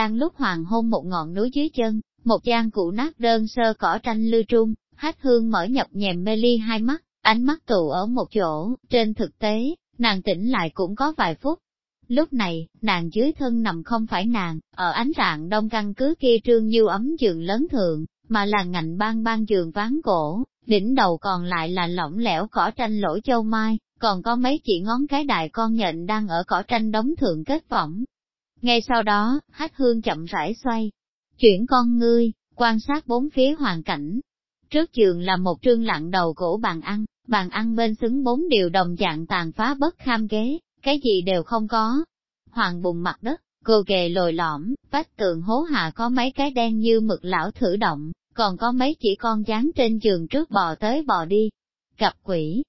đang lúc hoàng hôn một ngọn núi dưới chân, một gian cụ nát đơn sơ cỏ tranh lưu trung, hát hương mở nhập nhèm mê ly hai mắt, ánh mắt tụ ở một chỗ, trên thực tế, nàng tỉnh lại cũng có vài phút. Lúc này, nàng dưới thân nằm không phải nàng, ở ánh rạng đông căn cứ kia trương như ấm giường lớn thượng, mà là ngạnh ban ban giường ván cổ, đỉnh đầu còn lại là lỏng lẻo cỏ tranh lỗ châu mai, còn có mấy chỉ ngón cái đại con nhện đang ở cỏ tranh đóng thượng kết võng. Ngay sau đó, hát hương chậm rãi xoay, chuyển con ngươi, quan sát bốn phía hoàn cảnh. Trước giường là một trương lặng đầu gỗ bàn ăn, bàn ăn bên xứng bốn điều đồng dạng tàn phá bất kham ghế, cái gì đều không có. Hoàng bùng mặt đất, cô ghề lồi lõm, vách tường hố hạ có mấy cái đen như mực lão thử động, còn có mấy chỉ con dán trên giường trước bò tới bò đi. Gặp quỷ.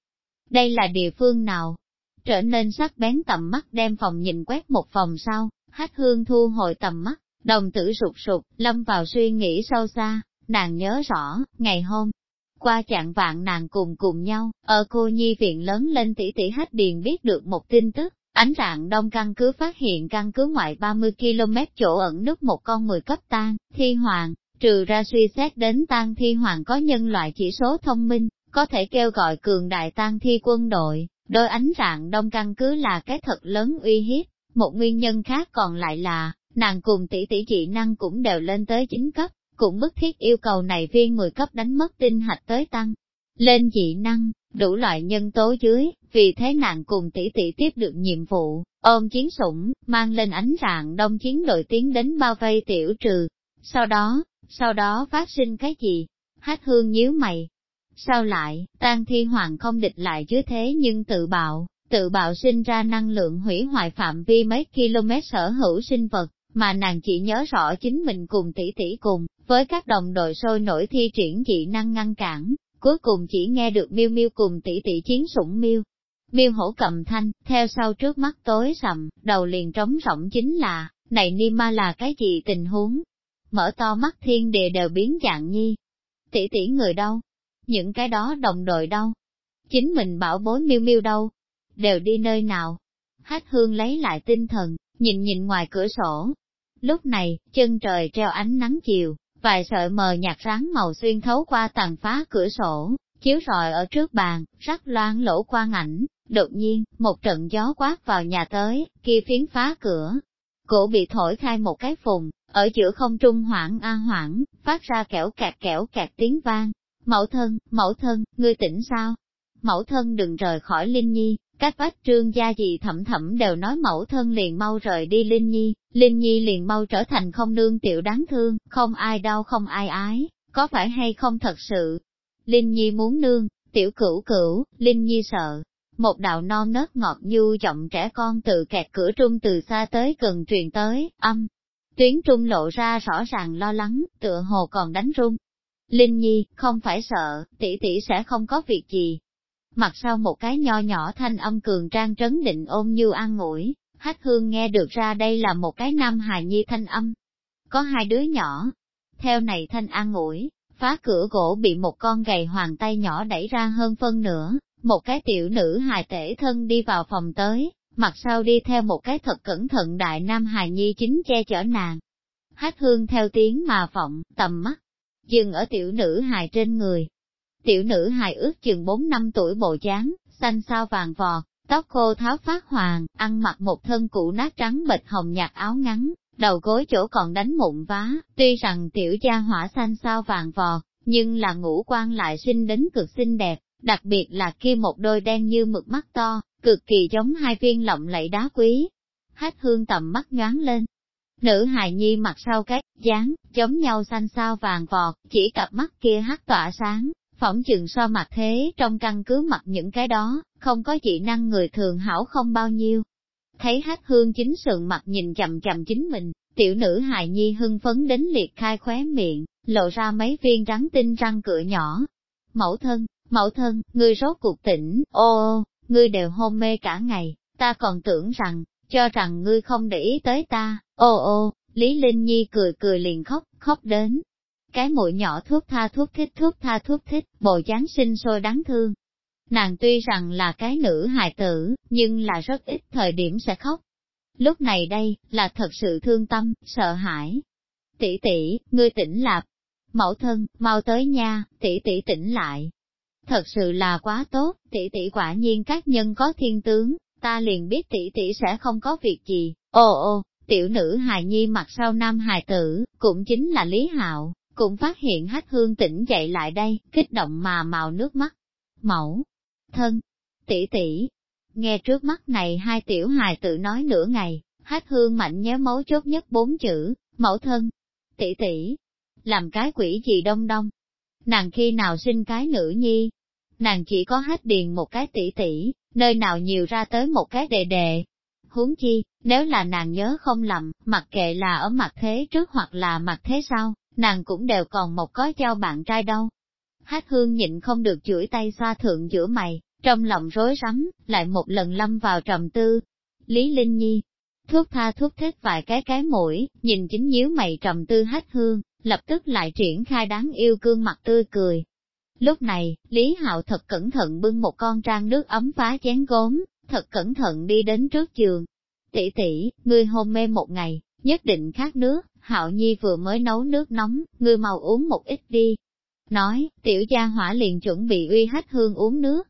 Đây là địa phương nào? Trở nên sắc bén tầm mắt đem phòng nhìn quét một phòng sau, hát hương thu hồi tầm mắt, đồng tử sụp sụp, lâm vào suy nghĩ sâu xa, nàng nhớ rõ, ngày hôm qua chạng vạn nàng cùng cùng nhau, ở cô nhi viện lớn lên tỷ tỷ hết điền biết được một tin tức, ánh rạng đông căn cứ phát hiện căn cứ ngoại 30 km chỗ ẩn nút một con người cấp tan, thi hoàng, trừ ra suy xét đến tan thi hoàng có nhân loại chỉ số thông minh, có thể kêu gọi cường đại tan thi quân đội, đôi ánh rạng đông căn cứ là cái thật lớn uy hiếp, một nguyên nhân khác còn lại là, nàng cùng tỷ tỷ dị năng cũng đều lên tới chính cấp, cũng bức thiết yêu cầu này viên 10 cấp đánh mất tinh hạch tới tăng. Lên dị năng, đủ loại nhân tố dưới, vì thế nàng cùng tỷ tỷ tiếp được nhiệm vụ, ôm chiến sủng, mang lên ánh rạng đông chiến đội tiến đến bao vây tiểu trừ. Sau đó, sau đó phát sinh cái gì? Hát hương nhíu mày. Sao lại, tan thi hoàng không địch lại dưới thế nhưng tự bạo, tự bạo sinh ra năng lượng hủy hoại phạm vi mấy km sở hữu sinh vật, mà nàng chỉ nhớ rõ chính mình cùng tỷ tỷ cùng, với các đồng đội sôi nổi thi triển dị năng ngăn cản, cuối cùng chỉ nghe được miêu miêu cùng tỷ tỷ chiến sủng miêu. Miêu hổ cầm thanh, theo sau trước mắt tối sầm, đầu liền trống rỗng chính là, này ni ma là cái gì tình huống? Mở to mắt thiên địa đều biến dạng nhi. Tỷ tỷ người đâu? Những cái đó đồng đội đâu? Chính mình bảo bối miêu miêu đâu? Đều đi nơi nào? Hát hương lấy lại tinh thần, nhìn nhìn ngoài cửa sổ. Lúc này, chân trời treo ánh nắng chiều, vài sợi mờ nhạt ráng màu xuyên thấu qua tàn phá cửa sổ, chiếu rọi ở trước bàn, rắc loan lỗ quang ảnh, đột nhiên, một trận gió quát vào nhà tới, kia phiến phá cửa. Cổ bị thổi khai một cái phùng, ở giữa không trung hoảng a hoảng, phát ra kẻo kẹt kẻo kẹt tiếng vang. Mẫu thân, mẫu thân, ngươi tỉnh sao? Mẫu thân đừng rời khỏi Linh Nhi, Cách vách trương gia gì thẩm thẩm đều nói mẫu thân liền mau rời đi Linh Nhi, Linh Nhi liền mau trở thành không nương tiểu đáng thương, không ai đau không ai ái, có phải hay không thật sự? Linh Nhi muốn nương, tiểu cửu cửu, Linh Nhi sợ. Một đạo non nớt ngọt nhu giọng trẻ con từ kẹt cửa trung từ xa tới gần truyền tới, âm. Tuyến trung lộ ra rõ ràng lo lắng, tựa hồ còn đánh rung. Linh Nhi, không phải sợ, tỷ tỷ sẽ không có việc gì, Mặt sau một cái nho nhỏ thanh âm cường trang trấn định ôm như an ngủi, hát hương nghe được ra đây là một cái nam hài nhi thanh âm. Có hai đứa nhỏ. Theo này thanh an ngủi, phá cửa gỗ bị một con gầy hoàng tay nhỏ đẩy ra hơn phân nửa, một cái tiểu nữ hài tể thân đi vào phòng tới, mặt sau đi theo một cái thật cẩn thận đại nam hài nhi chính che chở nàng. Hát hương theo tiếng mà vọng, tầm mắt, dừng ở tiểu nữ hài trên người, Tiểu nữ hài ước chừng 4 năm tuổi bộ dáng, xanh sao vàng vò, tóc khô tháo phát hoàng, ăn mặc một thân cũ nát trắng bệch hồng nhạt áo ngắn, đầu gối chỗ còn đánh mụn vá, tuy rằng tiểu gia hỏa xanh sao vàng vò, nhưng là ngũ quan lại xinh đến cực xinh đẹp, đặc biệt là kia một đôi đen như mực mắt to, cực kỳ giống hai viên lộng lẫy đá quý. Hát hương tầm mắt nhoáng lên. Nữ hài nhi mặt sau cái, dáng, giống nhau xanh sao vàng vọt, chỉ cặp mắt kia hát tỏa sáng, phỏng chừng so mặt thế trong căn cứ mặt những cái đó, không có dị năng người thường hảo không bao nhiêu. Thấy hát hương chính sườn mặt nhìn chậm chậm chính mình, tiểu nữ hài nhi hưng phấn đến liệt khai khóe miệng, lộ ra mấy viên rắn tinh răng cửa nhỏ. Mẫu thân, mẫu thân, ngươi rốt cuộc tỉnh, ô ô, ngươi đều hôn mê cả ngày, ta còn tưởng rằng, cho rằng ngươi không để ý tới ta, ô ô, Lý Linh Nhi cười cười liền khóc, khóc đến, cái mũi nhỏ thuốc tha thuốc thích thuốc tha thuốc thích, bộ dáng sinh sôi đáng thương. Nàng tuy rằng là cái nữ hài tử, nhưng là rất ít thời điểm sẽ khóc. lúc này đây, là thật sự thương tâm, sợ hãi. Tỷ tỷ, ngươi tỉnh lạp, mẫu thân, mau tới nha, tỷ tỷ tỉnh lại. Thật sự là quá tốt, tỷ tỷ quả nhiên các nhân có thiên tướng, ta liền biết tỷ tỷ sẽ không có việc gì. Ồ ồ, tiểu nữ hài nhi mặt sau nam hài tử, cũng chính là Lý Hạo, cũng phát hiện hách hương tỉnh dậy lại đây, kích động mà màu nước mắt. Mẫu, thân, tỷ tỷ, nghe trước mắt này hai tiểu hài tự nói nửa ngày, hách hương mạnh nhớ mấu chốt nhất bốn chữ, mẫu thân, tỷ tỷ, làm cái quỷ gì đông đông. Nàng khi nào sinh cái nữ nhi, nàng chỉ có hết điền một cái tỷ tỷ, nơi nào nhiều ra tới một cái đề đề. Huống chi, nếu là nàng nhớ không lầm, mặc kệ là ở mặt thế trước hoặc là mặt thế sau, nàng cũng đều còn một có cho bạn trai đâu. Hát hương nhịn không được chửi tay xoa thượng giữa mày, trong lòng rối rắm, lại một lần lâm vào trầm tư. Lý Linh Nhi, thuốc tha thuốc thích vài cái cái mũi, nhìn chính nhíu mày trầm tư hát hương, lập tức lại triển khai đáng yêu cương mặt tươi cười. Lúc này, Lý Hạo thật cẩn thận bưng một con trang nước ấm phá chén gốm, thật cẩn thận đi đến trước giường. Tỷ tỷ, ngươi hôn mê một ngày, nhất định khát nước, Hạo Nhi vừa mới nấu nước nóng, ngươi mau uống một ít đi. Nói, tiểu gia hỏa liền chuẩn bị uy hách hương uống nước.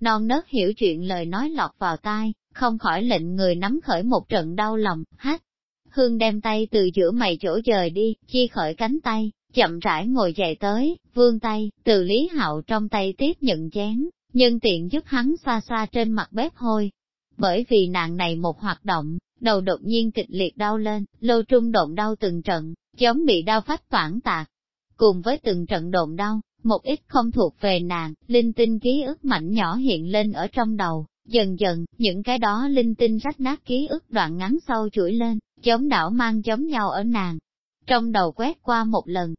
Non nớt hiểu chuyện lời nói lọt vào tai, không khỏi lệnh người nắm khởi một trận đau lòng, hách. Hương đem tay từ giữa mày chỗ dời đi, chi khởi cánh tay, chậm rãi ngồi dậy tới, vương tay, từ Lý Hạo trong tay tiếp nhận chén, nhân tiện giúp hắn xoa xoa trên mặt bếp hôi. Bởi vì nạn này một hoạt động, đầu đột nhiên kịch liệt đau lên, lô trung độn đau từng trận, giống bị đau phách toản tạc. Cùng với từng trận độn đau, một ít không thuộc về nàng, linh tinh ký ức mạnh nhỏ hiện lên ở trong đầu, dần dần, những cái đó linh tinh rách nát ký ức đoạn ngắn sâu chuỗi lên, giống đảo mang giống nhau ở nàng. Trong đầu quét qua một lần,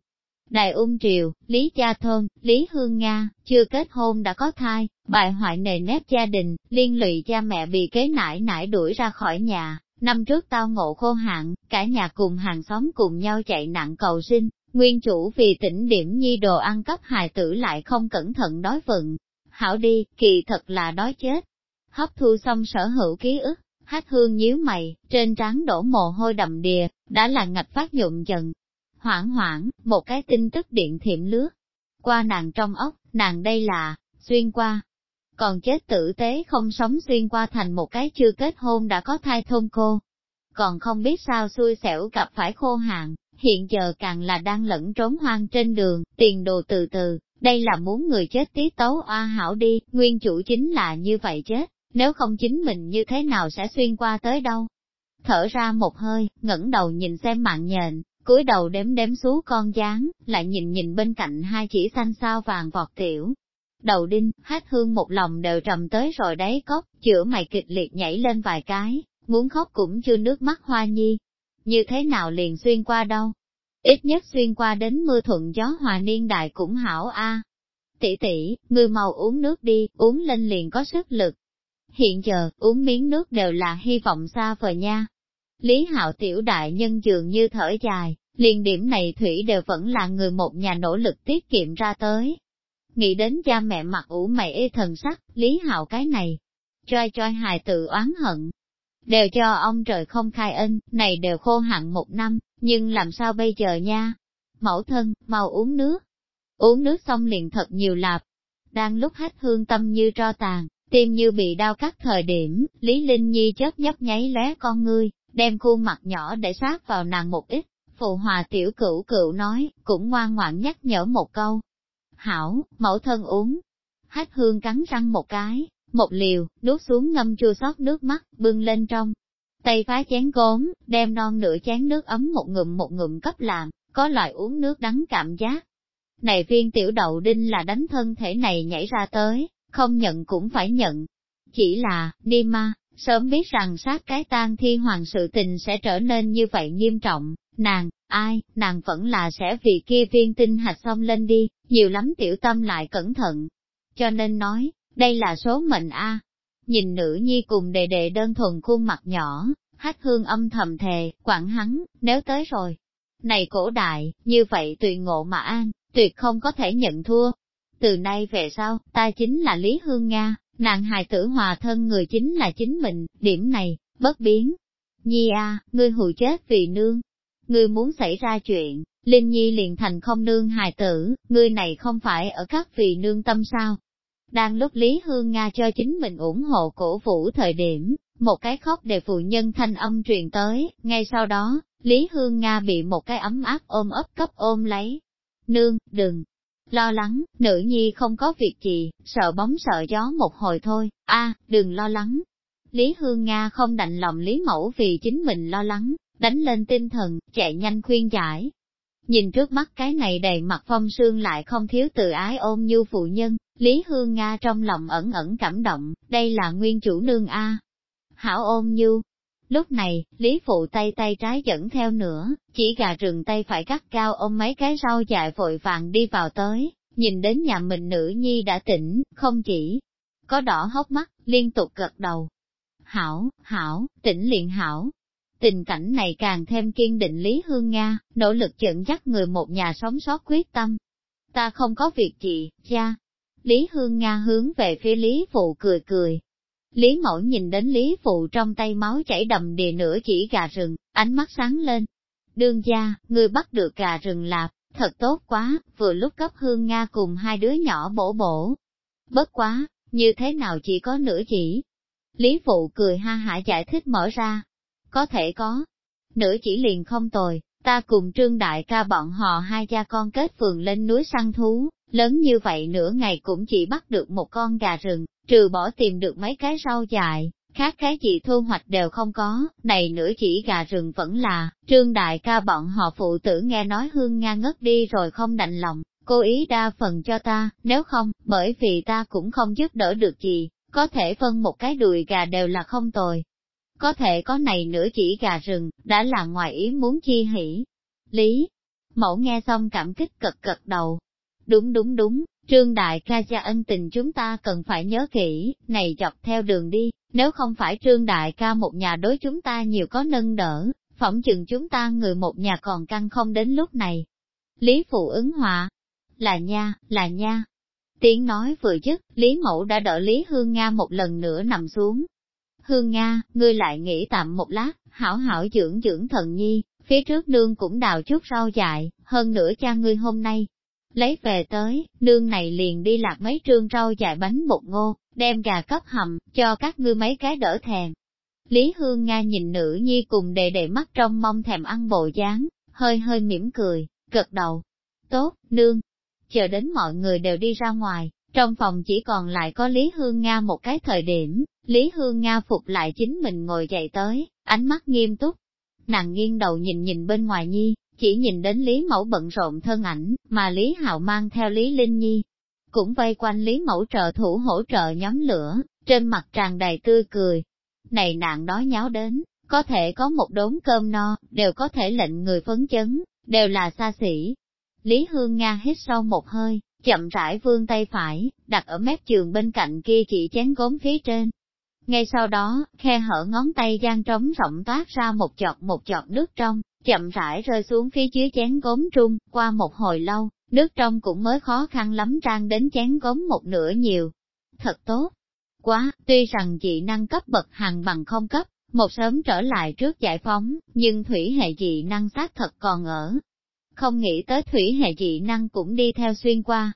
Đại ung triều, Lý Cha Thôn, Lý Hương Nga, chưa kết hôn đã có thai, bại hoại nề nếp gia đình, liên lụy cha mẹ bị kế nải nải đuổi ra khỏi nhà. Năm trước tao ngộ khô hạn, cả nhà cùng hàng xóm cùng nhau chạy nặng cầu sinh, nguyên chủ vì tỉnh điểm nhi đồ ăn cấp hài tử lại không cẩn thận đói vựng. Hảo đi, kỳ thật là đói chết. Hấp thu xong sở hữu ký ức, hát hương nhíu mày, trên trán đổ mồ hôi đầm đìa, đã là ngạch phát nhụm dần, Hoảng hoảng, một cái tin tức điện thiệm lướt. Qua nàng trong ốc, nàng đây là, xuyên qua. Còn chết tử tế không sống xuyên qua thành một cái chưa kết hôn đã có thai thôn cô. Còn không biết sao xui xẻo gặp phải khô hạn, hiện giờ càng là đang lẫn trốn hoang trên đường, tiền đồ từ từ, đây là muốn người chết tí tấu oa hảo đi, nguyên chủ chính là như vậy chết, nếu không chính mình như thế nào sẽ xuyên qua tới đâu. Thở ra một hơi, ngẩng đầu nhìn xem mạng nhện, cúi đầu đếm đếm xuống con gián, lại nhìn nhìn bên cạnh hai chỉ xanh sao vàng vọt tiểu. Đầu đinh, hát hương một lòng đều trầm tới rồi đáy cốc, chữa mày kịch liệt nhảy lên vài cái, muốn khóc cũng chưa nước mắt hoa nhi. Như thế nào liền xuyên qua đâu? Ít nhất xuyên qua đến mưa thuận gió hòa niên đại cũng hảo a. Tỷ tỷ, người mau uống nước đi, uống lên liền có sức lực. Hiện giờ, uống miếng nước đều là hy vọng xa vời nha. Lý Hạo tiểu đại nhân dường như thở dài, liền điểm này Thủy đều vẫn là người một nhà nỗ lực tiết kiệm ra tới. Nghĩ đến cha mẹ mặt ủ mày ê thần sắc, Lý Hạo cái này, choi choi hài tự oán hận. Đều cho ông trời không khai ân, này đều khô hạn một năm, nhưng làm sao bây giờ nha? Mẫu thân, mau uống nước. Uống nước xong liền thật nhiều lạp. Đang lúc hết hương tâm như tro tàn, tim như bị đau cắt thời điểm, Lý Linh Nhi chớp nhấp nháy lóe con ngươi, đem khuôn mặt nhỏ để sát vào nàng một ít, phụ hòa tiểu cửu cửu nói, cũng ngoan ngoãn nhắc nhở một câu. Hảo, mẫu thân uống. Hách hương cắn răng một cái, một liều, nuốt xuống ngâm chua xót nước mắt, bưng lên trong. Tay phá chén gốm, đem non nửa chén nước ấm một ngụm một ngụm cấp làm, có loại uống nước đắng cảm giác. Này viên tiểu đậu đinh là đánh thân thể này nhảy ra tới, không nhận cũng phải nhận. Chỉ là, Nima, Sớm biết rằng sát cái tan thi hoàng sự tình sẽ trở nên như vậy nghiêm trọng, nàng, ai, nàng vẫn là sẽ vì kia viên tinh hạch xong lên đi, nhiều lắm tiểu tâm lại cẩn thận. Cho nên nói, đây là số mệnh A. Nhìn nữ nhi cùng đệ đệ đơn thuần khuôn mặt nhỏ, hát hương âm thầm thề, quảng hắn, nếu tới rồi. Này cổ đại, như vậy tùy ngộ mà an, tuyệt không có thể nhận thua. Từ nay về sau, ta chính là Lý Hương Nga, Nàng hài tử hòa thân người chính là chính mình, điểm này, bất biến. Nhi a, ngươi hù chết vì nương. Ngươi muốn xảy ra chuyện, Linh Nhi liền thành không nương hài tử, ngươi này không phải ở các vị nương tâm sao. Đang lúc Lý Hương Nga cho chính mình ủng hộ cổ vũ thời điểm, một cái khóc để phụ nhân thanh âm truyền tới, ngay sau đó, Lý Hương Nga bị một cái ấm áp ôm ấp cấp ôm lấy. Nương, đừng, lo lắng, nữ nhi không có việc gì, sợ bóng sợ gió một hồi thôi, a đừng lo lắng. Lý Hương Nga không đành lòng Lý Mẫu vì chính mình lo lắng, đánh lên tinh thần, chạy nhanh khuyên giải. Nhìn trước mắt cái này đầy mặt phong sương lại không thiếu từ ái ôm như phụ nhân, Lý Hương Nga trong lòng ẩn ẩn cảm động, đây là nguyên chủ nương A. Hảo ôm như, Lúc này, Lý Phụ tay tay trái dẫn theo nữa, chỉ gà rừng tay phải cắt cao ôm mấy cái rau dại vội vàng đi vào tới, nhìn đến nhà mình nữ nhi đã tỉnh, không chỉ có đỏ hốc mắt, liên tục gật đầu. Hảo, hảo, tỉnh liền hảo. Tình cảnh này càng thêm kiên định Lý Hương Nga, nỗ lực dẫn dắt người một nhà sống sót quyết tâm. Ta không có việc gì, cha. Lý Hương Nga hướng về phía Lý Phụ cười cười, Lý mẫu nhìn đến Lý Phụ trong tay máu chảy đầm đìa nửa chỉ gà rừng, ánh mắt sáng lên. Đương gia, người bắt được gà rừng lạp, thật tốt quá, vừa lúc cấp hương Nga cùng hai đứa nhỏ bổ bổ. Bất quá, như thế nào chỉ có nửa chỉ. Lý Phụ cười ha hả giải thích mở ra. Có thể có. Nửa chỉ liền không tồi, ta cùng trương đại ca bọn họ hai cha con kết phường lên núi săn thú, lớn như vậy nửa ngày cũng chỉ bắt được một con gà rừng, trừ bỏ tìm được mấy cái rau dại, khác cái gì thu hoạch đều không có, này nửa chỉ gà rừng vẫn là, trương đại ca bọn họ phụ tử nghe nói hương nga ngất đi rồi không đành lòng, cố ý đa phần cho ta, nếu không, bởi vì ta cũng không giúp đỡ được gì, có thể phân một cái đùi gà đều là không tồi. Có thể có này nữa chỉ gà rừng, đã là ngoài ý muốn chi hỉ. Lý, mẫu nghe xong cảm kích cật cật đầu. Đúng đúng đúng, Trương Đại ca gia ân tình chúng ta cần phải nhớ kỹ, này dọc theo đường đi, nếu không phải Trương Đại ca một nhà đối chúng ta nhiều có nâng đỡ, phỏng chừng chúng ta người một nhà còn căng không đến lúc này. Lý Phụ ứng hòa, là nha, là nha. Tiếng nói vừa dứt, Lý Mẫu đã đỡ Lý Hương Nga một lần nữa nằm xuống. Hương Nga, ngươi lại nghỉ tạm một lát, hảo hảo dưỡng dưỡng thần nhi, phía trước nương cũng đào chút rau dại, hơn nữa cha ngươi hôm nay, lấy về tới, nương này liền đi lạc mấy trương rau dại bánh bột ngô, đem gà cấp hầm, cho các ngươi mấy cái đỡ thèm. Lý Hương Nga nhìn nữ nhi cùng đề đệ mắt trong mong thèm ăn bộ dáng, hơi hơi mỉm cười, gật đầu. Tốt, nương. Chờ đến mọi người đều đi ra ngoài, trong phòng chỉ còn lại có Lý Hương Nga một cái thời điểm, Lý Hương Nga phục lại chính mình ngồi dậy tới, ánh mắt nghiêm túc. Nàng nghiêng đầu nhìn nhìn bên ngoài nhi, chỉ nhìn đến Lý Mẫu bận rộn thân ảnh, mà Lý Hạo mang theo Lý Linh Nhi, cũng vây quanh Lý Mẫu trợ thủ hỗ trợ nhóm lửa, trên mặt tràn đầy tươi cười. Này nạn đói nháo đến, có thể có một đốn cơm no, đều có thể lệnh người phấn chấn, đều là xa xỉ. Lý Hương Nga hít sâu một hơi, chậm rãi vươn tay phải, đặt ở mép giường bên cạnh kia chỉ chén gốm phía trên. Ngay sau đó, khe hở ngón tay gian trống rộng toát ra một chọt một chọt nước trong, chậm rãi rơi xuống phía dưới chén gốm trung, qua một hồi lâu, nước trong cũng mới khó khăn lắm trang đến chén gốm một nửa nhiều. Thật tốt! Quá, tuy rằng dị năng cấp bậc hàng bằng không cấp, một sớm trở lại trước giải phóng, nhưng thủy hệ dị năng xác thật còn ở. Không nghĩ tới thủy hệ dị năng cũng đi theo xuyên qua.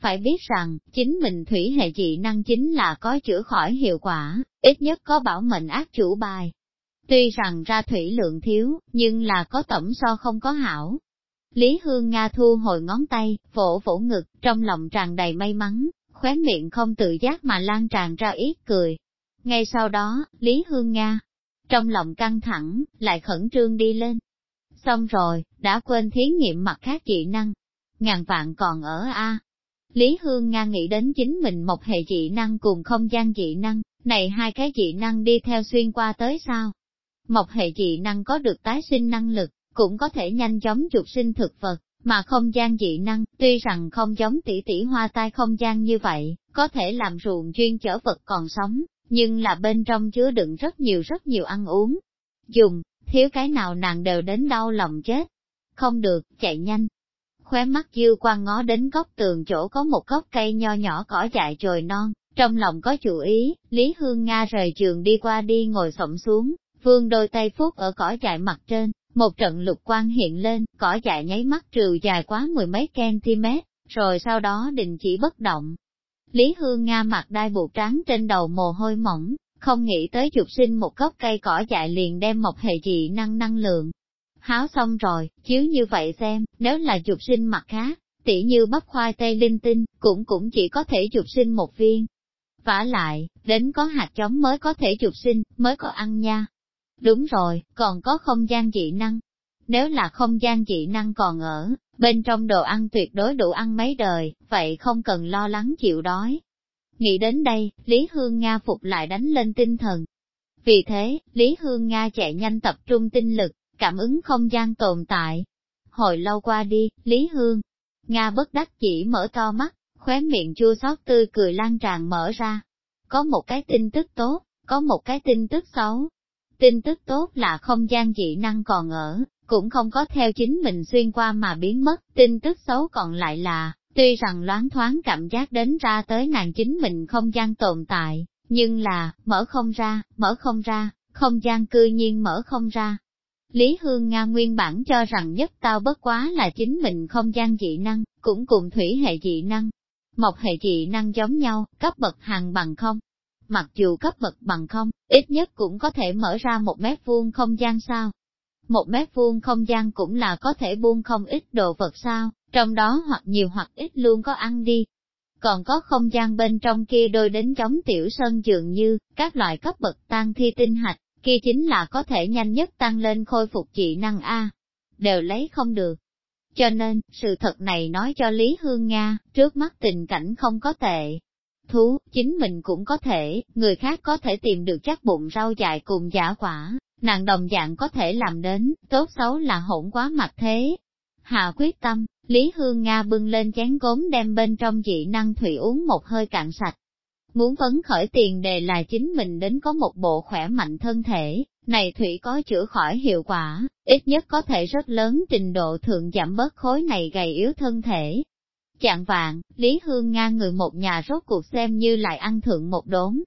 Phải biết rằng, chính mình thủy hệ dị năng chính là có chữa khỏi hiệu quả, ít nhất có bảo mệnh ác chủ bài, Tuy rằng ra thủy lượng thiếu, nhưng là có tổng so không có hảo. Lý Hương Nga thu hồi ngón tay, vỗ vỗ ngực, trong lòng tràn đầy may mắn, khóe miệng không tự giác mà lan tràn ra ít cười. Ngay sau đó, Lý Hương Nga, trong lòng căng thẳng, lại khẩn trương đi lên. Xong rồi, đã quên thí nghiệm mặt khác dị năng. Ngàn vạn còn ở A. Lý Hương Nga nghĩ đến chính mình một hệ dị năng cùng không gian dị năng, này hai cái dị năng đi theo xuyên qua tới sao? Một hệ dị năng có được tái sinh năng lực, cũng có thể nhanh chóng dục sinh thực vật, mà không gian dị năng, tuy rằng không giống tỷ tỷ hoa tai không gian như vậy, có thể làm ruộng chuyên chở vật còn sống, nhưng là bên trong chứa đựng rất nhiều rất nhiều ăn uống. Dùng, thiếu cái nào nàng đều đến đau lòng chết. Không được, chạy nhanh. Khóe mắt dư quan ngó đến góc tường chỗ có một gốc cây nho nhỏ cỏ dại trồi non, trong lòng có chủ ý, Lý Hương Nga rời trường đi qua đi ngồi sổng xuống, vương đôi tay phút ở cỏ dại mặt trên, một trận lục quang hiện lên, cỏ dại nháy mắt trừ dài quá mười mấy cm, rồi sau đó đình chỉ bất động. Lý Hương Nga mặt đai buộc trắng trên đầu mồ hôi mỏng, không nghĩ tới dục sinh một gốc cây cỏ dại liền đem một hệ dị năng năng lượng. Háo xong rồi, chiếu như vậy xem, nếu là dục sinh mặt khác, tỉ như bắp khoai tây linh tinh, cũng cũng chỉ có thể dục sinh một viên. vả lại, đến có hạt giống mới có thể dục sinh, mới có ăn nha. Đúng rồi, còn có không gian dị năng. Nếu là không gian dị năng còn ở, bên trong đồ ăn tuyệt đối đủ ăn mấy đời, vậy không cần lo lắng chịu đói. Nghĩ đến đây, Lý Hương Nga phục lại đánh lên tinh thần. Vì thế, Lý Hương Nga chạy nhanh tập trung tinh lực, cảm ứng không gian tồn tại. Hồi lâu qua đi, Lý Hương, Nga bất đắc chỉ mở to mắt, khóe miệng chua xót tươi cười lan tràn mở ra. Có một cái tin tức tốt, có một cái tin tức xấu. Tin tức tốt là không gian dị năng còn ở, cũng không có theo chính mình xuyên qua mà biến mất. Tin tức xấu còn lại là, tuy rằng loáng thoáng cảm giác đến ra tới nàng chính mình không gian tồn tại, nhưng là, mở không ra, mở không ra, không gian cư nhiên mở không ra. Lý Hương Nga nguyên bản cho rằng nhất tao bất quá là chính mình không gian dị năng, cũng cùng thủy hệ dị năng. Một hệ dị năng giống nhau, cấp bậc hàng bằng không. Mặc dù cấp bậc bằng không, ít nhất cũng có thể mở ra một mét vuông không gian sao. Một mét vuông không gian cũng là có thể buông không ít đồ vật sao, trong đó hoặc nhiều hoặc ít luôn có ăn đi. Còn có không gian bên trong kia đôi đến chống tiểu sơn dường như, các loại cấp bậc tan thi tinh hạch, kia chính là có thể nhanh nhất tăng lên khôi phục trị năng A, đều lấy không được. Cho nên, sự thật này nói cho Lý Hương Nga, trước mắt tình cảnh không có tệ. Thú, chính mình cũng có thể, người khác có thể tìm được chắc bụng rau dại cùng giả quả, nàng đồng dạng có thể làm đến, tốt xấu là hỗn quá mặt thế. Hạ quyết tâm, Lý Hương Nga bưng lên chén gốm đem bên trong dị năng thủy uống một hơi cạn sạch, Muốn vấn khởi tiền đề là chính mình đến có một bộ khỏe mạnh thân thể, này thủy có chữa khỏi hiệu quả, ít nhất có thể rất lớn trình độ thượng giảm bớt khối này gầy yếu thân thể. Chạng vạn, Lý Hương Nga người một nhà rốt cuộc xem như lại ăn thượng một đốn.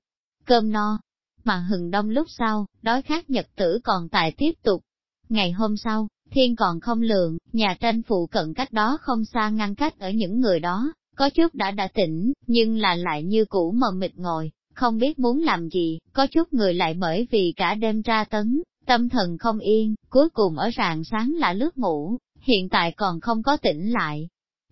Cơm no, mà hừng đông lúc sau, đói khát nhật tử còn tại tiếp tục. Ngày hôm sau, thiên còn không lượng, nhà tranh phụ cận cách đó không xa ngăn cách ở những người đó, có chút đã đã tỉnh, nhưng là lại như cũ mờ mịt ngồi, không biết muốn làm gì, có chút người lại bởi vì cả đêm tra tấn, tâm thần không yên, cuối cùng ở rạng sáng là lướt ngủ, hiện tại còn không có tỉnh lại.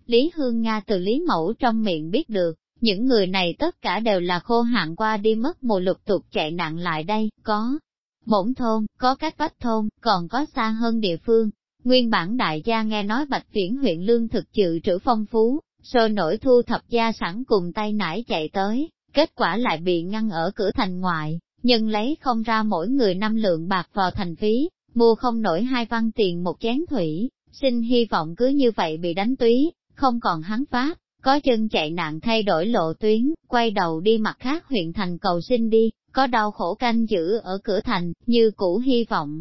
Lý Hương Nga từ Lý Mẫu trong miệng biết được, những người này tất cả đều là khô hạn qua đi mất mùa lục tục chạy nặng lại đây, có bổn thôn, có các bách thôn, còn có xa hơn địa phương. Nguyên bản đại gia nghe nói Bạch Viễn huyện lương thực chữ trữ phong phú, sôi nổi thu thập gia sẵn cùng tay nải chạy tới, kết quả lại bị ngăn ở cửa thành ngoại, nhưng lấy không ra mỗi người năm lượng bạc vào thành phí, mua không nổi hai văn tiền một chén thủy, xin hy vọng cứ như vậy bị đánh túy, không còn hắn pháp, có chân chạy nạn thay đổi lộ tuyến, quay đầu đi mặt khác huyện thành cầu xin đi, có đau khổ canh giữ ở cửa thành, như cũ hy vọng.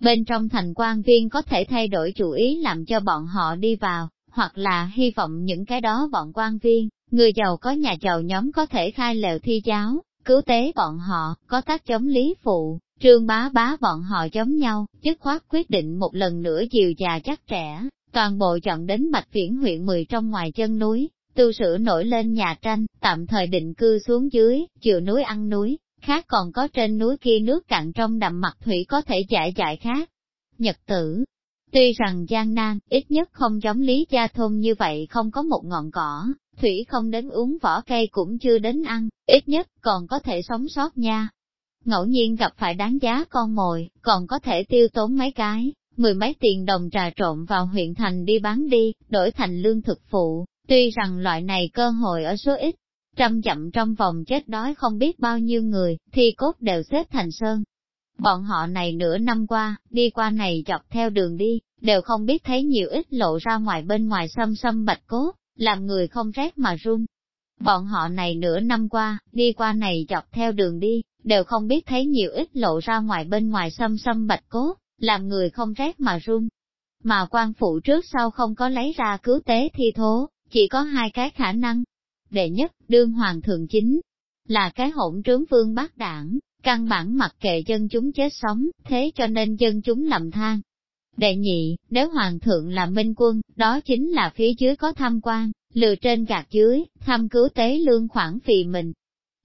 Bên trong thành quan viên có thể thay đổi chủ ý làm cho bọn họ đi vào, hoặc là hy vọng những cái đó bọn quan viên, người giàu có nhà giàu nhóm có thể khai lều thi giáo, cứu tế bọn họ, có tác chống lý phụ, trương bá bá bọn họ giống nhau, chức khoát quyết định một lần nữa chiều già chắc trẻ, toàn bộ chọn đến Bạch Viễn huyện 10 trong ngoài chân núi, tu sửa nổi lên nhà tranh, tạm thời định cư xuống dưới, chiều núi ăn núi, khác còn có trên núi kia nước cạn trong đậm mặt thủy có thể giải giải khác. Nhật tử, Tuy rằng gian nan, ít nhất không giống lý gia thôn như vậy không có một ngọn cỏ, thủy không đến uống vỏ cây cũng chưa đến ăn, ít nhất còn có thể sống sót nha. Ngẫu nhiên gặp phải đáng giá con mồi, còn có thể tiêu tốn mấy cái, mười mấy tiền đồng trà trộn vào huyện thành đi bán đi, đổi thành lương thực phụ, tuy rằng loại này cơ hội ở số ít, trăm dặm trong vòng chết đói không biết bao nhiêu người, thì cốt đều xếp thành sơn, Bọn họ này nửa năm qua, đi qua này dọc theo đường đi, đều không biết thấy nhiều ít lộ ra ngoài bên ngoài xâm xâm bạch cốt, làm người không rét mà run. Bọn họ này nửa năm qua, đi qua này dọc theo đường đi, đều không biết thấy nhiều ít lộ ra ngoài bên ngoài xâm xâm bạch cốt, làm người không rét mà run. Mà quan phụ trước sau không có lấy ra cứu tế thi thố, chỉ có hai cái khả năng. Đệ nhất, đương hoàng thượng chính, là cái hỗn trướng vương bác đảng, căn bản mặc kệ dân chúng chết sống, thế cho nên dân chúng lầm than. Đệ nhị, nếu hoàng thượng là minh quân, đó chính là phía dưới có tham quan, lừa trên gạt dưới, tham cứu tế lương khoản phì mình.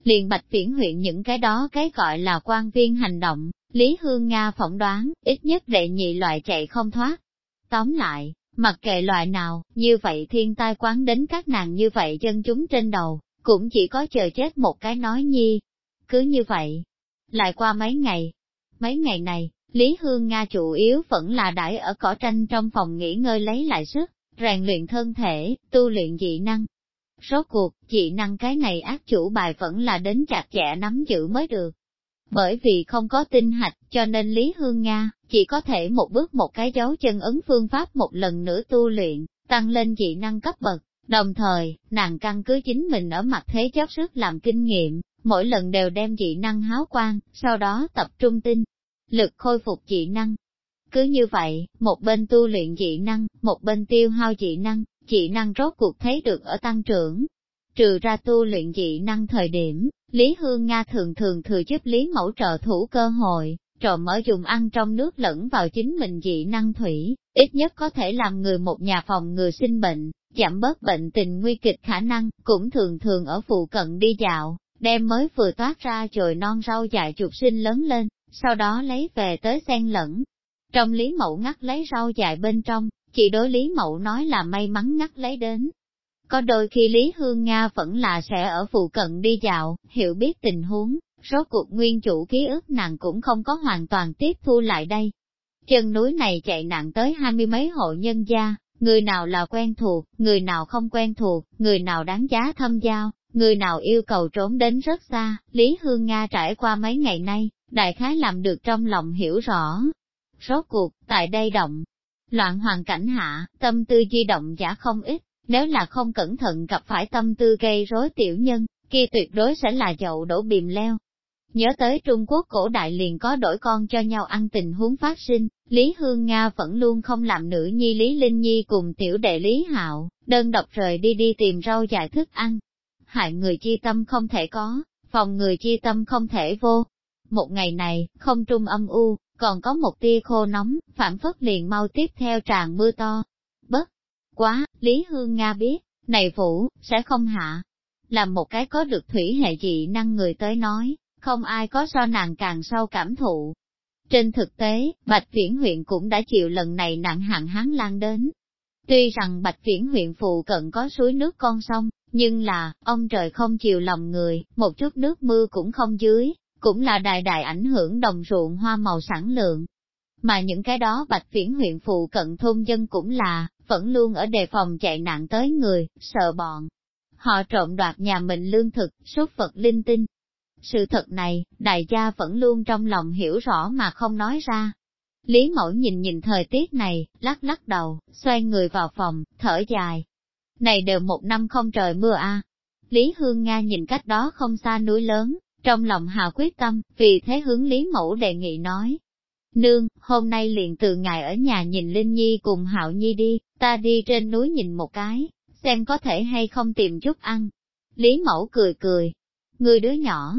Liền bạch viễn huyện những cái đó cái gọi là quan viên hành động, Lý Hương Nga phỏng đoán, ít nhất đệ nhị loại chạy không thoát. Tóm lại, mặc kệ loại nào, như vậy thiên tai quán đến các nàng như vậy dân chúng trên đầu, cũng chỉ có chờ chết một cái nói nhi. Cứ như vậy, lại qua mấy ngày. Mấy ngày này, Lý Hương Nga chủ yếu vẫn là đãi ở cỏ tranh trong phòng nghỉ ngơi lấy lại sức, rèn luyện thân thể, tu luyện dị năng. Rốt cuộc, dị năng cái này ác chủ bài vẫn là đến chặt chẽ nắm giữ mới được. Bởi vì không có tinh hạch, cho nên Lý Hương Nga, chỉ có thể một bước một cái dấu chân ấn phương pháp một lần nữa tu luyện, tăng lên dị năng cấp bậc. Đồng thời, nàng căn cứ chính mình ở mặt thế chấp sức làm kinh nghiệm, mỗi lần đều đem dị năng háo quang, sau đó tập trung tinh, lực khôi phục dị năng. Cứ như vậy, một bên tu luyện dị năng, một bên tiêu hao dị năng, dị năng rốt cuộc thấy được ở tăng trưởng. Trừ ra tu luyện dị năng thời điểm, Lý Hương Nga thường thường thừa giúp Lý Mẫu trợ thủ cơ hội, trộm ở dùng ăn trong nước lẫn vào chính mình dị năng thủy, ít nhất có thể làm người một nhà phòng người sinh bệnh, giảm bớt bệnh tình nguy kịch khả năng, cũng thường thường ở phụ cận đi dạo, đem mới vừa toát ra chồi non rau dại chuột sinh lớn lên, sau đó lấy về tới xen lẫn. Trong Lý Mậu ngắt lấy rau dại bên trong, chỉ đối Lý Mậu nói là may mắn ngắt lấy đến. Có đôi khi Lý Hương Nga vẫn là sẽ ở phụ cận đi dạo, hiểu biết tình huống, rốt cuộc nguyên chủ ký ức nàng cũng không có hoàn toàn tiếp thu lại đây. Chân núi này chạy nặng tới hai mươi mấy hộ nhân gia, người nào là quen thuộc, người nào không quen thuộc, người nào đáng giá thâm giao, người nào yêu cầu trốn đến rất xa, Lý Hương Nga trải qua mấy ngày nay, đại khái làm được trong lòng hiểu rõ. Rốt cuộc, tại đây động, loạn hoàn cảnh hạ, tâm tư di động giả không ít, nếu là không cẩn thận gặp phải tâm tư gây rối tiểu nhân, kia tuyệt đối sẽ là dậu đổ bìm leo. Nhớ tới Trung Quốc cổ đại liền có đổi con cho nhau ăn tình huống phát sinh, Lý Hương Nga vẫn luôn không làm nữ nhi Lý Linh Nhi cùng tiểu đệ Lý Hạo, đơn độc rời đi đi tìm rau dài thức ăn. Hại người chi tâm không thể có, phòng người chi tâm không thể vô. Một ngày này, không trung âm u, còn có một tia khô nóng, phản phất liền mau tiếp theo tràn mưa to. Bất quá, Lý Hương Nga biết, này phủ, sẽ không hạ. Làm một cái có được thủy hệ dị năng người tới nói, không ai có so nàng càng sâu cảm thụ. Trên thực tế, Bạch Viễn huyện cũng đã chịu lần này nặng hạn hán lan đến. Tuy rằng Bạch Viễn huyện phụ cận có suối nước con sông, nhưng là, ông trời không chịu lòng người, một chút nước mưa cũng không dưới, cũng là đại đại ảnh hưởng đồng ruộng hoa màu sản lượng. Mà những cái đó Bạch Viễn huyện phụ cận thôn dân cũng là, vẫn luôn ở đề phòng chạy nạn tới người, sợ bọn. Họ trộm đoạt nhà mình lương thực, sốt vật linh tinh, sự thật này, đại gia vẫn luôn trong lòng hiểu rõ mà không nói ra. Lý mẫu nhìn nhìn thời tiết này, lắc lắc đầu, xoay người vào phòng, thở dài. Này đều một năm không trời mưa a. À. Lý Hương Nga nhìn cách đó không xa núi lớn, trong lòng hào quyết tâm, vì thế hướng Lý Mẫu đề nghị nói. Nương, hôm nay liền từ ngài ở nhà nhìn Linh Nhi cùng Hạo Nhi đi, ta đi trên núi nhìn một cái, xem có thể hay không tìm chút ăn. Lý Mẫu cười cười. Người đứa nhỏ,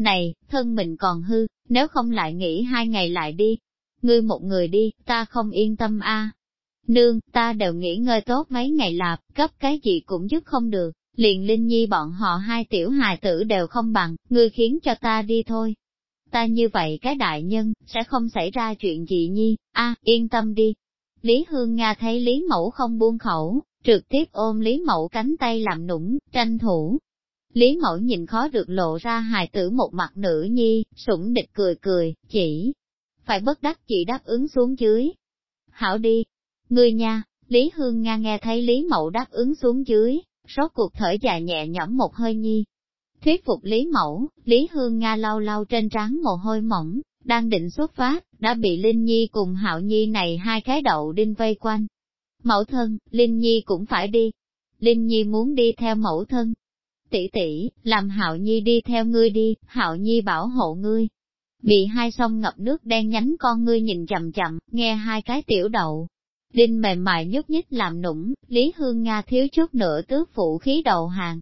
này, thân mình còn hư, nếu không lại nghỉ hai ngày lại đi. Ngươi một người đi, ta không yên tâm a. Nương, ta đều nghỉ ngơi tốt mấy ngày lạp, cấp cái gì cũng giúp không được, liền Linh Nhi bọn họ hai tiểu hài tử đều không bằng, ngươi khiến cho ta đi thôi. Ta như vậy cái đại nhân, sẽ không xảy ra chuyện gì nhi, a yên tâm đi. Lý Hương Nga thấy Lý Mẫu không buông khẩu, trực tiếp ôm Lý Mẫu cánh tay làm nũng, tranh thủ, Lý mẫu nhìn khó được lộ ra hài tử một mặt nữ nhi, sủng địch cười cười, chỉ phải bất đắc chỉ đáp ứng xuống dưới. Hảo đi, ngươi nha, Lý Hương Nga nghe thấy Lý Mậu đáp ứng xuống dưới, rốt cuộc thở dài nhẹ nhõm một hơi nhi. Thuyết phục Lý Mẫu, Lý Hương Nga lau lau trên trán mồ hôi mỏng, đang định xuất phát, đã bị Linh Nhi cùng Hạo Nhi này hai cái đậu đinh vây quanh. Mẫu thân, Linh Nhi cũng phải đi. Linh Nhi muốn đi theo mẫu thân, tỷ tỷ, làm hạo nhi đi theo ngươi đi, hạo nhi bảo hộ ngươi. Bị hai sông ngập nước đen nhánh con ngươi nhìn chậm chậm, nghe hai cái tiểu đậu. Đinh mềm mại nhúc nhích làm nũng, Lý Hương Nga thiếu chút nữa tước phụ khí đầu hàng.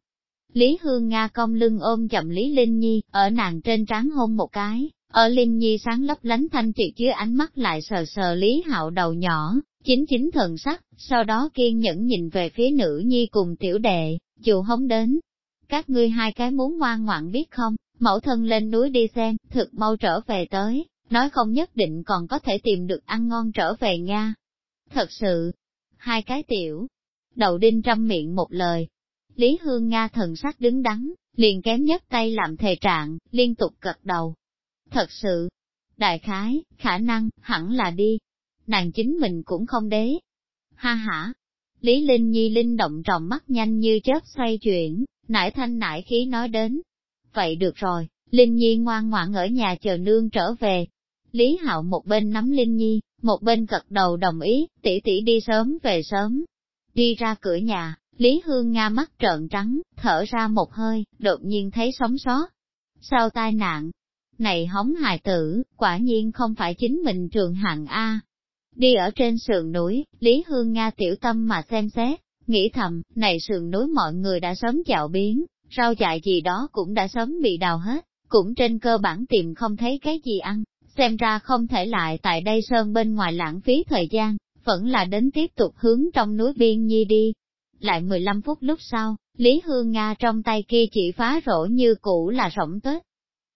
Lý Hương Nga cong lưng ôm chậm Lý Linh Nhi, ở nàng trên trán hôn một cái, ở Linh Nhi sáng lấp lánh thanh triệt dưới ánh mắt lại sờ sờ Lý Hạo đầu nhỏ, chính chính thần sắc, sau đó kiên nhẫn nhìn về phía nữ nhi cùng tiểu đệ, dù hống đến. Các ngươi hai cái muốn ngoan ngoãn biết không, mẫu thân lên núi đi xem, thực mau trở về tới, nói không nhất định còn có thể tìm được ăn ngon trở về Nga. Thật sự, hai cái tiểu, đầu đinh trăm miệng một lời. Lý Hương Nga thần sắc đứng đắn, liền kém nhất tay làm thề trạng, liên tục gật đầu. Thật sự, đại khái, khả năng, hẳn là đi. Nàng chính mình cũng không đế. Ha ha, Lý Linh Nhi linh động trọng mắt nhanh như chớp xoay chuyển, nải thanh nải khí nói đến. Vậy được rồi, Linh Nhi ngoan ngoãn ở nhà chờ nương trở về. Lý Hạo một bên nắm Linh Nhi, một bên gật đầu đồng ý, tỷ tỷ đi sớm về sớm. Đi ra cửa nhà, Lý Hương Nga mắt trợn trắng, thở ra một hơi, đột nhiên thấy sóng sót. Sau tai nạn, này hóng hài tử, quả nhiên không phải chính mình trường hạng A. Đi ở trên sườn núi, Lý Hương Nga tiểu tâm mà xem xét, nghĩ thầm, này sườn núi mọi người đã sớm chạo biến, rau dại gì đó cũng đã sớm bị đào hết, cũng trên cơ bản tìm không thấy cái gì ăn, xem ra không thể lại tại đây sơn bên ngoài lãng phí thời gian, vẫn là đến tiếp tục hướng trong núi biên nhi đi. Lại 15 phút lúc sau, Lý Hương Nga trong tay kia chỉ phá rổ như cũ là rỗng tết.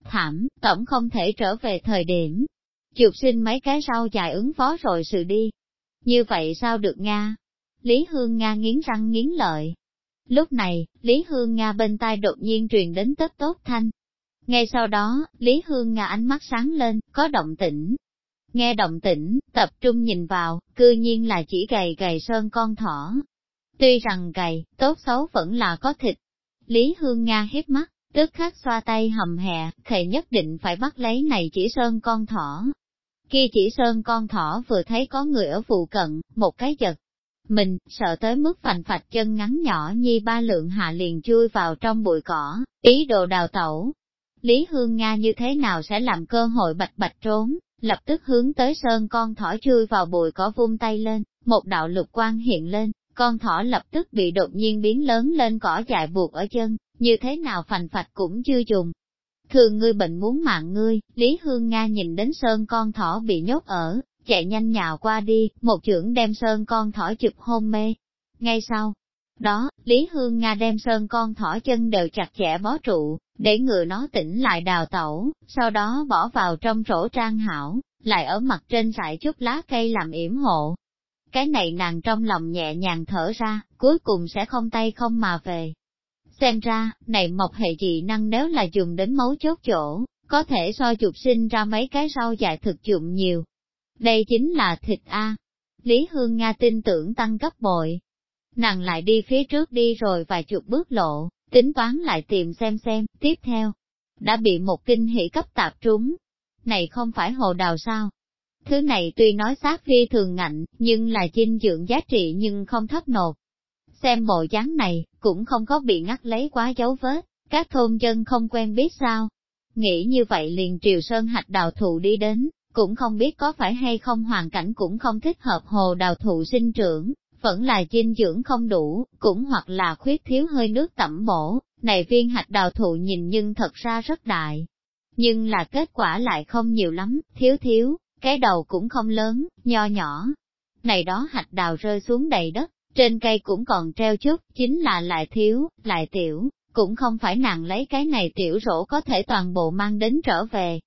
Thảm, tổng không thể trở về thời điểm. Chụp sinh mấy cái rau dài ứng phó rồi sự đi. Như vậy sao được Nga? Lý Hương Nga nghiến răng nghiến lợi. Lúc này, Lý Hương Nga bên tai đột nhiên truyền đến tất tốt thanh, ngay sau đó, Lý Hương Nga ánh mắt sáng lên, có động tĩnh. Nghe động tĩnh, tập trung nhìn vào, cư nhiên là chỉ gầy gầy sơn con thỏ. Tuy rằng gầy, tốt xấu vẫn là có thịt. Lý Hương Nga hiếp mắt, tức khắc xoa tay hầm hè, thầy nhất định phải bắt lấy này chỉ sơn con thỏ. Khi chỉ sơn con thỏ vừa thấy có người ở phụ cận, một cái giật. Mình, sợ tới mức phành phạch chân ngắn nhỏ nhi ba lượng hạ liền chui vào trong bụi cỏ, ý đồ đào tẩu. Lý Hương Nga như thế nào sẽ làm cơ hội bạch bạch trốn, lập tức hướng tới sơn con thỏ chui vào bụi cỏ vung tay lên, một đạo lục quang hiện lên, con thỏ lập tức bị đột nhiên biến lớn lên cỏ dại buộc ở chân, như thế nào phành phạch cũng chưa dùng. Thường ngươi bệnh muốn mạng ngươi, Lý Hương Nga nhìn đến sơn con thỏ bị nhốt ở, chạy nhanh nhào qua đi, một trưởng đem sơn con thỏ chụp hôn mê. Ngay sau, đó, Lý Hương Nga đem sơn con thỏ chân đều chặt chẽ bó trụ, để ngừa nó tỉnh lại đào tẩu, sau đó bỏ vào trong rổ trang hảo, lại ở mặt trên rải chút lá cây làm yểm hộ. Cái này nàng trong lòng nhẹ nhàng thở ra, cuối cùng sẽ không tay không mà về. Xem ra, này mộc hệ dị năng nếu là dùng đến mấu chốt chỗ, có thể so chụp sinh ra mấy cái rau dại thực dụng nhiều. Đây chính là thịt A. Lý Hương Nga tin tưởng tăng gấp bội, nàng lại đi phía trước đi rồi vài chục bước lộ, tính toán lại tìm xem xem, tiếp theo, đã bị một kinh hỉ cấp tạp trúng. Này không phải hồ đào sao? Thứ này tuy nói sát phi thường ngạnh, nhưng là dinh dưỡng giá trị nhưng không thấp nột. Xem bộ dáng này, cũng không có bị ngắt lấy quá dấu vết, các thôn dân không quen biết sao. Nghĩ như vậy liền triều sơn hạch đào thụ đi đến, cũng không biết có phải hay không hoàn cảnh cũng không thích hợp hồ đào thụ sinh trưởng, vẫn là dinh dưỡng không đủ, cũng hoặc là khuyết thiếu hơi nước tẩm bổ, này viên hạch đào thụ nhìn nhưng thật ra rất đại. Nhưng là kết quả lại không nhiều lắm, thiếu thiếu, cái đầu cũng không lớn, nho nhỏ. Này đó hạch đào rơi xuống đầy đất, trên cây cũng còn treo chút, chính là lại thiếu, lại tiểu, cũng không phải nàng lấy cái này tiểu rổ có thể toàn bộ mang đến trở về.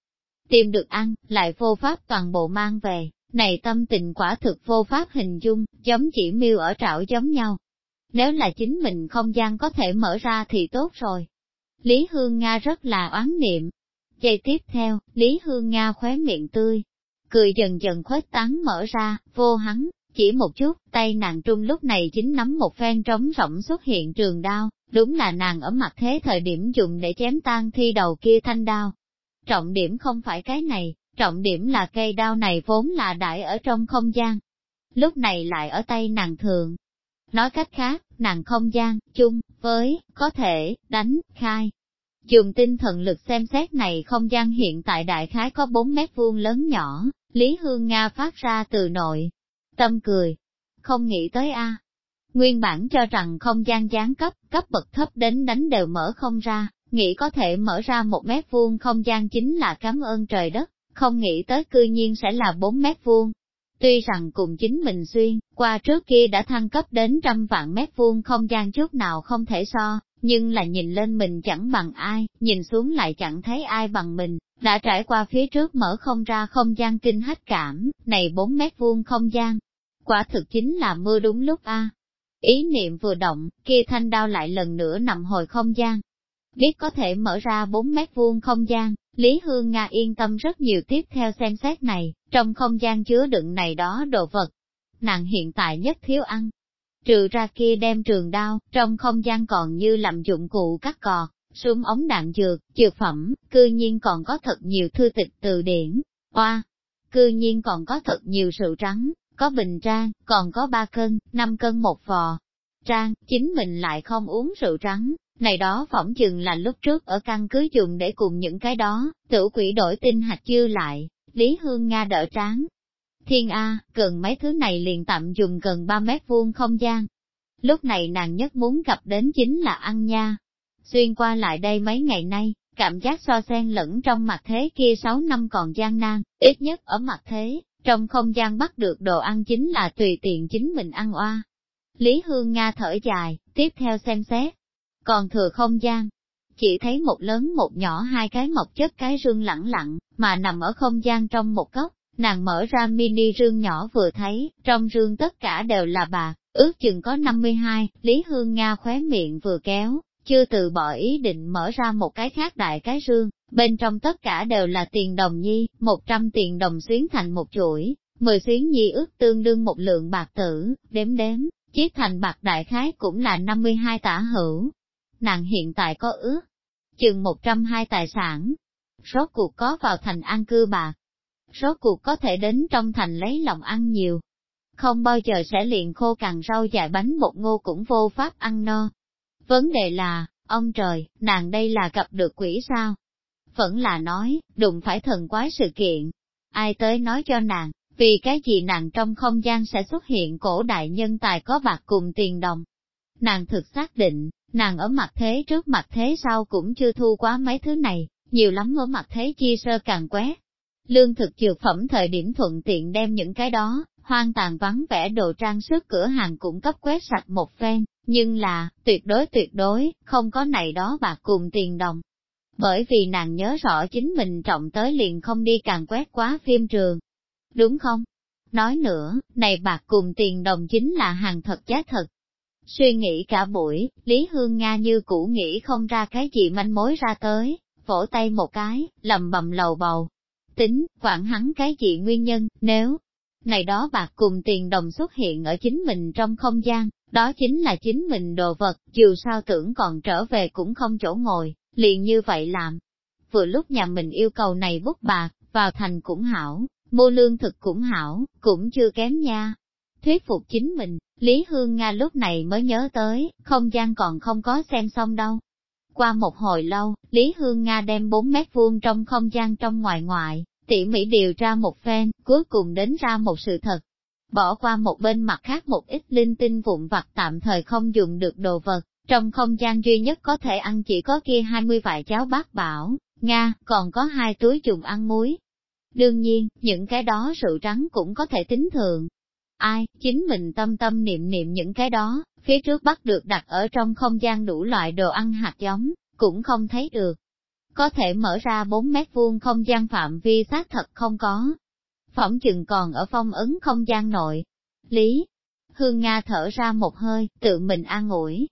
Tìm được ăn, lại vô pháp toàn bộ mang về, này tâm tình quả thực vô pháp hình dung, giống chỉ miêu ở trảo giống nhau. Nếu là chính mình không gian có thể mở ra thì tốt rồi. Lý Hương Nga rất là oán niệm. Giây tiếp theo, Lý Hương Nga khóe miệng tươi, cười dần dần khuếch tán mở ra, vô hắn, chỉ một chút, tay nàng trung lúc này chính nắm một phen trống rỗng xuất hiện trường đao, đúng là nàng ở mặt thế thời điểm dùng để chém tan thi đầu kia thanh đao. Trọng điểm không phải cái này, Trọng điểm là cây đao này vốn là đại ở trong không gian. Lúc này lại ở tay nàng thường. Nói cách khác, nàng không gian, chung, với, có thể, đánh, khai. Dùng tinh thần lực xem xét này không gian hiện tại đại khái có 4 mét vuông lớn nhỏ, Lý Hương Nga phát ra từ nội. Tâm cười. Không nghĩ tới a Nguyên bản cho rằng không gian gián cấp, cấp bậc thấp đến đánh đều mở không ra, nghĩ có thể mở ra một mét vuông không gian chính là cảm ơn trời đất, không nghĩ tới cư nhiên sẽ là 4 mét vuông. Tuy rằng cùng chính mình xuyên, qua trước kia đã thăng cấp đến trăm vạn mét vuông không gian chút nào không thể so, nhưng là nhìn lên mình chẳng bằng ai, nhìn xuống lại chẳng thấy ai bằng mình, đã trải qua phía trước mở không ra không gian kinh hách cảm, này 4 mét vuông không gian. Quả thực chính là mưa đúng lúc a. Ý niệm vừa động, kia thanh đao lại lần nữa nằm hồi không gian. Biết có thể mở ra 4 mét vuông không gian, Lý Hương Nga yên tâm rất nhiều tiếp theo xem xét này, trong không gian chứa đựng này đó đồ vật. Nàng hiện tại nhất thiếu ăn. Trừ ra kia đem trường đao, trong không gian còn như làm dụng cụ cắt cò, súng ống đạn dược, dược phẩm, cư nhiên còn có thật nhiều thư tịch từ điển, oa, cư nhiên còn có thật nhiều rượu trắng, có bình trang, còn có 3 cân, 5 cân một vò. Trang, chính mình lại không uống rượu trắng, này đó phỏng chừng là lúc trước ở căn cứ dùng để cùng những cái đó, tử quỷ đổi tinh hạt dư lại, Lý Hương Nga đỡ tráng. Thiên A, cần mấy thứ này liền tạm dùng gần 3 mét vuông không gian. Lúc này nàng nhất muốn gặp đến chính là ăn nha. Xuyên qua lại đây mấy ngày nay, cảm giác so sen lẫn trong mặt thế kia 6 năm còn gian nan, ít nhất ở mặt thế, trong không gian bắt được đồ ăn chính là tùy tiện chính mình ăn oa. Lý Hương Nga thở dài, tiếp theo xem xét, còn thừa không gian. Chỉ thấy một lớn một nhỏ hai cái mộc chất cái rương lẳng lặng, mà nằm ở không gian trong một góc, nàng mở ra mini rương nhỏ vừa thấy, trong rương tất cả đều là bạc, ước chừng có 52, Lý Hương Nga khóe miệng vừa kéo, chưa từ bỏ ý định mở ra một cái khác đại cái rương, bên trong tất cả đều là tiền đồng nhi, 100 tiền đồng xuyến thành một chuỗi, 10 xuyến nhi ước tương đương một lượng bạc tử, đếm đếm, chiếc thành bạc đại khái cũng là 52 tả hữu, nàng hiện tại có ước, chừng 120 tài sản. Rốt cuộc có vào thành an cư bạc. Rốt cuộc có thể đến trong thành lấy lòng ăn nhiều. Không bao giờ sẽ liền khô càng rau dài bánh bột ngô cũng vô pháp ăn no. Vấn đề là, ông trời, nàng đây là gặp được quỷ sao? Vẫn là nói, đụng phải thần quái sự kiện. Ai tới nói cho nàng, vì cái gì nàng trong không gian sẽ xuất hiện cổ đại nhân tài có bạc cùng tiền đồng. Nàng thực xác định, nàng ở mặt thế trước mặt thế sau cũng chưa thu quá mấy thứ này, nhiều lắm ở mặt thế chi sơ càng quét. Lương thực dược phẩm thời điểm thuận tiện đem những cái đó, hoang tàn vắng vẻ đồ trang sức cửa hàng cũng cấp quét sạch một phen, nhưng là, tuyệt đối tuyệt đối, không có này đó bạc cùng tiền đồng. Bởi vì nàng nhớ rõ chính mình trọng tới liền không đi càng quét quá phim trường. Đúng không? Nói nữa, này bạc cùng tiền đồng chính là hàng thật giá thật, Suy nghĩ cả buổi, Lý Hương Nga như cũ nghĩ không ra cái gì manh mối ra tới, vỗ tay một cái, lầm bầm lầu bầu. Tính, quản hắn cái gì nguyên nhân, nếu này đó bạc cùng tiền đồng xuất hiện ở chính mình trong không gian, đó chính là chính mình đồ vật, dù sao tưởng còn trở về cũng không chỗ ngồi, liền như vậy làm. Vừa lúc nhà mình yêu cầu này bút bạc, vào thành cũng hảo, mua lương thực cũng hảo, cũng chưa kém nha. Thuyết phục chính mình, Lý Hương Nga lúc này mới nhớ tới, không gian còn không có xem xong đâu. Qua một hồi lâu, Lý Hương Nga đem 4 mét vuông trong không gian trong ngoài ngoại, tỉ mỉ điều tra một phen, cuối cùng đến ra một sự thật. Bỏ qua một bên mặt khác một ít linh tinh vụn vặt tạm thời không dùng được đồ vật, trong không gian duy nhất có thể ăn chỉ có kia 20 vại cháo bát bảo, Nga, còn có hai túi dùng ăn muối. Đương nhiên, những cái đó rượu trắng cũng có thể tính thường, Ai, chính mình tâm tâm niệm niệm những cái đó, phía trước bắt được đặt ở trong không gian đủ loại đồ ăn hạt giống, cũng không thấy được. Có thể mở ra 4 mét vuông không gian phạm vi xác thật không có. Phỏng chừng còn ở phong ấn không gian nội. Lý, Hương Nga thở ra một hơi, tự mình an ủi.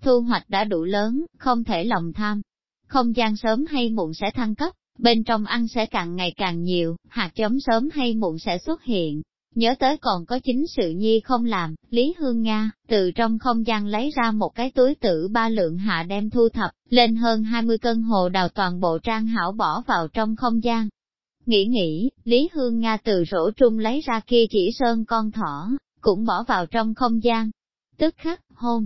Thu hoạch đã đủ lớn, không thể lòng tham. Không gian sớm hay muộn sẽ thăng cấp, bên trong ăn sẽ càng ngày càng nhiều, hạt giống sớm hay muộn sẽ xuất hiện, Nhớ tới còn có chính sự nhi không làm, Lý Hương Nga, từ trong không gian lấy ra một cái túi tử ba lượng hạ đem thu thập, lên hơn 20 cân hồ đào toàn bộ trang hảo bỏ vào trong không gian. Nghĩ nghĩ, Lý Hương Nga từ rổ trung lấy ra kia chỉ sơn con thỏ, cũng bỏ vào trong không gian. Tức khắc, hôn,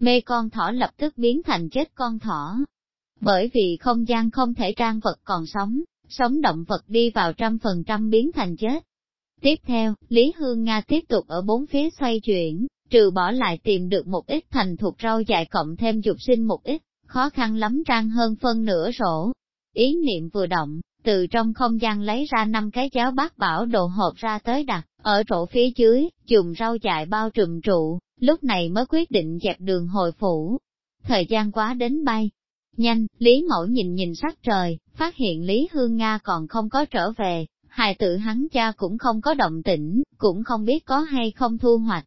mê con thỏ lập tức biến thành chết con thỏ. Bởi vì không gian không thể trang vật còn sống, sống động vật đi vào trăm phần trăm biến thành chết. Tiếp theo, Lý Hương Nga tiếp tục ở bốn phía xoay chuyển, trừ bỏ lại tìm được một ít thành thuộc rau dại cộng thêm dục sinh một ít, khó khăn lắm trang hơn phân nửa rổ. Ý niệm vừa động, từ trong không gian lấy ra năm cái cháo bát bảo đồ hộp ra tới đặt, ở rổ phía dưới, dùng rau dại bao trùm trụ, lúc này mới quyết định dẹp đường hồi phủ. Thời gian quá đến bay. Nhanh, Lý Mẫu nhìn nhìn sắc trời, phát hiện Lý Hương Nga còn không có trở về, hài tự hắn cha cũng không có động tĩnh, cũng không biết có hay không thu hoạch.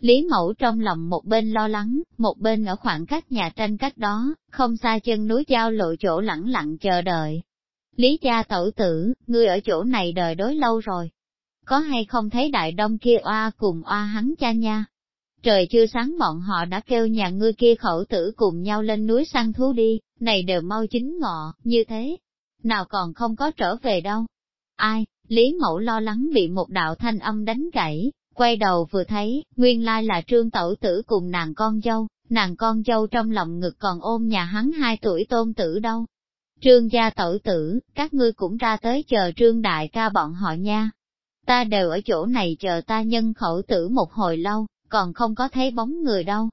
Lý Mẫu trong lòng một bên lo lắng, một bên ở khoảng cách nhà tranh cách đó, không xa chân núi giao lộ chỗ lẳng lặng chờ đợi. Lý cha tẩu tử, ngươi ở chỗ này đời đối lâu rồi. Có hay không thấy đại đông kia oa cùng oa hắn cha nha? Trời chưa sáng bọn họ đã kêu nhà ngươi kia khẩu tử cùng nhau lên núi săn thú đi, này đều mau chín ngọ, như thế. Nào còn không có trở về đâu. Ai, Lý Mẫu lo lắng bị một đạo thanh âm đánh gãy, quay đầu vừa thấy, nguyên lai là trương tẩu tử cùng nàng con dâu, nàng con dâu trong lòng ngực còn ôm nhà hắn hai tuổi tôn tử đâu. Trương gia tẩu tử, các ngươi cũng ra tới chờ trương đại ca bọn họ nha. Ta đều ở chỗ này chờ ta nhân khẩu tử một hồi lâu, còn không có thấy bóng người đâu.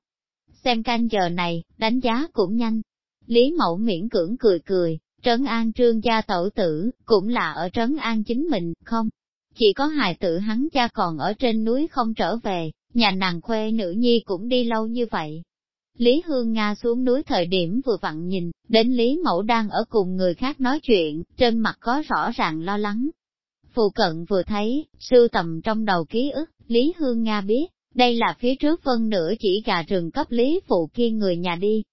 Xem canh giờ này, đánh giá cũng nhanh. Lý mẫu miễn cưỡng cười cười, trấn an trương gia tẩu tử, cũng là ở trấn an chính mình, không? Chỉ có hài tử hắn cha còn ở trên núi không trở về, nhà nàng khuê nữ nhi cũng đi lâu như vậy. Lý Hương Nga xuống núi thời điểm vừa vặn nhìn, đến Lý Mẫu đang ở cùng người khác nói chuyện, trên mặt có rõ ràng lo lắng. Phụ cận vừa thấy, sưu tầm trong đầu ký ức, Lý Hương Nga biết, đây là phía trước phân nửa chỉ gà rừng cấp Lý Phụ kia người nhà đi.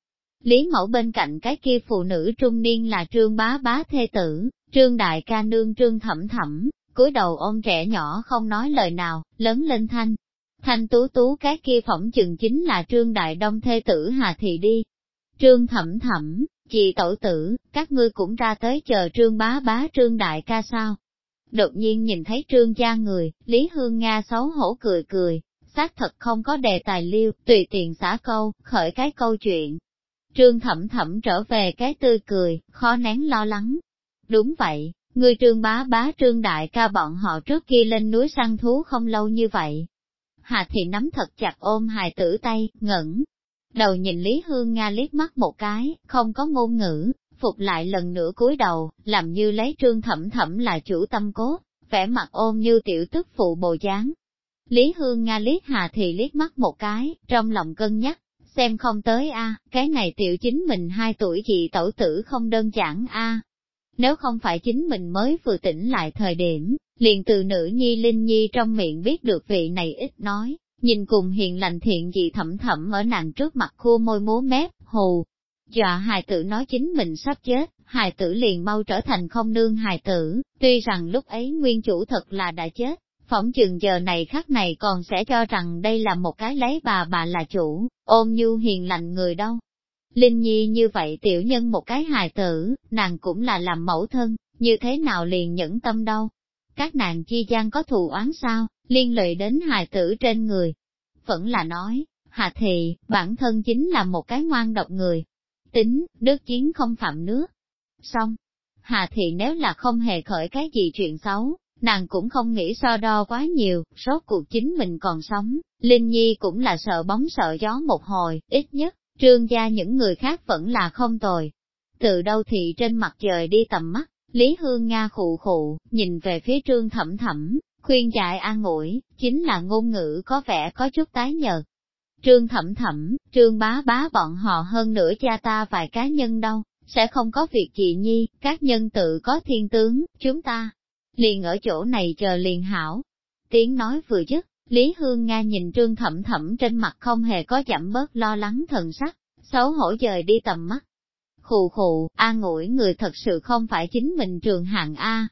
Lý Mẫu bên cạnh cái kia phụ nữ trung niên là Trương Bá Bá Thê Tử, Trương Đại Ca Nương Trương Thẩm Thẩm, cúi đầu ôm trẻ nhỏ không nói lời nào, lớn lên thanh. Thanh tú tú cái kia phỏng chừng chính là Trương Đại Đông Thê Tử Hà Thị đi. Trương Thẩm Thẩm, chị tẩu tử, các ngươi cũng ra tới chờ Trương Bá Bá Trương Đại Ca sao? Đột nhiên nhìn thấy Trương gia người, Lý Hương Nga xấu hổ cười cười, xác thật không có đề tài liêu, tùy tiện xả câu, khởi cái câu chuyện. Trương thẩm thẩm trở về cái tươi cười, khó nén lo lắng. Đúng vậy, người trương bá bá trương đại ca bọn họ trước khi lên núi săn thú không lâu như vậy. Hà thị nắm thật chặt ôm hài tử tay, ngẩn. Đầu nhìn Lý Hương Nga liếc mắt một cái, không có ngôn ngữ, phục lại lần nữa cúi đầu, làm như lấy trương thẩm thẩm là chủ tâm cốt, vẻ mặt ôm như tiểu tức phụ bồ dáng, Lý Hương Nga liếc Hà Thị liếc mắt một cái, trong lòng cân nhắc, xem không tới a, cái này tiểu chính mình hai tuổi chị tẩu tử không đơn giản a. Nếu không phải chính mình mới vừa tỉnh lại thời điểm, liền từ nữ nhi Linh Nhi trong miệng biết được vị này ít nói, nhìn cùng hiền lành thiện dị thẩm thẩm ở nàng trước mặt khua môi múa mép, hù. Dọa hài tử nói chính mình sắp chết, hài tử liền mau trở thành không nương hài tử, tuy rằng lúc ấy nguyên chủ thật là đã chết, phỏng chừng giờ này khắc này còn sẽ cho rằng đây là một cái lấy bà bà là chủ, ôm nhu hiền lành người đâu. Linh Nhi như vậy tiểu nhân một cái hài tử, nàng cũng là làm mẫu thân, như thế nào liền nhẫn tâm đâu. Các nàng chi gian có thù oán sao, liên lụy đến hài tử trên người. Vẫn là nói, hà thị, bản thân chính là một cái ngoan độc người. Tính, đức chiến không phạm nước. Xong, hà thị nếu là không hề khởi cái gì chuyện xấu, nàng cũng không nghĩ so đo quá nhiều, rốt cuộc chính mình còn sống, Linh Nhi cũng là sợ bóng sợ gió một hồi, ít nhất, trương gia những người khác vẫn là không tồi. Từ đâu thì trên mặt trời đi tầm mắt, Lý Hương Nga khụ khụ, nhìn về phía trương thẩm thẩm, khuyên dạy an ủi, chính là ngôn ngữ có vẻ có chút tái nhợt. Trương thẩm thẩm, trương bá bá bọn họ hơn nữa cha ta vài cá nhân đâu, sẽ không có việc gì nhi, các nhân tự có thiên tướng, chúng ta, liền ở chỗ này chờ liền hảo. Tiếng nói vừa dứt, Lý Hương Nga nhìn trương thẩm thẩm trên mặt không hề có giảm bớt lo lắng thần sắc, xấu hổ dời đi tầm mắt. Khù khù, an ủi người thật sự không phải chính mình trường hạng A.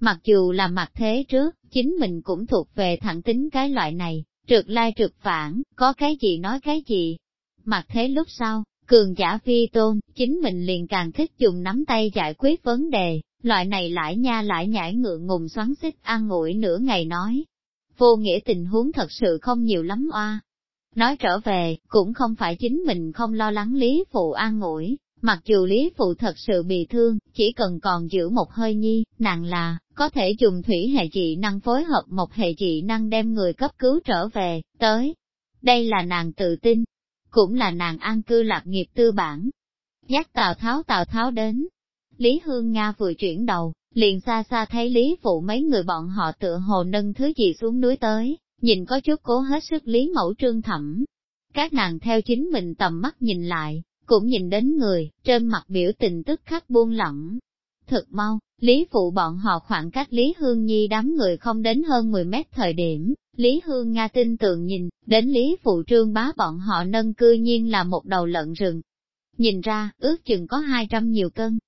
Mặc dù là mặt thế trước, chính mình cũng thuộc về thẳng tính cái loại này, trượt lai trượt phản, có cái gì nói cái gì. Mặt thế lúc sau, cường giả vi tôn, chính mình liền càng thích dùng nắm tay giải quyết vấn đề, Loại này lại nha lại nhảy ngựa ngùng xoắn xích an ngủi nửa ngày nói. Vô nghĩa tình huống thật sự không nhiều lắm oa. Nói trở về, cũng không phải chính mình không lo lắng Lý Phụ an ngủi, mặc dù Lý Phụ thật sự bị thương, chỉ cần còn giữ một hơi nhi, nàng là, có thể dùng thủy hệ trị năng phối hợp một hệ trị năng đem người cấp cứu trở về, tới. Đây là nàng tự tin, cũng là nàng an cư lạc nghiệp tư bản. Dắt Tào Tháo Tào Tháo đến. Lý Hương Nga vừa chuyển đầu, liền xa xa thấy Lý Phụ mấy người bọn họ tựa hồ nâng thứ gì xuống núi tới, nhìn có chút cố hết sức Lý Mẫu Trương Thẩm. Các nàng theo chính mình tầm mắt nhìn lại, cũng nhìn đến người, trên mặt biểu tình tức khắc buông lỏng. Thực mau, Lý Phụ bọn họ khoảng cách Lý Hương Nhi đám người không đến hơn 10 mét thời điểm, Lý Hương Nga tin tưởng nhìn, đến Lý Phụ Trương bá bọn họ nâng cư nhiên là một đầu lợn rừng. Nhìn ra, ước chừng có 200 nhiều cân.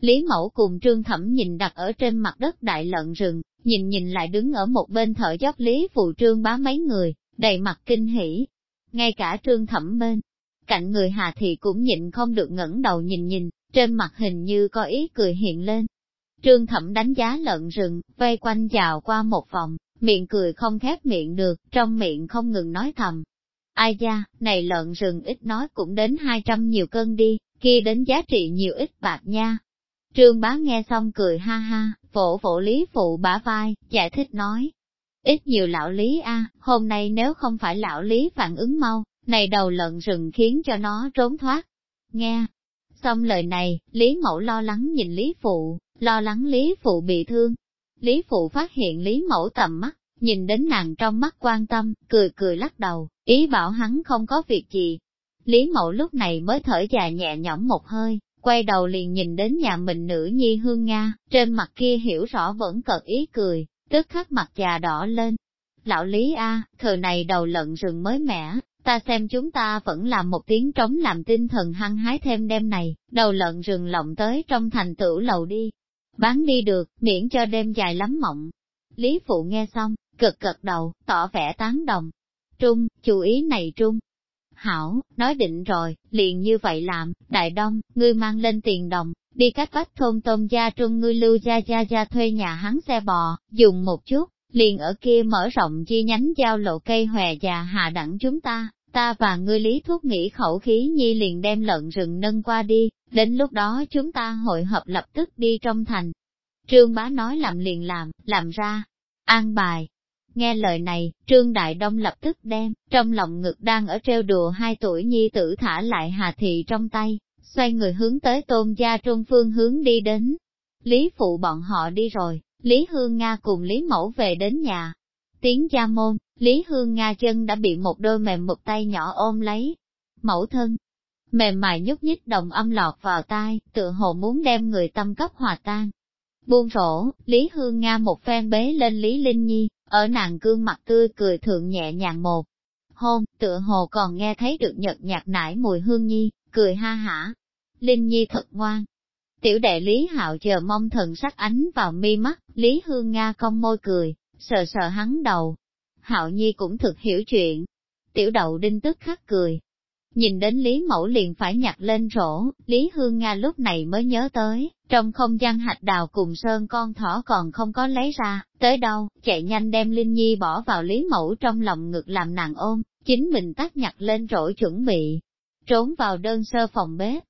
Lý Mẫu cùng Trương Thẩm nhìn đặt ở trên mặt đất đại lợn rừng, nhìn nhìn lại đứng ở một bên thở dốc Lý Phụ Trương bá mấy người, đầy mặt kinh hỉ. Ngay cả Trương Thẩm bên, cạnh người Hà Thị cũng nhịn không được ngẩng đầu nhìn nhìn, trên mặt hình như có ý cười hiện lên. Trương Thẩm đánh giá lợn rừng, vây quanh dạo qua một vòng, miệng cười không khép miệng được, trong miệng không ngừng nói thầm. Ai da, này lợn rừng ít nói cũng đến 200 nhiều cân đi, kia đến giá trị nhiều ít bạc nha. Trương bá nghe xong cười ha ha, vỗ vỗ lý phụ bả vai, giải thích nói. Ít nhiều lão lý a, hôm nay nếu không phải lão lý phản ứng mau, này đầu lợn rừng khiến cho nó trốn thoát. Nghe, xong lời này, Lý Mẫu lo lắng nhìn Lý Phụ, lo lắng Lý Phụ bị thương. Lý Phụ phát hiện Lý Mẫu tầm mắt, nhìn đến nàng trong mắt quan tâm, cười cười lắc đầu, ý bảo hắn không có việc gì. Lý Mẫu lúc này mới thở dài nhẹ nhõm một hơi, quay đầu liền nhìn đến nhà mình nữ nhi hương Nga, trên mặt kia hiểu rõ vẫn cợt ý cười, tức khắc mặt già đỏ lên. Lão Lý A, thời này đầu lợn rừng mới mẻ, ta xem chúng ta vẫn làm một tiếng trống làm tinh thần hăng hái thêm đêm này, đầu lợn rừng lộng tới trong thành tửu lầu đi. Bán đi được, miễn cho đêm dài lắm mộng. Lý Phụ nghe xong, cực cực đầu, tỏ vẻ tán đồng. Trung, chú ý này Trung. Hảo, nói định rồi, liền như vậy làm, Đại Đông, ngươi mang lên tiền đồng, đi cách vách thôn tôm gia Trung ngươi lưu gia gia gia thuê nhà hắn xe bò, dùng một chút, liền ở kia mở rộng chi nhánh giao lộ cây hòe già hạ đẳng chúng ta, ta và ngươi lý thuốc nghĩ khẩu khí nhi liền đem lợn rừng nâng qua đi, đến lúc đó chúng ta hội hợp lập tức đi trong thành. Trương bá nói làm liền làm, làm ra, an bài. Nghe lời này, Trương Đại Đông lập tức đem, trong lòng ngực đang ở treo đùa hai tuổi nhi tử thả lại Hà Thị trong tay, xoay người hướng tới tôn gia trung phương hướng đi đến. Lý phụ bọn họ đi rồi, Lý Hương Nga cùng Lý Mẫu về đến nhà. Tiếng gia môn, Lý Hương Nga chân đã bị một đôi mềm một tay nhỏ ôm lấy. Mẫu thân, mềm mại nhúc nhích đồng âm lọt vào tai, tựa hồ muốn đem người tâm cấp hòa tan. Buông rổ, Lý Hương Nga một phen bế lên Lý Linh Nhi, ở nàng gương mặt tươi cười thượng nhẹ nhàng một. Hôn, tựa hồ còn nghe thấy được nhật nhạt nải mùi hương nhi, cười ha hả. Linh Nhi thật ngoan. Tiểu đệ Lý Hạo chờ mong thần sắc ánh vào mi mắt, Lý Hương Nga cong môi cười, sờ sờ hắn đầu, Hạo Nhi cũng thực hiểu chuyện. Tiểu đậu đinh tức khắc cười. Nhìn đến Lý Mẫu liền phải nhặt lên rổ, Lý Hương Nga lúc này mới nhớ tới, trong không gian hạch đào cùng sơn con thỏ còn không có lấy ra, tới đâu, chạy nhanh đem Linh Nhi bỏ vào Lý Mẫu trong lòng ngực làm nàng ôm, chính mình tắt nhặt lên rổ chuẩn bị, trốn vào đơn sơ phòng bếp.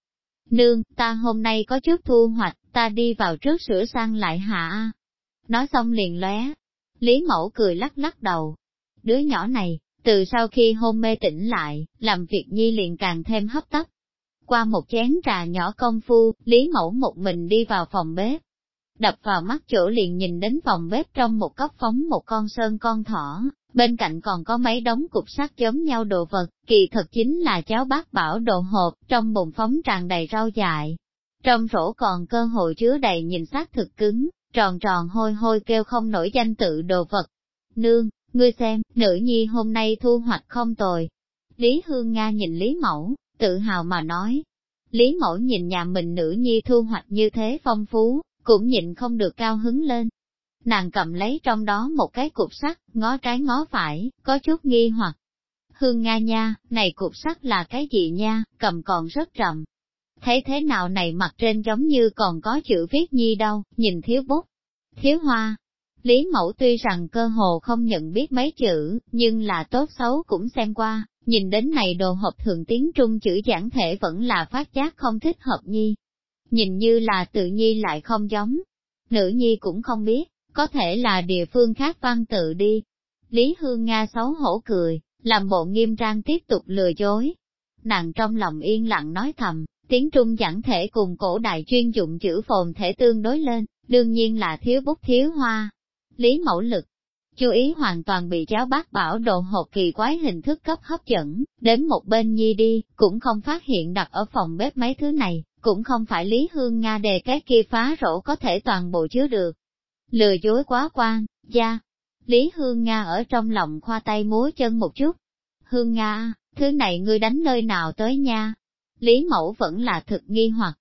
Nương, ta hôm nay có chút thu hoạch, ta đi vào trước sửa sang lại hạ. Nói xong liền lóe. Lý Mẫu cười lắc lắc đầu, đứa nhỏ này, từ sau khi hôn mê tỉnh lại, làm việc nhi liền càng thêm hấp tấp. Qua một chén trà nhỏ công phu, Lý Mẫu một mình đi vào phòng bếp. Đập vào mắt chỗ liền nhìn đến phòng bếp trong một góc phóng một con sơn con thỏ, bên cạnh còn có mấy đống cục sắt giống nhau đồ vật, kỳ thật chính là cháo bát bảo đồ hộp, trong bồn phóng tràn đầy rau dại. Trong rổ còn cơ hội chứa đầy nhìn xác thực cứng, tròn tròn hôi hôi kêu không nổi danh tự đồ vật. Nương, Ngươi xem, nữ nhi hôm nay thu hoạch không tồi. Lý Hương Nga nhìn Lý Mẫu, tự hào mà nói. Lý Mẫu nhìn nhà mình nữ nhi thu hoạch như thế phong phú, cũng nhịn không được cao hứng lên. Nàng cầm lấy trong đó một cái cục sắt, ngó trái ngó phải, có chút nghi hoặc. Hương Nga nha, này cục sắt là cái gì nha, cầm còn rất trầm. Thấy thế nào này mặt trên giống như còn có chữ viết nhi đâu, nhìn thiếu bút, thiếu hoa, Lý Mẫu tuy rằng cơ hồ không nhận biết mấy chữ, nhưng là tốt xấu cũng xem qua, nhìn đến này đồ hộp thường tiếng trung chữ giảng thể vẫn là phát giác không thích hợp nhi. Nhìn như là tự nhi lại không giống. Nữ nhi cũng không biết, có thể là địa phương khác văn tự đi. Lý Hương Nga xấu hổ cười, làm bộ nghiêm trang tiếp tục lừa dối. Nàng trong lòng yên lặng nói thầm, tiếng trung giảng thể cùng cổ đại chuyên dụng chữ phồn thể tương đối lên, đương nhiên là thiếu bút thiếu hoa. Lý mẫu lực, chú ý hoàn toàn bị cháu bác bảo đồ hộp kỳ quái hình thức cấp hấp dẫn, đến một bên nhi đi, cũng không phát hiện đặt ở phòng bếp mấy thứ này, cũng không phải Lý Hương Nga đề cái kia phá rổ có thể toàn bộ chứa được. Lừa dối quá quan, gia. Lý Hương Nga ở trong lòng khoa tay múa chân một chút. Hương Nga, thứ này ngươi đánh nơi nào tới nha? Lý Mẫu vẫn là thực nghi hoặc.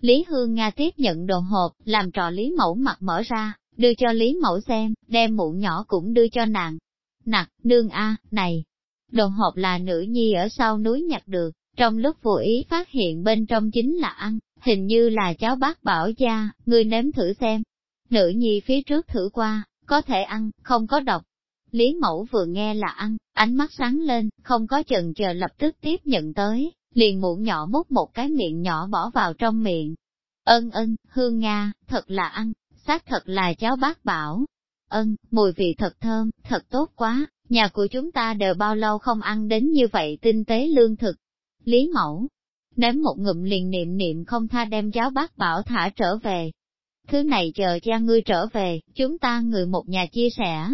Lý Hương Nga tiếp nhận đồ hộp, làm trò Lý Mẫu mặt mở ra, đưa cho Lý Mẫu xem, đem mụ nhỏ cũng đưa cho nàng. Nặc, nương a, này, đồ hộp là nữ nhi ở sau núi nhặt được, trong lúc vô ý phát hiện bên trong chính là ăn, hình như là cháu bác bảo gia, ngươi nếm thử xem. Nữ nhi phía trước thử qua, có thể ăn, không có độc. Lý mẫu vừa nghe là ăn, ánh mắt sáng lên, không có chần chờ lập tức tiếp nhận tới, liền muỗng nhỏ múc một cái miệng nhỏ bỏ vào trong miệng. Ân ân, hương Nga, thật là ăn, xác thật là cháu bác bảo. Ân, mùi vị thật thơm, thật tốt quá, nhà của chúng ta đều bao lâu không ăn đến như vậy tinh tế lương thực. Lý mẫu, ném một ngụm liền niệm niệm không tha đem cháu bác bảo thả trở về. Thứ này chờ cha ngươi trở về, chúng ta người một nhà chia sẻ.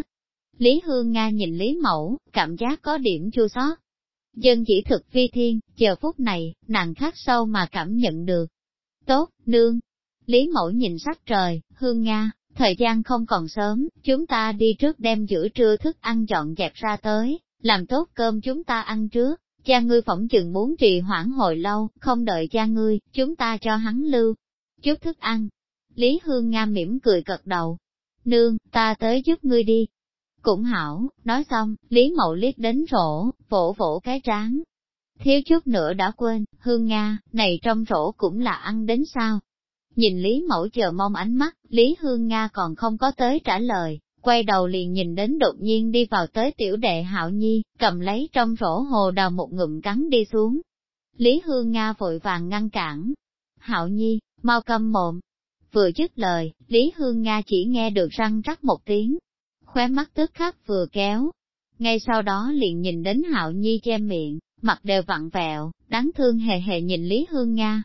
Lý Hương Nga nhìn Lý Mẫu, cảm giác có điểm chua xót. Dân chỉ thực vi thiên, chờ phút này, nàng khắc sâu mà cảm nhận được. Tốt, nương, Lý mẫu nhìn sắc trời, hương Nga, thời gian không còn sớm, chúng ta đi trước đem giữa trưa thức ăn dọn dẹp ra tới, làm tốt cơm chúng ta ăn trước. Cha ngươi phỏng chừng muốn trì hoãn hồi lâu, không đợi cha ngươi, chúng ta cho hắn lưu. Chút thức ăn. Lý Hương Nga mỉm cười cật đầu. Nương, ta tới giúp ngươi đi. Cũng hảo, nói xong, Lý Mậu liếc đến rổ, vỗ vỗ cái trán. Thiếu chút nữa đã quên, Hương Nga, này trong rổ cũng là ăn đến sao? Nhìn Lý Mẫu chờ mong ánh mắt, Lý Hương Nga còn không có tới trả lời, quay đầu liền nhìn đến đột nhiên đi vào tới tiểu đệ Hạo Nhi, cầm lấy trong rổ hồ đào một ngụm cắn đi xuống. Lý Hương Nga vội vàng ngăn cản. Hạo Nhi, mau câm mồm. Vừa dứt lời, Lý Hương Nga chỉ nghe được răng rắc một tiếng. Khóe mắt tức khắc vừa kéo. Ngay sau đó liền nhìn đến Hạo Nhi che miệng, mặt đều vặn vẹo, đáng thương hề hề nhìn Lý Hương Nga.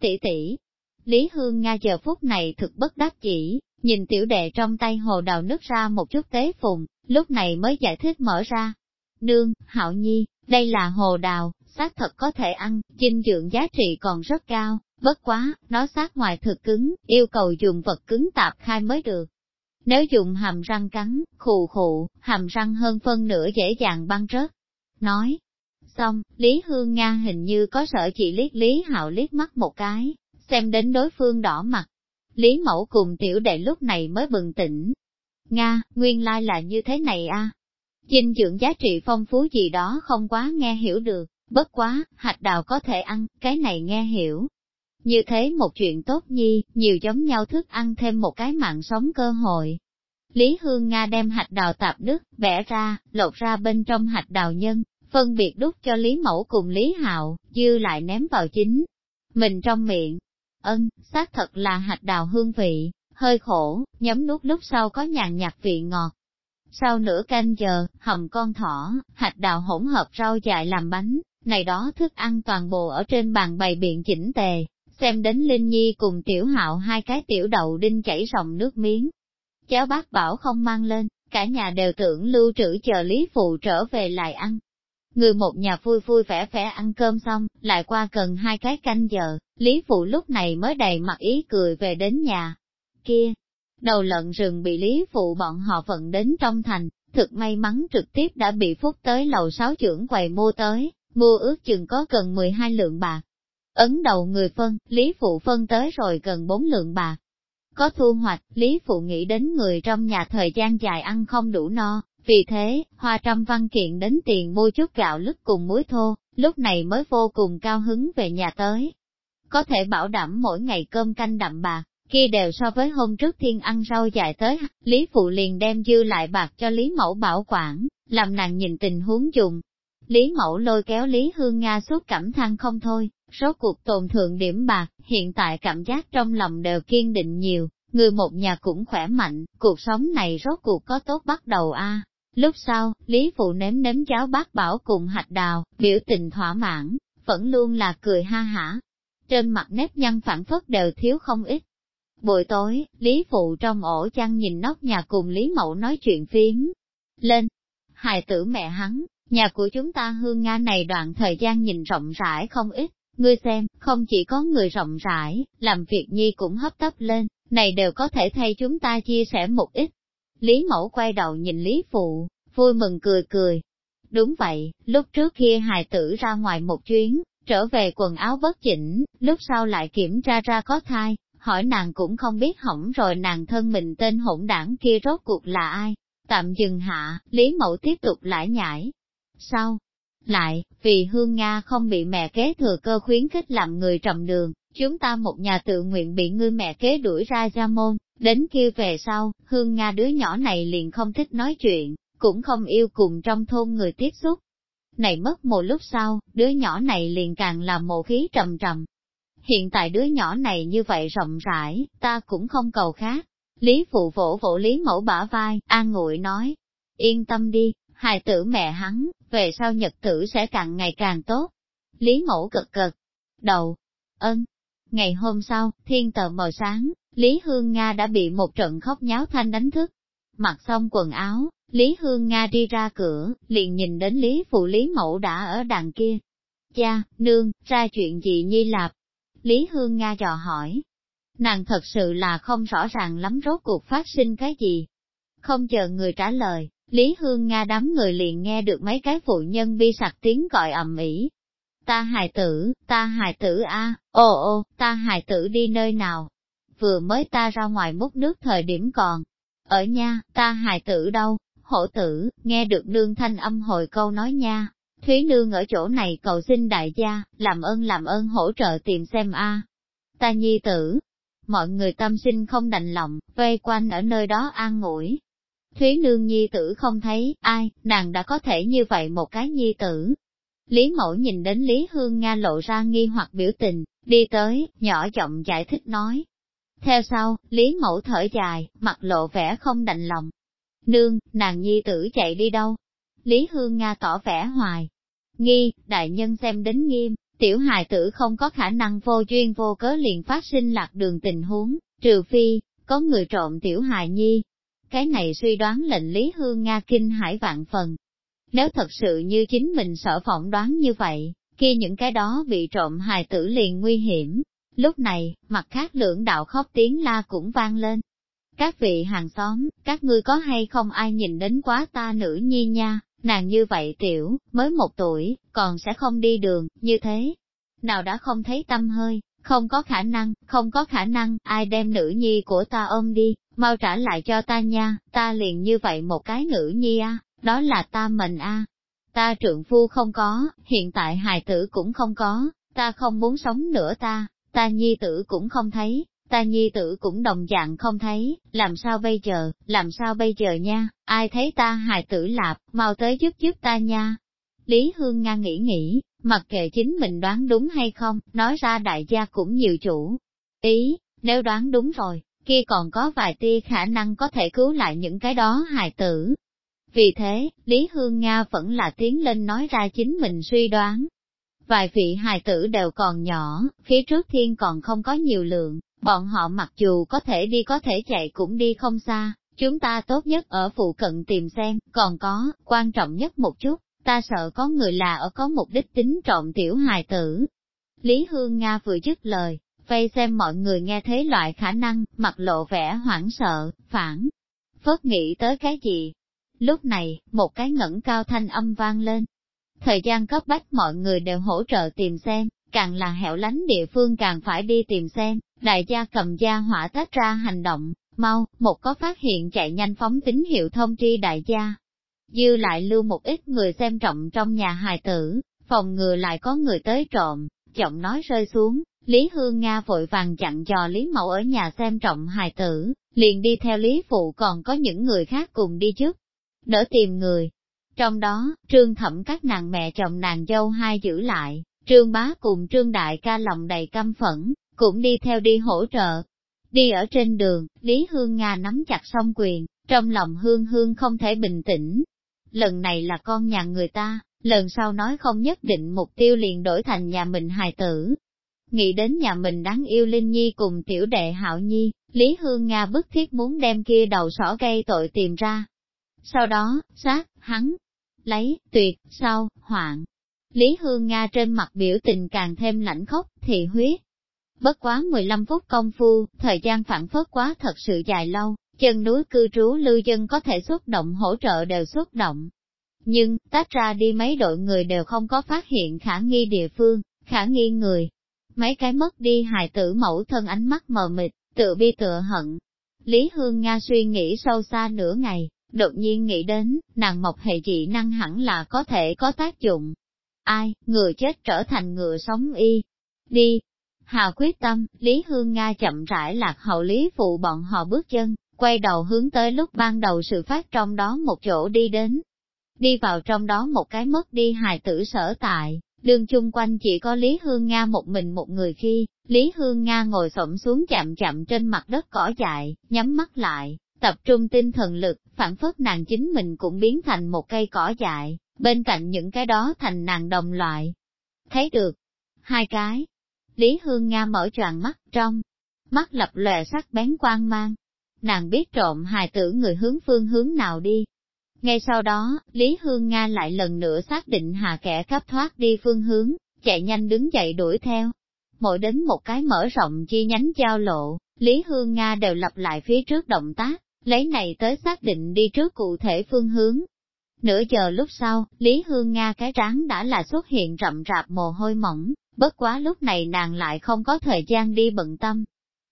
Tỷ tỷ, Lý Hương Nga giờ phút này thực bất đắc chỉ, nhìn tiểu đệ trong tay hồ đào nước ra một chút tế phùng, lúc này mới giải thích mở ra. Nương, Hạo Nhi, đây là hồ đào, xác thật có thể ăn, dinh dưỡng giá trị còn rất cao, bất quá, nó sát ngoài thực cứng, yêu cầu dùng vật cứng tạp khai mới được. Nếu dùng hàm răng cắn, khù khụ, hàm răng hơn phân nửa dễ dàng băng rớt. Nói, xong, Lý Hương Nga hình như có sợ chị liếc Lý Hạo liếc mắt một cái, xem đến đối phương đỏ mặt. Lý mẫu cùng tiểu đệ lúc này mới bừng tỉnh. Nga, nguyên lai là như thế này a. À? Dinh dưỡng giá trị phong phú gì đó không quá nghe hiểu được, bất quá, hạt đào có thể ăn, cái này nghe hiểu. Như thế một chuyện tốt nhi, nhiều giống nhau thức ăn thêm một cái mạng sống cơ hội. Lý Hương Nga đem hạt đào tạp đức, bẻ ra, lột ra bên trong hạt đào nhân, phân biệt đút cho Lý Mẫu cùng Lý Hạo, dư lại ném vào chính. Mình trong miệng, Ân, xác thật là hạt đào hương vị, hơi khổ, nhấm nuốt lúc sau có nhàn nhạt vị ngọt. Sau nửa canh giờ, hầm con thỏ, hạt đào hỗn hợp rau dại làm bánh, này đó thức ăn toàn bộ ở trên bàn bày biện chỉnh tề, xem đến Linh Nhi cùng tiểu hạo hai cái tiểu đậu đinh chảy ròng nước miếng. Cháu bác bảo không mang lên, cả nhà đều tưởng lưu trữ chờ Lý Phụ trở về lại ăn, Người một nhà vui vui vẻ vẻ ăn cơm xong, lại qua cần hai cái canh giờ, Lý Phụ lúc này mới đầy mặt ý cười về đến nhà. Kia, đầu lợn rừng bị Lý Phụ bọn họ vận đến trong thành, thực may mắn trực tiếp đã bị phúc tới lầu sáu trưởng quầy mua tới, mua ước chừng có gần 12 lượng bạc. Ấn đầu người phân, Lý Phụ phân tới rồi gần 4 lượng bạc. Có thu hoạch, Lý Phụ nghĩ đến người trong nhà thời gian dài ăn không đủ no, vì thế, hoa trâm văn kiện đến tiền mua chút gạo lứt cùng muối thô, lúc này mới vô cùng cao hứng về nhà tới. Có thể bảo đảm mỗi ngày cơm canh đậm bạc, kia đều so với hôm trước thiên ăn rau dài tới, Lý Phụ liền đem dư lại bạc cho Lý Mẫu bảo quản, làm nàng nhìn tình huống dùng. Lý Mẫu lôi kéo Lý Hương Nga suốt cảm than không thôi, số cuộc tồn thượng điểm bạc, hiện tại cảm giác trong lòng đều kiên định nhiều, người một nhà cũng khỏe mạnh, cuộc sống này rốt cuộc có tốt bắt đầu a Lúc sau, Lý Phụ ném ném cháo bát bảo cùng hạch đào, biểu tình thỏa mãn, vẫn luôn là cười ha hả. Trên mặt nếp nhăn phản phất đều thiếu không ít. Buổi tối, Lý Phụ trong ổ chăn nhìn nóc nhà cùng Lý Mậu nói chuyện phím. Lên, hài tử mẹ hắn, nhà của chúng ta hương Nga này đoạn thời gian nhìn rộng rãi không ít, ngươi xem, không chỉ có người rộng rãi, làm việc nhi cũng hấp tấp lên, này đều có thể thay chúng ta chia sẻ một ít. Lý Mẫu quay đầu nhìn Lý Phụ, vui mừng cười cười. Đúng vậy, lúc trước kia hài tử ra ngoài một chuyến, trở về quần áo bất chỉnh, lúc sau lại kiểm tra ra có thai, hỏi nàng cũng không biết hỏng rồi nàng thân mình tên hỗn đảng kia rốt cuộc là ai. Tạm dừng hạ, Lý Mẫu tiếp tục lải nhải. Sau, lại, vì Hương Nga không bị mẹ kế thừa cơ khuyến khích làm người trầm đường, chúng ta một nhà tự nguyện bị ngươi mẹ kế đuổi ra ra môn, đến kia về sau, Hương Nga đứa nhỏ này liền không thích nói chuyện, cũng không yêu cùng trong thôn người tiếp xúc. Này mất một lúc sau, đứa nhỏ này liền càng làm một khí trầm trầm. Hiện tại đứa nhỏ này như vậy rộng rãi, ta cũng không cầu khác. Lý phụ vỗ vỗ Lý mẫu bả vai, an ngụy nói, yên tâm đi, hài tử mẹ hắn, về sau nhật tử sẽ càng ngày càng tốt. Lý mẫu cực cực, đầu, ân. Ngày hôm sau, thiên tờ mờ sáng, Lý Hương Nga đã bị một trận khóc nháo thanh đánh thức. Mặc xong quần áo, Lý Hương Nga đi ra cửa, liền nhìn đến Lý Phụ Lý Mẫu đã ở đằng kia. Cha, nương, ra chuyện gì nhi lạp? Lý Hương Nga dò hỏi. Nàng thật sự là không rõ ràng lắm rốt cuộc phát sinh cái gì. Không chờ người trả lời, Lý Hương Nga đám người liền nghe được mấy cái phụ nhân bi sặc tiếng gọi ầm ĩ. Ta hài tử, ta hài tử a, ô ô, ta hài tử đi nơi nào? Vừa mới ta ra ngoài múc nước thời điểm còn. Ở nha, ta hài tử đâu? Hổ tử, nghe được nương thanh âm hồi câu nói nha. Thúy nương ở chỗ này cầu xin đại gia, làm ơn làm ơn hỗ trợ tìm xem a. Ta nhi tử. Mọi người tâm sinh không đành lòng, vây quanh ở nơi đó an ngủi, Thúy nương nhi tử không thấy, ai, nàng đã có thể như vậy một cái nhi tử. Lý mẫu nhìn đến Lý Hương Nga lộ ra nghi hoặc biểu tình, đi tới, nhỏ giọng giải thích nói. Theo sau, Lý mẫu thở dài, mặt lộ vẻ không đành lòng. Nương, nàng nhi tử chạy đi đâu? Lý Hương Nga tỏ vẻ hoài. Nghi, đại nhân xem đến nghiêm, tiểu hài tử không có khả năng vô duyên vô cớ liền phát sinh lạc đường tình huống, trừ phi, có người trộm tiểu hài nhi, cái này suy đoán lệnh Lý Hương Nga kinh hải vạn phần. Nếu thật sự như chính mình sợ phỏng đoán như vậy, khi những cái đó bị trộm hài tử liền nguy hiểm. Lúc này, mặt khác lưỡng đạo khóc tiếng la cũng vang lên. Các vị hàng xóm, các ngươi có hay không ai nhìn đến quá ta nữ nhi nha, nàng như vậy tiểu, mới một tuổi, còn sẽ không đi đường, như thế. Nào đã không thấy tâm hơi, không có khả năng, không có khả năng, ai đem nữ nhi của ta ôm đi, mau trả lại cho ta nha, ta liền như vậy một cái nữ nhi a, đó là ta mình a. Ta trượng phu không có, hiện tại hài tử cũng không có, ta không muốn sống nữa ta, ta nhi tử cũng không thấy, ta nhi tử cũng đồng dạng không thấy, làm sao bây giờ, làm sao bây giờ nha, ai thấy ta hài tử lạp, mau tới giúp giúp ta nha. Lý Hương Nga nghĩ nghĩ, mặc kệ chính mình đoán đúng hay không, nói ra đại gia cũng nhiều chủ. Ý, nếu đoán đúng rồi, kia còn có vài tia khả năng có thể cứu lại những cái đó hài tử. Vì thế, Lý Hương Nga vẫn là tiến lên nói ra chính mình suy đoán. Vài vị hài tử đều còn nhỏ, phía trước thiên còn không có nhiều lượng, bọn họ mặc dù có thể đi có thể chạy cũng đi không xa, chúng ta tốt nhất ở phụ cận tìm xem, còn có, quan trọng nhất một chút, ta sợ có người là ở có mục đích tính trộm tiểu hài tử. Lý Hương Nga vừa dứt lời, vây xem mọi người nghe thế loại khả năng, mặt lộ vẻ hoảng sợ, phản. Phớt nghĩ tới cái gì? Lúc này, một cái ngẩng cao thanh âm vang lên. Thời gian cấp bách mọi người đều hỗ trợ tìm xem, càng là hẻo lánh địa phương càng phải đi tìm xem, đại gia cầm gia hỏa tách ra hành động, mau, một có phát hiện chạy nhanh phóng tín hiệu thông tri đại gia. Dư lại lưu một ít người xem trọng trong nhà hài tử, phòng ngừa lại có người tới trộm, giọng nói rơi xuống, Lý Hương Nga vội vàng chặn dò Lý Mẫu ở nhà xem trọng hài tử, liền đi theo Lý Phụ còn có những người khác cùng đi trước, đỡ tìm người. Trong đó, trương thẩm các nàng mẹ chồng nàng dâu hai giữ lại, trương bá cùng trương đại ca lòng đầy căm phẫn, cũng đi theo đi hỗ trợ. Đi ở trên đường, Lý Hương Nga nắm chặt song quyền, trong lòng Hương Hương không thể bình tĩnh. lần này là con nhà người ta, lần sau nói không nhất định mục tiêu liền đổi thành nhà mình hài tử. Nghĩ đến nhà mình đáng yêu Linh Nhi cùng tiểu đệ Hạo Nhi, Lý Hương Nga bức thiết muốn đem kia đầu sỏ gây tội tìm ra. Sau đó, sát, hắn, lấy, tuyệt, sau, hoạn. Lý Hương Nga trên mặt biểu tình càng thêm lạnh khốc, thị huyết. Bất quá 15 phút công phu, thời gian phản phất quá thật sự dài lâu, chân núi cư trú lưu dân có thể xuất động hỗ trợ đều xuất động. Nhưng, tách ra đi mấy đội người đều không có phát hiện khả nghi địa phương, khả nghi người. Mấy cái mất đi hài tử mẫu thân ánh mắt mờ mịt, tự bi tựa hận. Lý Hương Nga suy nghĩ sâu xa nửa ngày, đột nhiên nghĩ đến, nàng mộc hệ dị năng hẳn là có thể có tác dụng. Ai, người chết trở thành ngựa sống y. Đi. hà quyết tâm, Lý Hương Nga chậm rãi lạc hậu Lý phụ bọn họ bước chân, quay đầu hướng tới lúc ban đầu sự phát trong đó một chỗ đi đến. Đi vào trong đó một cái mất đi hài tử sở tại, đường chung quanh chỉ có Lý Hương Nga một mình một người khi, Lý Hương Nga ngồi xổm xuống chạm chạm trên mặt đất cỏ dại, nhắm mắt lại, tập trung tinh thần lực, phản phất nàng chính mình cũng biến thành một cây cỏ dại, bên cạnh những cái đó thành nàng đồng loại. Thấy được, hai cái. Lý Hương Nga mở tròn mắt trong, mắt lập lòe sắc bén quang mang, nàng biết trộm hài tử người hướng phương hướng nào đi. Ngay sau đó, Lý Hương Nga lại lần nữa xác định hà kẻ cấp thoát đi phương hướng, chạy nhanh đứng dậy đuổi theo. Mỗi đến một cái mở rộng chi nhánh giao lộ, Lý Hương Nga đều lặp lại phía trước động tác, lấy này tới xác định đi trước cụ thể phương hướng. Nửa giờ lúc sau, Lý Hương Nga cái trán đã là xuất hiện rậm rạp mồ hôi mỏng, bất quá lúc này nàng lại không có thời gian đi bận tâm.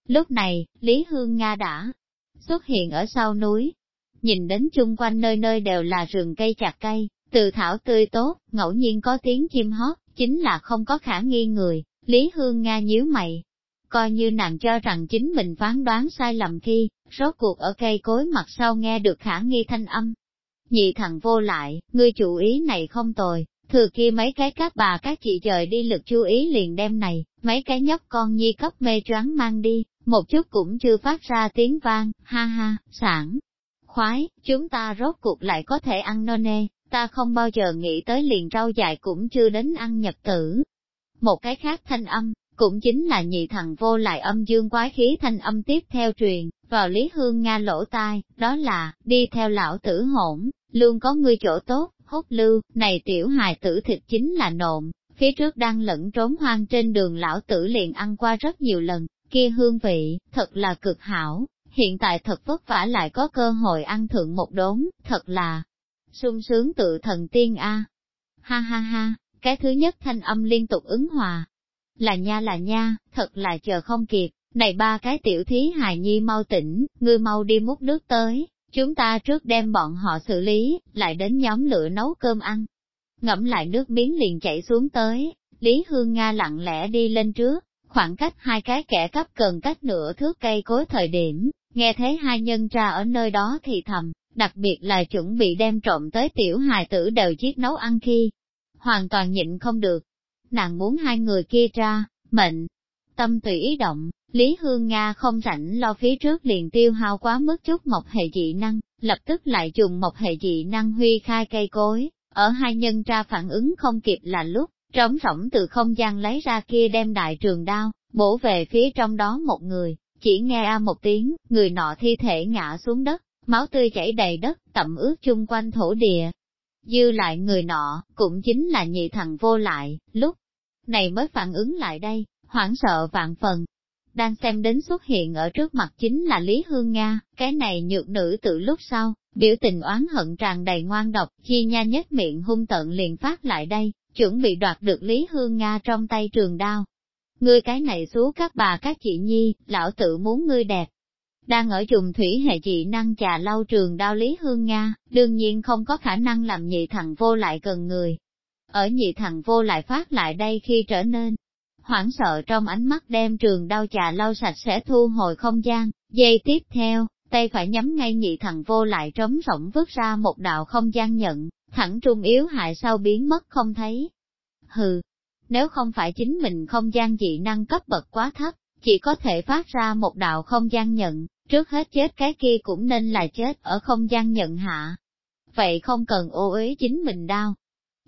Lúc này, Lý Hương Nga đã xuất hiện ở sau núi. Nhìn đến chung quanh nơi nơi đều là rừng cây chặt cây, từ thảo tươi tốt, ngẫu nhiên có tiếng chim hót, chính là không có khả nghi người, Lý Hương Nga nhíu mày. Coi như nàng cho rằng chính mình phán đoán sai lầm khi, rốt cuộc ở cây cối mặt sau nghe được khả nghi thanh âm. Nhị thằng vô lại, ngươi chủ ý này không tồi, thừa kia mấy cái các bà các chị trời đi lực chú ý liền đem này, mấy cái nhóc con nhi cấp mê choáng mang đi, một chút cũng chưa phát ra tiếng vang, ha ha, sảng. Khoái, chúng ta rốt cuộc lại có thể ăn non nê, ta không bao giờ nghĩ tới liền rau dại cũng chưa đến ăn nhật tử. Một cái khác thanh âm, cũng chính là nhị thằng vô lại âm dương quái khí thanh âm tiếp theo truyền, vào Lý Hương Nga lỗ tai, đó là, đi theo lão tử hỗn, luôn có người chỗ tốt, hốt lưu, này tiểu hài tử thịt chính là nộm, phía trước đang lẫn trốn hoang trên đường lão tử liền ăn qua rất nhiều lần, kia hương vị, thật là cực hảo, hiện tại thật vất vả lại có cơ hội ăn thượng một đốn, thật là sung sướng tự thần tiên a. Ha ha ha, cái thứ nhất thanh âm liên tục ứng hòa. Là nha là nha, thật là chờ không kịp, này ba cái tiểu thí hài nhi mau tỉnh, ngươi mau đi múc nước tới, chúng ta trước đem bọn họ xử lý, lại đến nhóm lửa nấu cơm ăn. Ngẫm lại nước miếng liền chảy xuống tới, Lý Hương Nga lặng lẽ đi lên trước, khoảng cách hai cái kẻ cấp cần cách nửa thước cây cối thời điểm, nghe thấy hai nhân ra ở nơi đó thì thầm, đặc biệt là chuẩn bị đem trộm tới tiểu hài tử đều chiếc nấu ăn khi, hoàn toàn nhịn không được. Nàng muốn hai người kia ra, mệnh, tâm tùy ý động, Lý Hương Nga không rảnh lo phía trước liền tiêu hao quá mức chút một hệ dị năng, lập tức lại dùng một hệ dị năng huy khai cây cối, ở hai nhân ra phản ứng không kịp là lúc, trống rỗng từ không gian lấy ra kia đem đại trường đao, bổ về phía trong đó một người, chỉ nghe a một tiếng, người nọ thi thể ngã xuống đất, máu tươi chảy đầy đất, tẩm ướt chung quanh thổ địa. Dư lại người nọ, cũng chính là nhị thằng vô lại, lúc này mới phản ứng lại đây, hoảng sợ vạn phần. Đang xem đến xuất hiện ở trước mặt chính là Lý Hương Nga, cái này nhược nữ tự lúc sau, biểu tình oán hận tràn đầy ngoan độc, chi nha nhất miệng hung tận liền phát lại đây, chuẩn bị đoạt được Lý Hương Nga trong tay trường đao. Ngươi cái này xuống các bà các chị nhi, lão tự muốn ngươi đẹp. Đang ở dùng thủy hệ dị năng trà lau trường đao Lý Hương Nga, đương nhiên không có khả năng làm nhị thằng vô lại gần người. Ở nhị thằng vô lại phát lại đây khi trở nên hoảng sợ trong ánh mắt đem trường đao trà lau sạch sẽ thu hồi không gian, dây tiếp theo, tay phải nhắm ngay nhị thằng vô lại trống rỗng vứt ra một đạo không gian nhận, thẳng trung yếu hại sau biến mất không thấy. Hừ, nếu không phải chính mình không gian dị năng cấp bậc quá thấp, chỉ có thể phát ra một đạo không gian nhận, trước hết chết cái kia cũng nên là chết ở không gian nhận hạ. vậy không cần ô uế chính mình đau.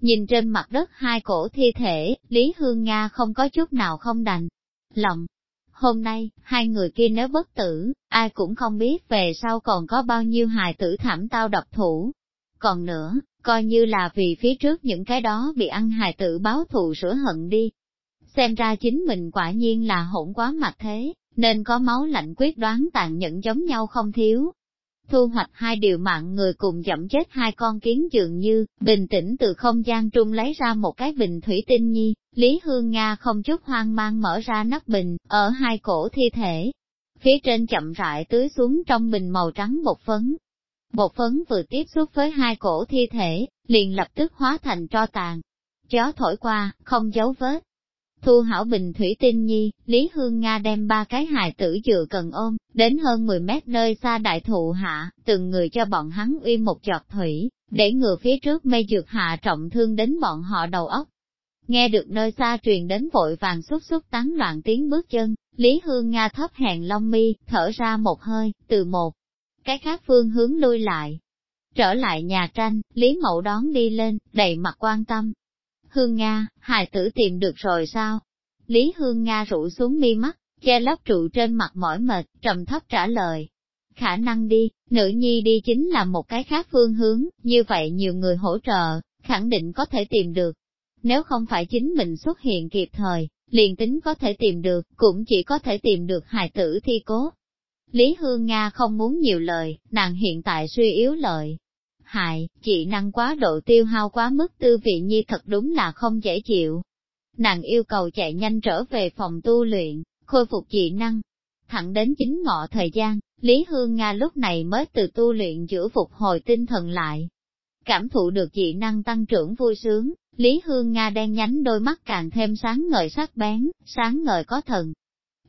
Nhìn trên mặt đất hai cổ thi thể, Lý Hương Nga không có chút nào không đành. Lòng, hôm nay, hai người kia nếu bất tử, ai cũng không biết về sau còn có bao nhiêu hài tử thảm tao độc thủ. Còn nữa, coi như là vì phía trước những cái đó bị ăn hài tử báo thù sửa hận đi. Xem ra chính mình quả nhiên là hỗn quá mặt thế, nên có máu lạnh quyết đoán tàn nhẫn giống nhau không thiếu. Thu hoạch hai điều mạng người cùng dẫm chết hai con kiến dường như, bình tĩnh từ không gian trung lấy ra một cái bình thủy tinh nhi, Lý Hương Nga không chút hoang mang mở ra nắp bình, ở hai cổ thi thể. Phía trên chậm rãi tưới xuống trong bình màu trắng bột phấn. Bột phấn vừa tiếp xúc với hai cổ thi thể, liền lập tức hóa thành tro tàn. Gió thổi qua, không dấu vết, Thu hảo bình thủy tinh nhi, Lý Hương Nga đem ba cái hài tử dựa cần ôm, đến hơn 10 mét nơi xa đại thụ hạ, từng người cho bọn hắn uy một giọt thủy, để ngừa phía trước mây dược hạ trọng thương đến bọn họ đầu óc. Nghe được nơi xa truyền đến vội vàng xúc xúc tán loạn tiếng bước chân, Lý Hương Nga thấp hèn long mi, thở ra một hơi, từ một cái khác phương hướng lui lại. Trở lại nhà tranh, Lý Mậu đón đi lên, đầy mặt quan tâm, Hương Nga, hài tử tìm được rồi sao? Lý Hương Nga rủ xuống mi mắt, che lấp trụ trên mặt mỏi mệt, trầm thấp trả lời. Khả năng đi, nữ nhi đi chính là một cái khác phương hướng, như vậy nhiều người hỗ trợ, khẳng định có thể tìm được. Nếu không phải chính mình xuất hiện kịp thời, liền tính có thể tìm được, cũng chỉ có thể tìm được hài tử thi cố. Lý Hương Nga không muốn nhiều lời, nàng hiện tại suy yếu lợi, hại, chị năng quá độ tiêu hao quá mức tư vị nhi thật đúng là không dễ chịu. Nàng yêu cầu chạy nhanh trở về phòng tu luyện, khôi phục chị năng. Thẳng đến chính ngọ thời gian, Lý Hương Nga lúc này mới từ tu luyện giữa phục hồi tinh thần lại. Cảm thụ được dị năng tăng trưởng vui sướng, Lý Hương Nga đen nhánh đôi mắt càng thêm sáng ngời sắc bén, sáng ngời có thần.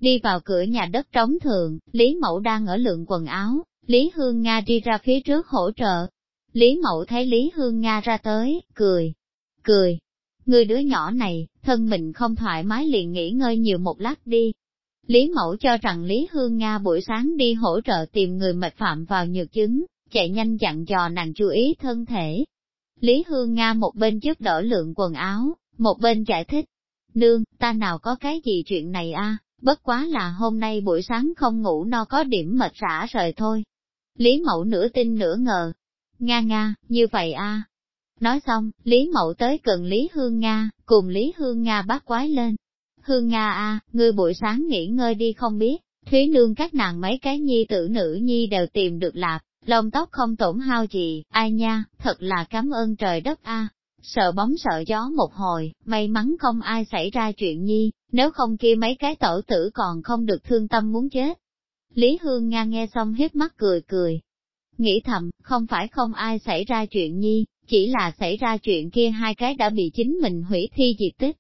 Đi vào cửa nhà đất trống thường, Lý Mẫu đang ở lượng quần áo, Lý Hương Nga đi ra phía trước hỗ trợ, Lý Mậu thấy Lý Hương Nga ra tới, cười, cười. Người đứa nhỏ này, thân mình không thoải mái liền nghỉ ngơi nhiều một lát đi. Lý Mậu cho rằng Lý Hương Nga buổi sáng đi hỗ trợ tìm người mệt phạm vào nhược chứng, chạy nhanh dặn dò nàng chú ý thân thể. Lý Hương Nga một bên trước đỡ lượng quần áo, một bên giải thích. Nương, ta nào có cái gì chuyện này a? bất quá là hôm nay buổi sáng không ngủ no có điểm mệt rã rời thôi. Lý Mậu nửa tin nửa ngờ, Nga Nga, như vậy a. Nói xong, Lý Mậu tới gần Lý Hương Nga, cùng Lý Hương Nga bác quái lên. Hương Nga a, ngươi buổi sáng nghỉ ngơi đi không biết, Thúy Nương các nàng mấy cái nhi tử nữ nhi đều tìm được lạp, lông tóc không tổn hao gì, ai nha, thật là cảm ơn trời đất a. Sợ bóng sợ gió một hồi, may mắn không ai xảy ra chuyện nhi, nếu không kia mấy cái tổ tử còn không được thương tâm muốn chết. Lý Hương Nga nghe xong hết mắt cười cười, Nghĩ thầm, không phải không ai xảy ra chuyện nhi, chỉ là xảy ra chuyện kia hai cái đã bị chính mình hủy thi diệt tích.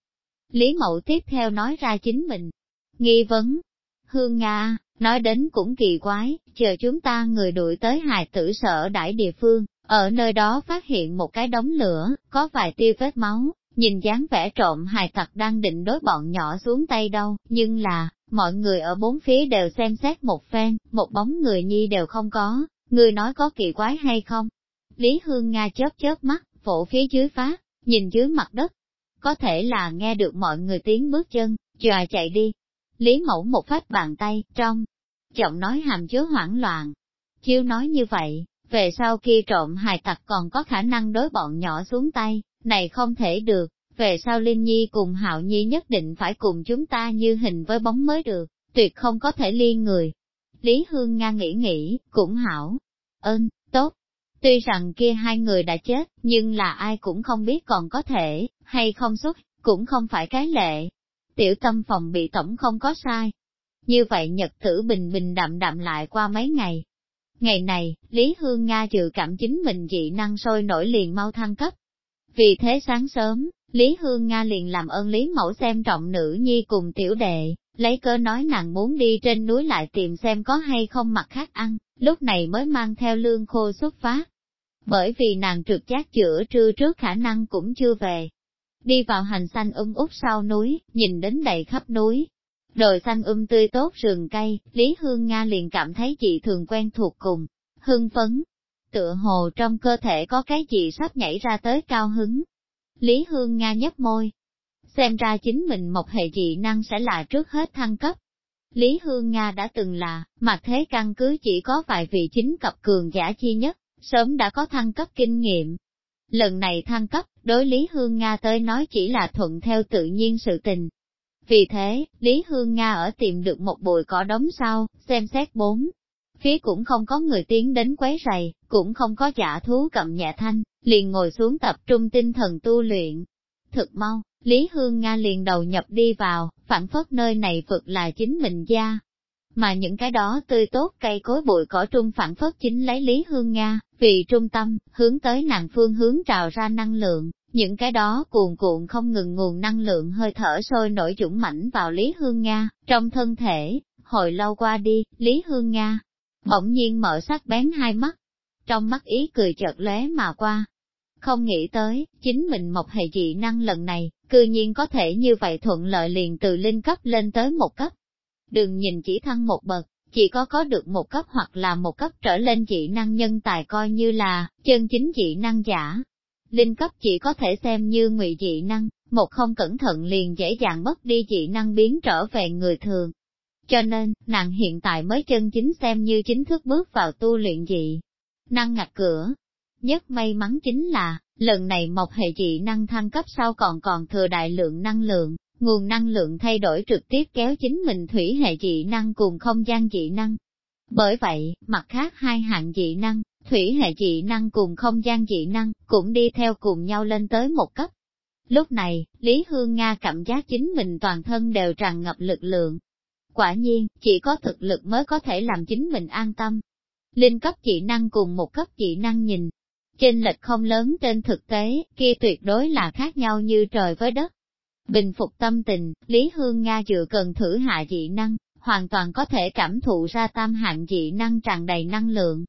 Lý Mậu tiếp theo nói ra chính mình. Nghi vấn. Hương Nga, nói đến cũng kỳ quái, chờ chúng ta người đuổi tới hài tử sở đại địa phương, ở nơi đó phát hiện một cái đống lửa, có vài tiêu vết máu, nhìn dáng vẻ trộm hài tặc đang định đối bọn nhỏ xuống tay đâu, nhưng là, mọi người ở bốn phía đều xem xét một phen, một bóng người nhi đều không có, Ngươi nói có kỳ quái hay không? Lý Hương Nga chớp chớp mắt, phổ phía dưới phá, nhìn dưới mặt đất. Có thể là nghe được mọi người tiếng bước chân, dòa chạy đi. Lý Mẫu một phát bàn tay, trong, giọng nói hàm chứa hoảng loạn. Chiêu nói như vậy, về sau khi trộm hài tặc còn có khả năng đối bọn nhỏ xuống tay, này không thể được, về sau Linh Nhi cùng Hạo Nhi nhất định phải cùng chúng ta như hình với bóng mới được, tuyệt không có thể liên người. Lý Hương Nga nghĩ nghĩ, cũng hảo. Ơn, tốt. Tuy rằng kia hai người đã chết, nhưng là ai cũng không biết còn có thể, hay không xuất, cũng không phải cái lệ. Tiểu tâm phòng bị tổng không có sai. Như vậy nhật tử bình bình đạm đạm lại qua mấy ngày. Ngày này, Lý Hương Nga dự cảm chính mình dị năng sôi nổi liền mau thăng cấp. Vì thế sáng sớm, Lý Hương Nga liền làm ơn Lý Mẫu xem trọng nữ nhi cùng tiểu đệ, lấy cớ nói nàng muốn đi trên núi lại tìm xem có hay không mặt khác ăn, lúc này mới mang theo lương khô xuất phát. Bởi vì nàng trực giác chữa trưa trước khả năng cũng chưa về. Đi vào hành xanh um út sau núi, nhìn đến đầy khắp núi. Đồi xanh um tươi tốt rừng cây, Lý Hương Nga liền cảm thấy chị thường quen thuộc cùng, hưng phấn. tựa hồ trong cơ thể có cái gì sắp nhảy ra tới cao hứng. Lý Hương Nga nhấp môi. Xem ra chính mình một hệ dị năng sẽ là trước hết thăng cấp. Lý Hương Nga đã từng là, mặt thế căn cứ chỉ có vài vị chính cặp cường giả chi nhất, sớm đã có thăng cấp kinh nghiệm. Lần này thăng cấp, đối Lý Hương Nga tới nói chỉ là thuận theo tự nhiên sự tình. Vì thế, Lý Hương Nga ở tìm được một bụi cỏ đống sau, xem xét bốn. Phía cũng không có người tiến đến quấy rầy, cũng không có giả thú cầm nhẹ thanh, liền ngồi xuống tập trung tinh thần tu luyện. Thực mau, Lý Hương Nga liền đầu nhập đi vào, phản phất nơi này vực là chính mình gia, mà những cái đó tươi tốt cây cối bụi cỏ trung phản phất chính lấy Lý Hương Nga, vì trung tâm, hướng tới nàng phương hướng trào ra năng lượng, những cái đó cuồn cuộn không ngừng nguồn năng lượng hơi thở sôi nổi dũng mãnh vào Lý Hương Nga, trong thân thể, hồi lâu qua đi, Lý Hương Nga, bỗng nhiên mở sắc bén hai mắt, trong mắt ý cười chợt lóe mà qua. Không nghĩ tới, chính mình một hệ dị năng lần này, cư nhiên có thể như vậy thuận lợi liền từ linh cấp lên tới một cấp đừng nhìn chỉ thăng một bậc, chỉ có có được một cấp hoặc là một cấp trở lên dị năng nhân tài coi như là chân chính dị năng giả. Linh cấp chỉ có thể xem như ngụy dị năng, một không cẩn thận liền dễ dàng mất đi dị năng biến trở về người thường. Cho nên, nàng hiện tại mới chân chính xem như chính thức bước vào tu luyện dị. Năng ngạch cửa. Nhất may mắn chính là, lần này một hệ dị năng thăng cấp sau còn còn thừa đại lượng năng lượng, nguồn năng lượng thay đổi trực tiếp kéo chính mình thủy hệ dị năng cùng không gian dị năng. Bởi vậy, mặt khác hai hạng dị năng, thủy hệ dị năng cùng không gian dị năng, cũng đi theo cùng nhau lên tới một cấp. Lúc này, Lý Hương Nga cảm giác chính mình toàn thân đều tràn ngập lực lượng. Quả nhiên, chỉ có thực lực mới có thể làm chính mình an tâm. Linh cấp dị năng cùng một cấp dị năng nhìn, trên lệch không lớn trên thực tế, kia tuyệt đối là khác nhau như trời với đất. Bình phục tâm tình, Lý Hương Nga dựa cần thử hạ dị năng, hoàn toàn có thể cảm thụ ra tam hạng dị năng tràn đầy năng lượng.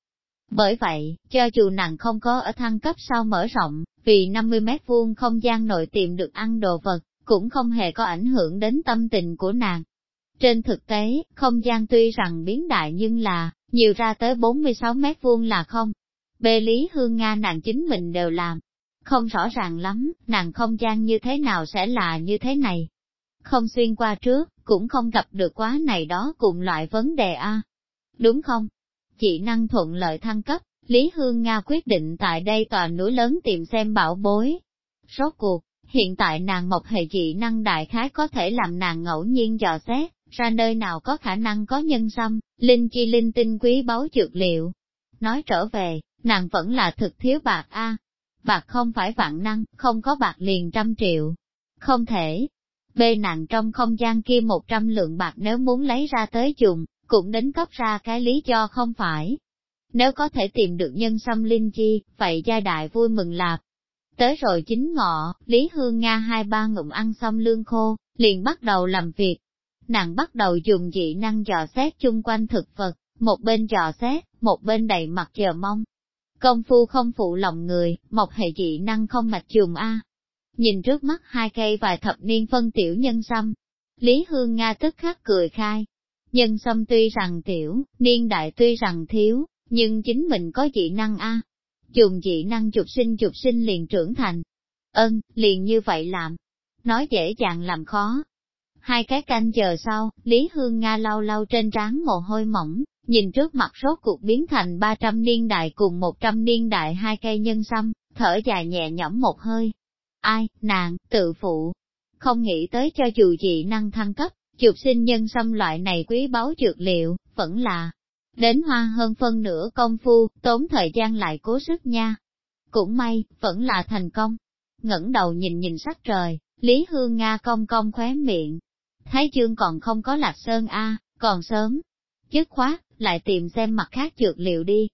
Bởi vậy, cho dù nàng không có ở thăng cấp sau mở rộng, vì 50 mét vuông không gian nội tìm được ăn đồ vật, cũng không hề có ảnh hưởng đến tâm tình của nàng. Trên thực tế, không gian tuy rằng biến đại nhưng là, nhiều ra tới 46 mét vuông là không. Bê Lý Hương Nga nàng chính mình đều làm, không rõ ràng lắm, nàng không gian như thế nào sẽ là như thế này. Không xuyên qua trước, cũng không gặp được quá này đó cùng loại vấn đề A. Đúng không? Chị năng thuận lợi thăng cấp, Lý Hương Nga quyết định tại đây tòa núi lớn tìm xem bảo bối. Rốt cuộc, hiện tại nàng một hệ dị năng đại khái có thể làm nàng ngẫu nhiên dò xét, ra nơi nào có khả năng có nhân xâm, linh chi linh tinh quý báu dược liệu. Nói trở về, nàng vẫn là thực thiếu bạc A, bạc không phải vạn năng, không có bạc liền trăm triệu. Không thể. Bê nặng trong không gian kia một trăm lượng bạc nếu muốn lấy ra tới dùng, cũng đến cấp ra cái lý do không phải. Nếu có thể tìm được nhân xâm linh chi, vậy gia đại vui mừng lạp. Tới rồi chính ngọ, Lý Hương Nga hai ba ngụm ăn xong lương khô, liền bắt đầu làm việc. Nàng bắt đầu dùng dị năng dò xét chung quanh thực vật, một bên dò xét, một bên đầy mặt chờ mong. Công phu không phụ lòng người, một hệ dị năng không mạch trùng A. Nhìn trước mắt hai cây vài thập niên phân tiểu nhân sâm, Lý Hương Nga tức khắc cười khai. Nhân sâm tuy rằng tiểu, niên đại tuy rằng thiếu, nhưng chính mình có dị năng A. Dùng dị năng chụp sinh chụp sinh liền trưởng thành. Ân, liền như vậy làm. Nói dễ dàng làm khó. Hai cái canh giờ sau, Lý Hương Nga lau lau trên trán mồ hôi mỏng, nhìn trước mặt rốt cuộc biến thành 300 niên đại cùng 100 niên đại hai cây nhân sâm, thở dài nhẹ nhõm một hơi. Ai, nàng, tự phụ, không nghĩ tới cho dù dị năng thăng cấp, chụp sinh nhân sâm loại này quý báu dược liệu, vẫn là đến hoa hơn phân nửa công phu, tốn thời gian lại cố sức nha. Cũng may, vẫn là thành công. ngẩng đầu nhìn nhìn sắc trời, Lý Hương Nga cong cong khóe miệng. Thái Dương còn không có lạc sơn a còn sớm. Dứt khoát, lại tìm xem mặt khác dược liệu đi.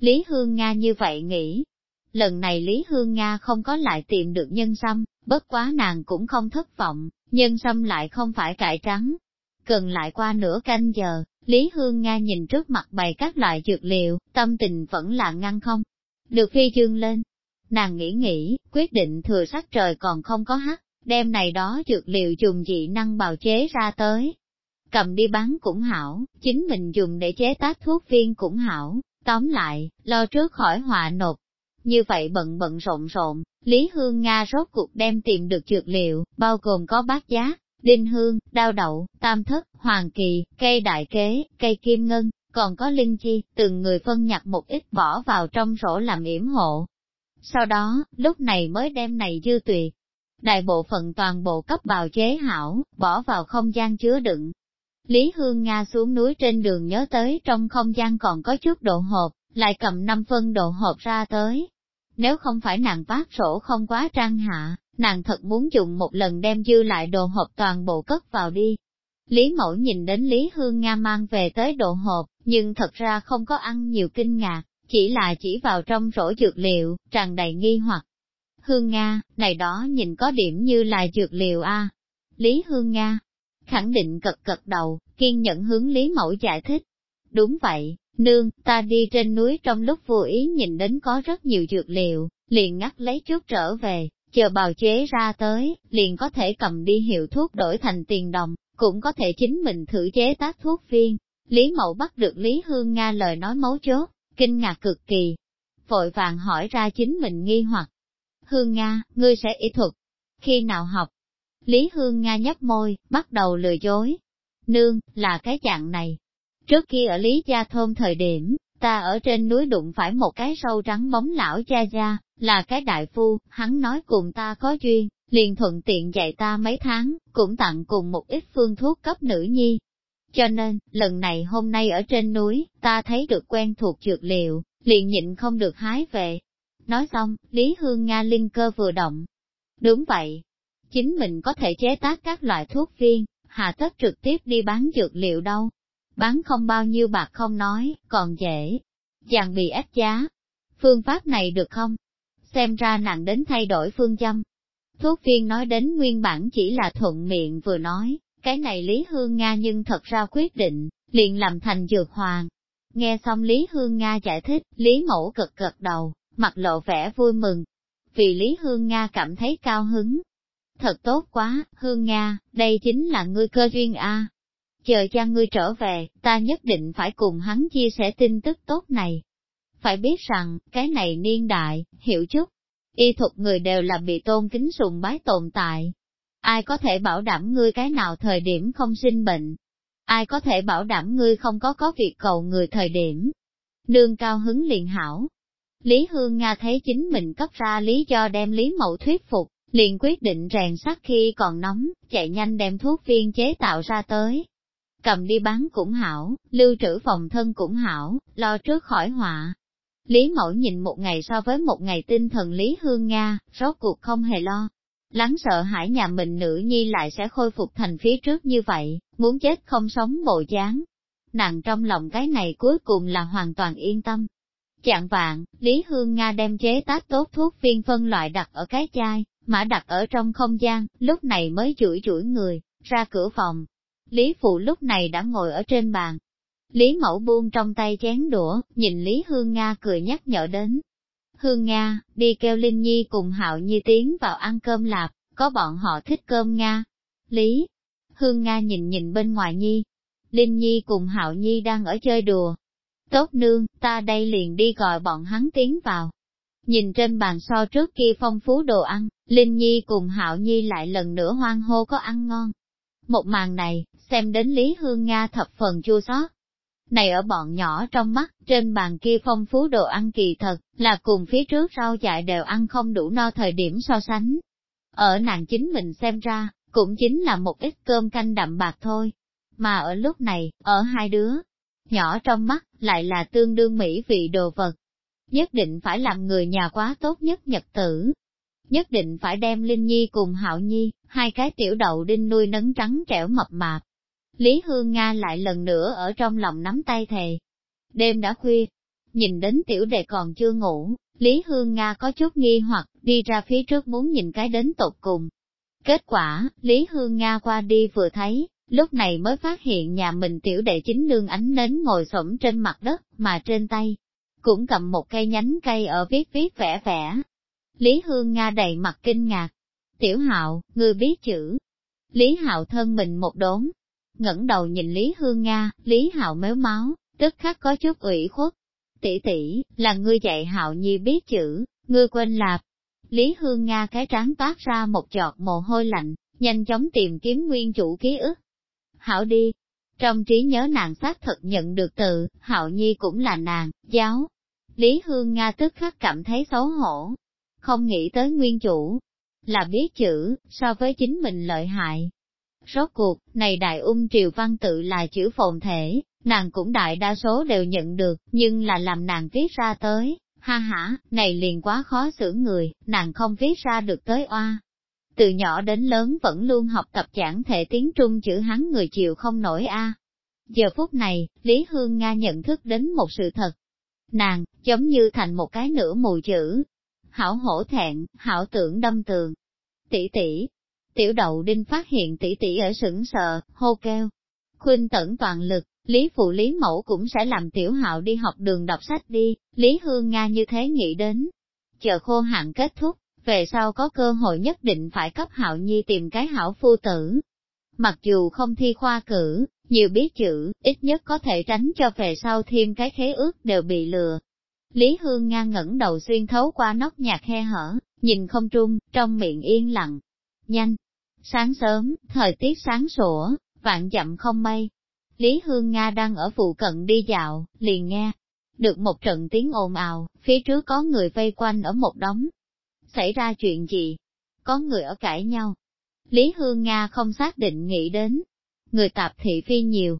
Lý Hương Nga như vậy nghĩ. Lần này Lý Hương Nga không có lại tìm được nhân sâm, bất quá nàng cũng không thất vọng, nhân sâm lại không phải cải trắng. Cần lại qua nửa canh giờ, Lý Hương Nga nhìn trước mặt bày các loại dược liệu, tâm tình vẫn là ngăn không. Được phi dương lên. Nàng nghĩ nghĩ, quyết định thừa sắc trời còn không có hắt, đem này đó dược liệu dùng dị năng bào chế ra tới cầm đi bán cũng hảo, chính mình dùng để chế tác thuốc viên cũng hảo, Tóm lại, lo trước khỏi họa nộp. Như vậy bận bận rộn rộn, Lý Hương Nga rốt cuộc đem tìm được dược liệu, bao gồm có bát giá, đinh hương, đao đậu, tam thất, hoàng kỳ, cây đại kế, cây kim ngân, còn có linh chi, từng người phân nhặt một ít bỏ vào trong rổ làm yểm hộ. Sau đó, lúc này mới đem này dư tuyệt. Đại bộ phận toàn bộ cấp bào chế hảo, bỏ vào không gian chứa đựng. Lý Hương Nga xuống núi trên đường nhớ tới trong không gian còn có chút độ hộp, lại cầm năm phân độ hộp ra tới. Nếu không phải nàng vác sổ không quá trang hạ, nàng thật muốn dùng một lần đem dư lại đồ hộp toàn bộ cất vào đi. Lý Mẫu nhìn đến Lý Hương Nga mang về tới đồ hộp, nhưng thật ra không có ăn nhiều kinh ngạc, chỉ là chỉ vào trong rổ dược liệu, tràn đầy nghi hoặc. Hương Nga, này đó nhìn có điểm như là dược liệu a. Lý Hương Nga, khẳng định cật cật đầu, kiên nhẫn hướng Lý Mẫu giải thích. Đúng vậy, nương, ta đi trên núi trong lúc vô ý nhìn đến có rất nhiều dược liệu, liền ngắt lấy chút trở về, chờ bào chế ra tới, liền có thể cầm đi hiệu thuốc đổi thành tiền đồng, cũng có thể chính mình thử chế tác thuốc viên. Lý Mậu bắt được Lý Hương Nga lời nói mấu chốt, kinh ngạc cực kỳ. Vội vàng hỏi ra chính mình nghi hoặc. Hương Nga, ngươi sẽ y thuật. Khi nào học? Lý Hương Nga nhấp môi, bắt đầu lừa dối. Nương, là cái dạng này. Trước kia ở Lý Gia Thôn thời điểm, ta ở trên núi đụng phải một cái sâu trắng bóng lão cha gia, là cái đại phu, hắn nói cùng ta có duyên, liền thuận tiện dạy ta mấy tháng, cũng tặng cùng một ít phương thuốc cấp nữ nhi. Cho nên, lần này hôm nay ở trên núi, ta thấy được quen thuộc dược liệu, liền nhịn không được hái về. Nói xong, Lý Hương Nga linh cơ vừa động. Đúng vậy, chính mình có thể chế tác các loại thuốc viên, hà tất trực tiếp đi bán dược liệu đâu. Bán không bao nhiêu bạc không nói, còn dễ. Chàng bị ép giá. Phương pháp này được không? Xem ra nặng đến thay đổi phương châm, Thuốc viên nói đến nguyên bản chỉ là thuận miệng vừa nói, cái này Lý Hương Nga nhưng thật ra quyết định, liền làm thành dược hoàng. Nghe xong Lý Hương Nga giải thích, Lý Mẫu cực gật đầu, mặt lộ vẻ vui mừng. Vì Lý Hương Nga cảm thấy cao hứng. Thật tốt quá, Hương Nga, đây chính là ngươi cơ duyên A. Chờ cha ngươi trở về, ta nhất định phải cùng hắn chia sẻ tin tức tốt này. Phải biết rằng, cái này niên đại, hiểu chút, y thuật người đều là bị tôn kính sùng bái tồn tại. Ai có thể bảo đảm ngươi cái nào thời điểm không sinh bệnh? Ai có thể bảo đảm ngươi không có có việc cầu người thời điểm? Nương cao hứng liền hảo. Lý Hương Nga thấy chính mình cấp ra lý do đem Lý Mậu thuyết phục, liền quyết định rèn sắt khi còn nóng, chạy nhanh đem thuốc viên chế tạo ra tới. Cầm đi bán cũng hảo, lưu trữ phòng thân cũng hảo, lo trước khỏi họa. Lý Mẫu nhìn một ngày so với một ngày tinh thần Lý Hương Nga, rốt cuộc không hề lo. Lắng sợ hãi nhà mình nữ nhi lại sẽ khôi phục thành phía trước như vậy, muốn chết không sống bộ dáng. Nàng trong lòng cái này cuối cùng là hoàn toàn yên tâm. Chạng vạn, Lý Hương Nga đem chế tác tốt thuốc viên phân loại đặt ở cái chai, mã đặt ở trong không gian, lúc này mới chuỗi chuỗi người, ra cửa phòng. Lý Phụ lúc này đã ngồi ở trên bàn, Lý Mẫu buông trong tay chén đũa, nhìn Lý Hương Nga cười nhắc nhở đến. Hương Nga, đi kêu Linh Nhi cùng Hạo Nhi tiến vào ăn cơm lạp, có bọn họ thích cơm Nga. Lý, Hương Nga nhìn nhìn bên ngoài Nhi. Linh Nhi cùng Hạo Nhi đang ở chơi đùa. Tốt nương, ta đây liền đi gọi bọn hắn tiến vào. Nhìn trên bàn so trước kia phong phú đồ ăn, Linh Nhi cùng Hạo Nhi lại lần nữa hoang hô có ăn ngon. Một màn này, xem đến Lý Hương Nga thập phần chua xót, này ở bọn nhỏ trong mắt, trên bàn kia phong phú đồ ăn kỳ thật, là cùng phía trước rau dại đều ăn không đủ no thời điểm so sánh. Ở nàng chính mình xem ra, cũng chính là một ít cơm canh đậm bạc thôi. Mà ở lúc này, ở hai đứa, nhỏ trong mắt, lại là tương đương mỹ vị đồ vật. Nhất định phải làm người nhà quá tốt nhất nhật tử. Nhất định phải đem Linh Nhi cùng Hạo Nhi, hai cái tiểu đậu đinh nuôi nấng trắng trẻo mập mạp, Lý Hương Nga lại lần nữa ở trong lòng nắm tay thề. Đêm đã khuya, nhìn đến tiểu đệ còn chưa ngủ, Lý Hương Nga có chút nghi hoặc đi ra phía trước muốn nhìn cái đến tột cùng. Kết quả, Lý Hương Nga qua đi vừa thấy, lúc này mới phát hiện nhà mình tiểu đệ chính nương ánh nến ngồi xổm trên mặt đất, mà trên tay, cũng cầm một cây nhánh cây ở viết viết vẽ vẽ. Lý Hương Nga đầy mặt kinh ngạc. Tiểu Hạo, ngươi biết chữ. Lý Hạo thân mình một đốn, ngẩng đầu nhìn Lý Hương Nga, Lý Hạo méo máu, tức khắc có chút ủy khuất. tỷ tỷ, là ngươi dạy hạo nhi biết chữ, ngươi quên lạp. Lý Hương Nga cái trán toát ra một giọt mồ hôi lạnh, nhanh chóng tìm kiếm nguyên chủ ký ức. Hảo đi. Trong trí nhớ nàng xác thật nhận được từ, Hạo Nhi cũng là nàng, giáo. Lý Hương Nga tức khắc cảm thấy xấu hổ. Không nghĩ tới nguyên chủ, là biết chữ, so với chính mình lợi hại. Rốt cuộc, này đại ung triều văn tự là chữ phồn thể, nàng cũng đại đa số đều nhận được, nhưng là làm nàng viết ra tới, ha ha, này liền quá khó xử người, nàng không viết ra được tới oa. Từ nhỏ đến lớn vẫn luôn học tập giảng thể tiếng Trung chữ hắn người chịu không nổi a. Giờ phút này, Lý Hương Nga nhận thức đến một sự thật. Nàng, giống như thành một cái nửa mù chữ. Hảo hổ thẹn, hảo tưởng đâm tường. Tỷ tỷ, tiểu đậu đinh phát hiện tỷ tỷ ở sững sờ, hô kêu. Khuyên tẩn toàn lực, Lý Phụ Lý Mẫu cũng sẽ làm tiểu hạo đi học đường đọc sách đi, Lý Hương Nga như thế nghĩ đến. Chờ khô hạn kết thúc, về sau có cơ hội nhất định phải cấp hạo nhi tìm cái hảo phu tử. Mặc dù không thi khoa cử, nhiều biết chữ, ít nhất có thể tránh cho về sau thêm cái khế ước đều bị lừa. Lý Hương Nga ngẩng đầu xuyên thấu qua nóc nhà khe hở, nhìn không trung, trong miệng yên lặng. Nhanh! Sáng sớm, thời tiết sáng sủa, vạn dặm không mây, Lý Hương Nga đang ở phụ cận đi dạo, liền nghe. Được một trận tiếng ồn ào, phía trước có người vây quanh ở một đống. Xảy ra chuyện gì? Có người ở cãi nhau. Lý Hương Nga không xác định nghĩ đến. Người tạp thị phi nhiều.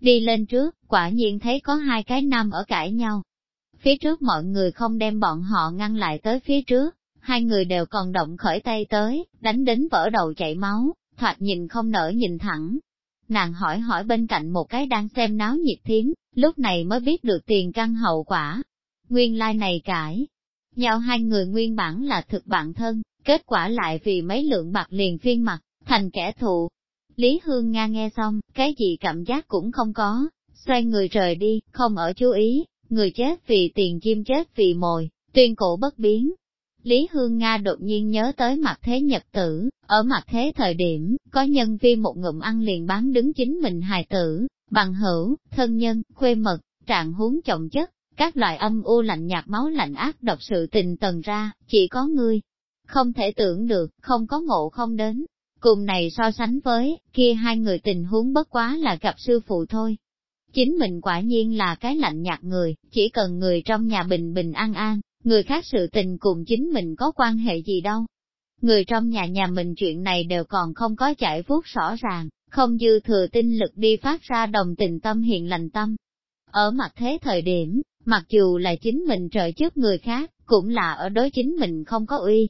Đi lên trước, quả nhiên thấy có hai cái nam ở cãi nhau. Phía trước mọi người không đem bọn họ ngăn lại tới phía trước, hai người đều còn động khởi tay tới, đánh đến vỡ đầu chảy máu, thoạt nhìn không nở nhìn thẳng, Nàng hỏi hỏi bên cạnh một cái đang xem náo nhiệt thiếm, lúc này mới biết được tiền căn hậu quả. Nguyên lai like này cãi. Nhau hai người nguyên bản là thực bạn thân, kết quả lại vì mấy lượng bạc liền phiên mặt, thành kẻ thù. Lý Hương Nga nghe xong, cái gì cảm giác cũng không có, xoay người rời đi, không ở chú ý, người chết vì tiền chim chết vì mồi, tuyên cổ bất biến, Lý Hương Nga đột nhiên nhớ tới mặt thế nhật tử, ở mặt thế thời điểm, có nhân viên một ngụm ăn liền bán đứng chính mình hài tử, bằng hữu, thân nhân, khuê mật, trạng huống trọng chất, các loại âm u lạnh nhạt máu lạnh ác độc sự tình tần ra, chỉ có ngươi. Không thể tưởng được, không có ngộ không đến. Cùng này so sánh với, kia hai người tình huống bất quá là gặp sư phụ thôi. Chính mình quả nhiên là cái lạnh nhạt người, chỉ cần người trong nhà bình bình an an, người khác sự tình cùng chính mình có quan hệ gì đâu. Người trong nhà nhà mình chuyện này đều còn không có giải vuốt rõ ràng, không dư thừa tinh lực đi phát ra đồng tình tâm hiện lành tâm. Ở mặt thế thời điểm, mặc dù là chính mình trợ giúp người khác, cũng là ở đối chính mình không có uy.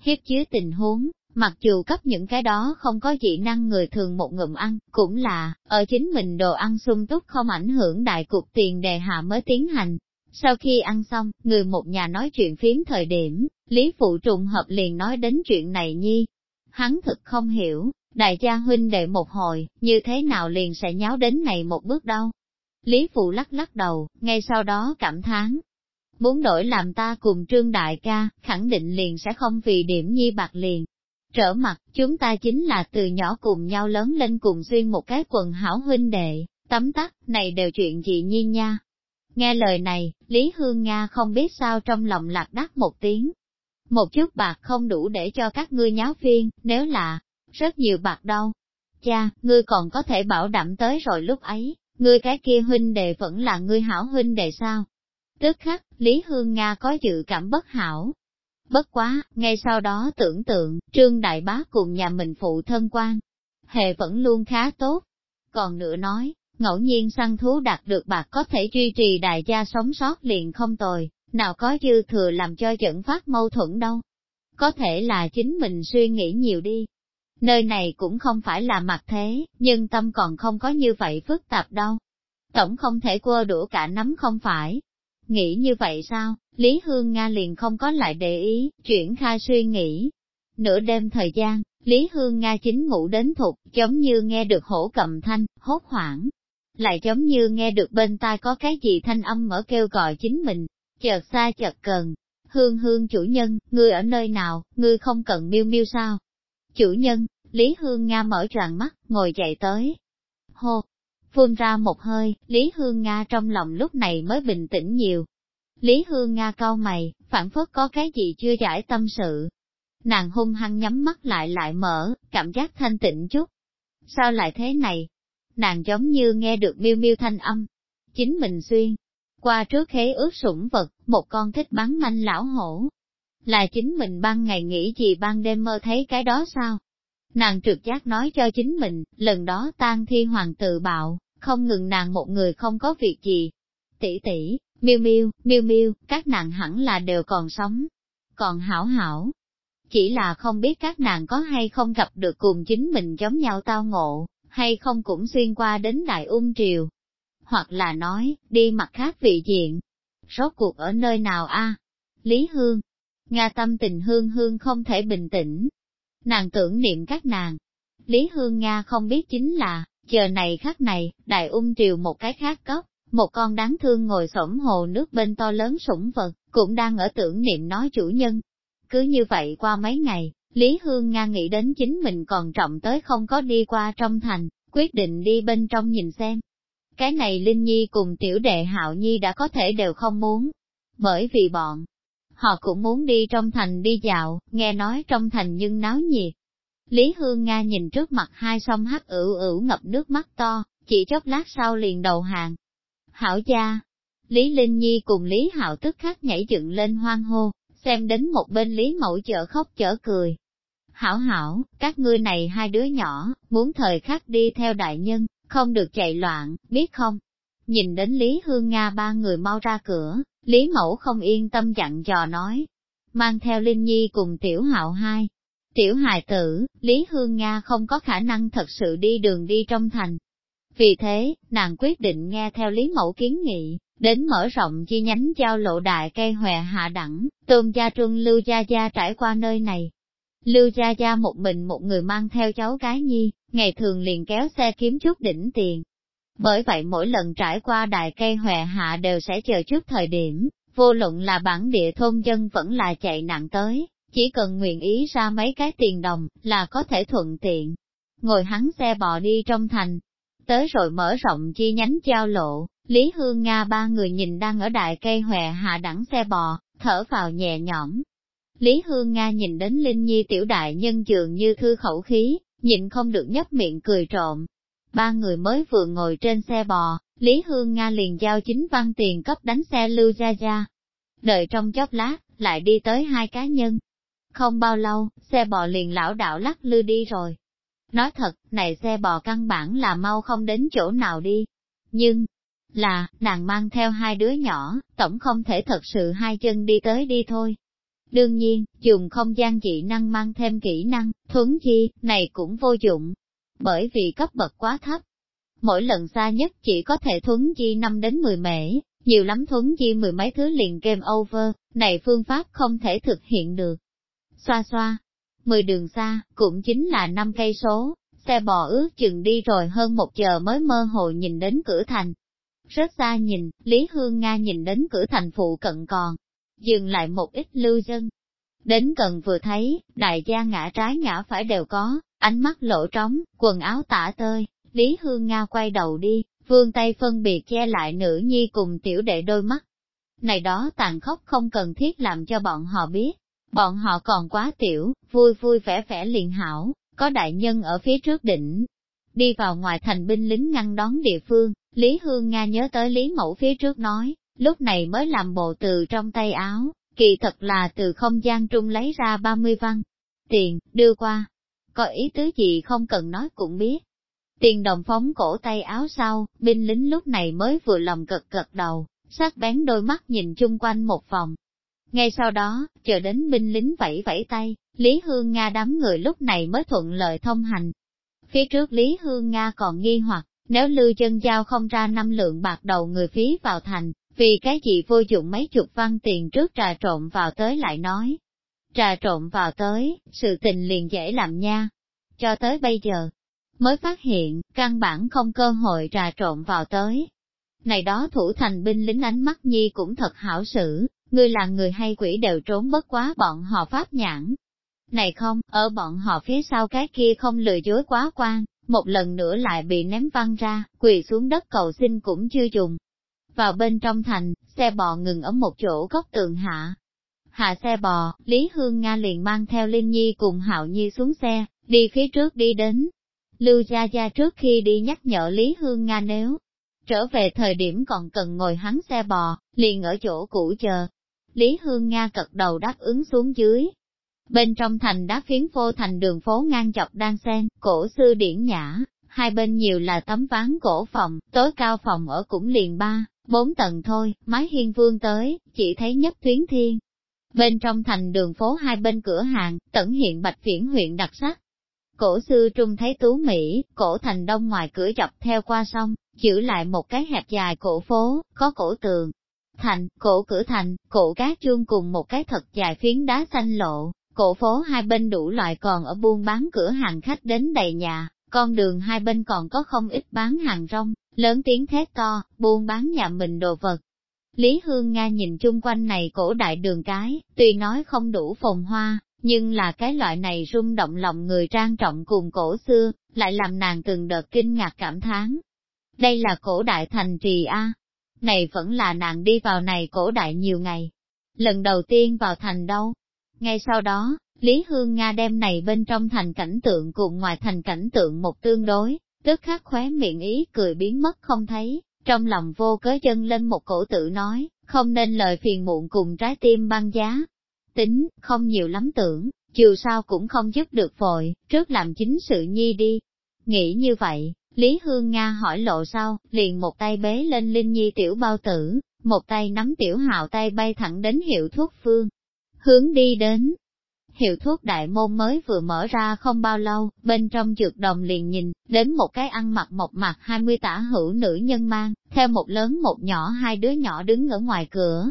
Hiếp chứa tình huống, mặc dù cấp những cái đó không có dị năng người thường một ngụm ăn, cũng là, ở chính mình đồ ăn sung túc không ảnh hưởng đại cục tiền đề hạ mới tiến hành. Sau khi ăn xong, người một nhà nói chuyện phiếm thời điểm, Lý Phụ trùng hợp liền nói đến chuyện này nhi. Hắn thực không hiểu, đại gia huynh đệ một hồi, như thế nào liền sẽ nháo đến này một bước đâu. Lý Phụ lắc lắc đầu, ngay sau đó cảm thán. Muốn đổi làm ta cùng trương đại ca, khẳng định liền sẽ không vì điểm nhi bạc liền. Trở mặt, chúng ta chính là từ nhỏ cùng nhau lớn lên cùng xuyên một cái quần hảo huynh đệ, tấm tắc, này đều chuyện gì nhi nha. Nghe lời này, Lý Hương Nga không biết sao trong lòng lạc đắc một tiếng. Một chút bạc không đủ để cho các ngươi nháo phiên, nếu là, rất nhiều bạc đâu. Cha, ngươi còn có thể bảo đảm tới rồi lúc ấy, ngươi cái kia huynh đệ vẫn là ngươi hảo huynh đệ sao? Tức khắc, Lý Hương Nga có dự cảm bất hảo. Bất quá, ngay sau đó tưởng tượng, Trương Đại Bá cùng nhà mình phụ thân quan. Hệ vẫn luôn khá tốt. Còn nữa nói, ngẫu nhiên săn thú đạt được bạc có thể duy trì đại gia sống sót liền không tồi, nào có dư thừa làm cho dẫn phát mâu thuẫn đâu. Có thể là chính mình suy nghĩ nhiều đi. Nơi này cũng không phải là mặt thế, nhưng tâm còn không có như vậy phức tạp đâu. Tổng không thể quơ đũa cả nắm không phải. Nghĩ như vậy sao, Lý Hương Nga liền không có lại để ý, chuyển khai suy nghĩ. Nửa đêm thời gian, Lý Hương Nga chính ngủ đến thục, giống như nghe được hổ cầm thanh, hốt hoảng, lại giống như nghe được bên tai có cái gì thanh âm ở kêu gọi chính mình, chợt xa chợt gần. Hương hương chủ nhân, ngươi ở nơi nào, ngươi không cần miêu miêu sao? Chủ nhân, Lý Hương Nga mở tràn mắt, ngồi dậy tới. Hô! Phun ra một hơi, Lý Hương Nga trong lòng lúc này mới bình tĩnh nhiều, Lý Hương Nga cau mày, phản phất có cái gì chưa giải tâm sự. Nàng hung hăng nhắm mắt lại lại mở, cảm giác thanh tịnh chút. Sao lại thế này? Nàng giống như nghe được miêu miêu thanh âm. Chính mình xuyên. Qua trước khế ước sủng vật, một con thích bắn manh lão hổ. Là chính mình ban ngày nghĩ gì ban đêm mơ thấy cái đó sao? Nàng trực giác nói cho chính mình, lần đó tan thi hoàng tự bạo, không ngừng nàng một người không có việc gì. Tỷ tỷ, miêu miêu, miêu miêu, các nàng hẳn là đều còn sống. Còn hảo hảo. Chỉ là không biết các nàng có hay không gặp được cùng chính mình giống nhau tao ngộ, hay không cũng xuyên qua đến đại ung triều. Hoặc là nói, đi mặt khác vị diện. Rốt cuộc ở nơi nào a? Lý Hương. Nga tâm tình hương hương không thể bình tĩnh, nàng tưởng niệm các nàng. Lý Hương Nga không biết chính là, chờ này khắc này, đại ung triều một cái khác cốc, một con đáng thương ngồi sổng hồ nước bên to lớn sủng vật, cũng đang ở tưởng niệm nói chủ nhân. Cứ như vậy qua mấy ngày, Lý Hương Nga nghĩ đến chính mình còn trọng tới không có đi qua trong thành, quyết định đi bên trong nhìn xem. Cái này Linh Nhi cùng tiểu đệ Hạo Nhi đã có thể đều không muốn, bởi vì bọn họ cũng muốn đi trong thành đi dạo, nghe nói trong thành nhưng náo nhiệt. Lý Hương Nga nhìn trước mặt hai sông hắc ửu ửu ngập nước mắt to, chỉ chốc lát sau liền đầu hàng. Hảo gia, Lý Linh Nhi cùng Lý Hạo tức khắc nhảy dựng lên hoang hô, xem đến một bên Lý Mẫu chở khóc chở cười. Hảo hảo, các ngươi này hai đứa nhỏ, muốn thời khắc đi theo đại nhân, không được chạy loạn, biết không? Nhìn đến Lý Hương Nga ba người mau ra cửa, Lý Mẫu không yên tâm dặn dò nói, mang theo Linh Nhi cùng Tiểu Hạo hai. Tiểu hài tử, Lý Hương Nga không có khả năng thật sự đi đường đi trong thành. Vì thế, nàng quyết định nghe theo Lý Mẫu kiến nghị, đến mở rộng chi nhánh giao lộ đại cây hòe hạ đẳng, tôn gia trung Lưu Gia Gia trải qua nơi này. Lưu Gia Gia một mình một người mang theo cháu gái nhi, ngày thường liền kéo xe kiếm chút đỉnh tiền, bởi vậy mỗi lần trải qua đại cây hòe hạ đều sẽ chờ trước thời điểm, vô luận là bản địa thôn dân vẫn là chạy nặng tới, chỉ cần nguyện ý ra mấy cái tiền đồng là có thể thuận tiện. Ngồi hắn xe bò đi trong thành, tới rồi mở rộng chi nhánh giao lộ, Lý Hương Nga ba người nhìn đang ở đại cây hòe hạ đẳng xe bò, thở vào nhẹ nhõm. Lý Hương Nga nhìn đến Linh Nhi tiểu đại nhân dường như thư khẩu khí, nhịn không được nhấp miệng cười trộm, Ba người mới vừa ngồi trên xe bò, Lý Hương Nga liền giao chính văn tiền cấp đánh xe lưu ra ra. Đợi trong chốc lát, lại đi tới hai cá nhân. Không bao lâu, xe bò liền lão đạo lắc lư đi rồi. Nói thật, này xe bò căn bản là mau không đến chỗ nào đi. Nhưng, là, nàng mang theo hai đứa nhỏ, tổng không thể thật sự hai chân đi tới đi thôi. Đương nhiên, dùng không gian dị năng mang thêm kỹ năng, thuấn chi, này cũng vô dụng, bởi vì cấp bậc quá thấp. Mỗi lần xa nhất chỉ có thể thuấn di 5 đến 10 mễ, nhiều lắm thuấn di mười mấy thứ liền game over, này phương pháp không thể thực hiện được. Xoa xoa, 10 đường xa, cũng chính là 5 cây số, xe bò ước chừng đi rồi hơn một giờ mới mơ hồ nhìn đến cửa thành. Rất xa nhìn, Lý Hương Nga nhìn đến cửa thành phụ cận còn, dừng lại một ít lưu dân. Đến gần vừa thấy, đại gia ngã trái ngã phải đều có, Ánh mắt lộ trống, quần áo tả tơi, Lý Hương Nga quay đầu đi, vương tay phân biệt che lại nữ nhi cùng tiểu đệ đôi mắt. Này đó tàn khốc không cần thiết làm cho bọn họ biết, bọn họ còn quá tiểu, vui vui vẻ vẻ liền hảo, có đại nhân ở phía trước đỉnh. Đi vào ngoài thành binh lính ngăn đón địa phương, Lý Hương Nga nhớ tới Lý Mẫu phía trước nói, lúc này mới làm bộ từ trong tay áo, kỳ thật là từ không gian trung lấy ra 30 văn. Tiền, đưa qua, có ý tứ gì không cần nói cũng biết. Tiền đồng phóng cổ tay áo sau, binh lính lúc này mới vừa lòng cật cật đầu, sắc bén đôi mắt nhìn chung quanh một vòng. Ngay sau đó, chờ đến binh lính vẫy vẫy tay, Lý Hương Nga đám người lúc này mới thuận lợi thông hành. Phía trước Lý Hương Nga còn nghi hoặc, nếu lưu chân giao không ra năm lượng bạc đầu người phí vào thành, vì cái gì vô dụng mấy chục văn tiền trước trà trộn vào tới lại nói, trà trộn vào tới, sự tình liền dễ làm nha. Cho tới bây giờ, mới phát hiện, căn bản không cơ hội trà trộn vào tới. Này đó thủ thành binh lính ánh mắt nhi cũng thật hảo xử, người là người hay quỷ đều trốn bất quá bọn họ pháp nhãn. Này không, ở bọn họ phía sau cái kia không lừa dối quá quan, một lần nữa lại bị ném văng ra, quỳ xuống đất cầu xin cũng chưa dùng. vào bên trong thành, xe bò ngừng ở một chỗ góc tường hạ. Hạ xe bò, Lý Hương Nga liền mang theo Linh Nhi cùng Hạo Nhi xuống xe, đi phía trước đi đến. Lưu Gia Gia trước khi đi nhắc nhở Lý Hương Nga nếu trở về thời điểm còn cần ngồi hắn xe bò, liền ở chỗ cũ chờ. Lý Hương Nga cật đầu đáp ứng xuống dưới. Bên trong thành đá phiến phô thành đường phố ngang chọc đan sen, cổ sư điển nhã, hai bên nhiều là tấm ván cổ phòng, tối cao phòng ở cũng liền ba, bốn tầng thôi, mái hiên vương tới, chỉ thấy nhất tuyến thiên. Bên trong thành đường phố hai bên cửa hàng, tẩn hiện bạch viễn huyện đặc sắc. Cổ sư trung thấy tú Mỹ, cổ thành đông ngoài cửa dọc theo qua sông, giữ lại một cái hẹp dài cổ phố, có cổ tường, thành, cổ cửa thành, cổ cát chuông cùng một cái thật dài phiến đá xanh lộ, cổ phố hai bên đủ loại còn ở buôn bán cửa hàng khách đến đầy nhà, con đường hai bên còn có không ít bán hàng rong, lớn tiếng thét to, buôn bán nhà mình đồ vật. Lý Hương Nga nhìn chung quanh này cổ đại đường cái, tuy nói không đủ phồn hoa, nhưng là cái loại này rung động lòng người trang trọng cùng cổ xưa, lại làm nàng từng đợt kinh ngạc cảm thán. Đây là cổ đại thành trì A. Này vẫn là nàng đi vào này cổ đại nhiều ngày. Lần đầu tiên vào thành đâu. Ngay sau đó, Lý Hương Nga đem này bên trong thành cảnh tượng cùng ngoài thành cảnh tượng một tương đối, tức khắc khóe miệng ý cười biến mất không thấy, trong lòng vô cớ chân lên một cổ tự nói, không nên lời phiền muộn cùng trái tim băng giá. Tính, không nhiều lắm tưởng, dù sao cũng không giúp được vội, trước làm chính sự nhi đi. Nghĩ như vậy, Lý Hương Nga hỏi lộ sau, liền một tay bế lên Linh Nhi tiểu bao tử, một tay nắm tiểu hạo tay bay thẳng đến hiệu thuốc phương. Hướng đi đến, hiệu thuốc đại môn mới vừa mở ra không bao lâu, bên trong dược đồng liền nhìn, đến một cái ăn mặc một mặt hai mươi tả hữu nữ nhân mang, theo một lớn một nhỏ hai đứa nhỏ đứng ở ngoài cửa.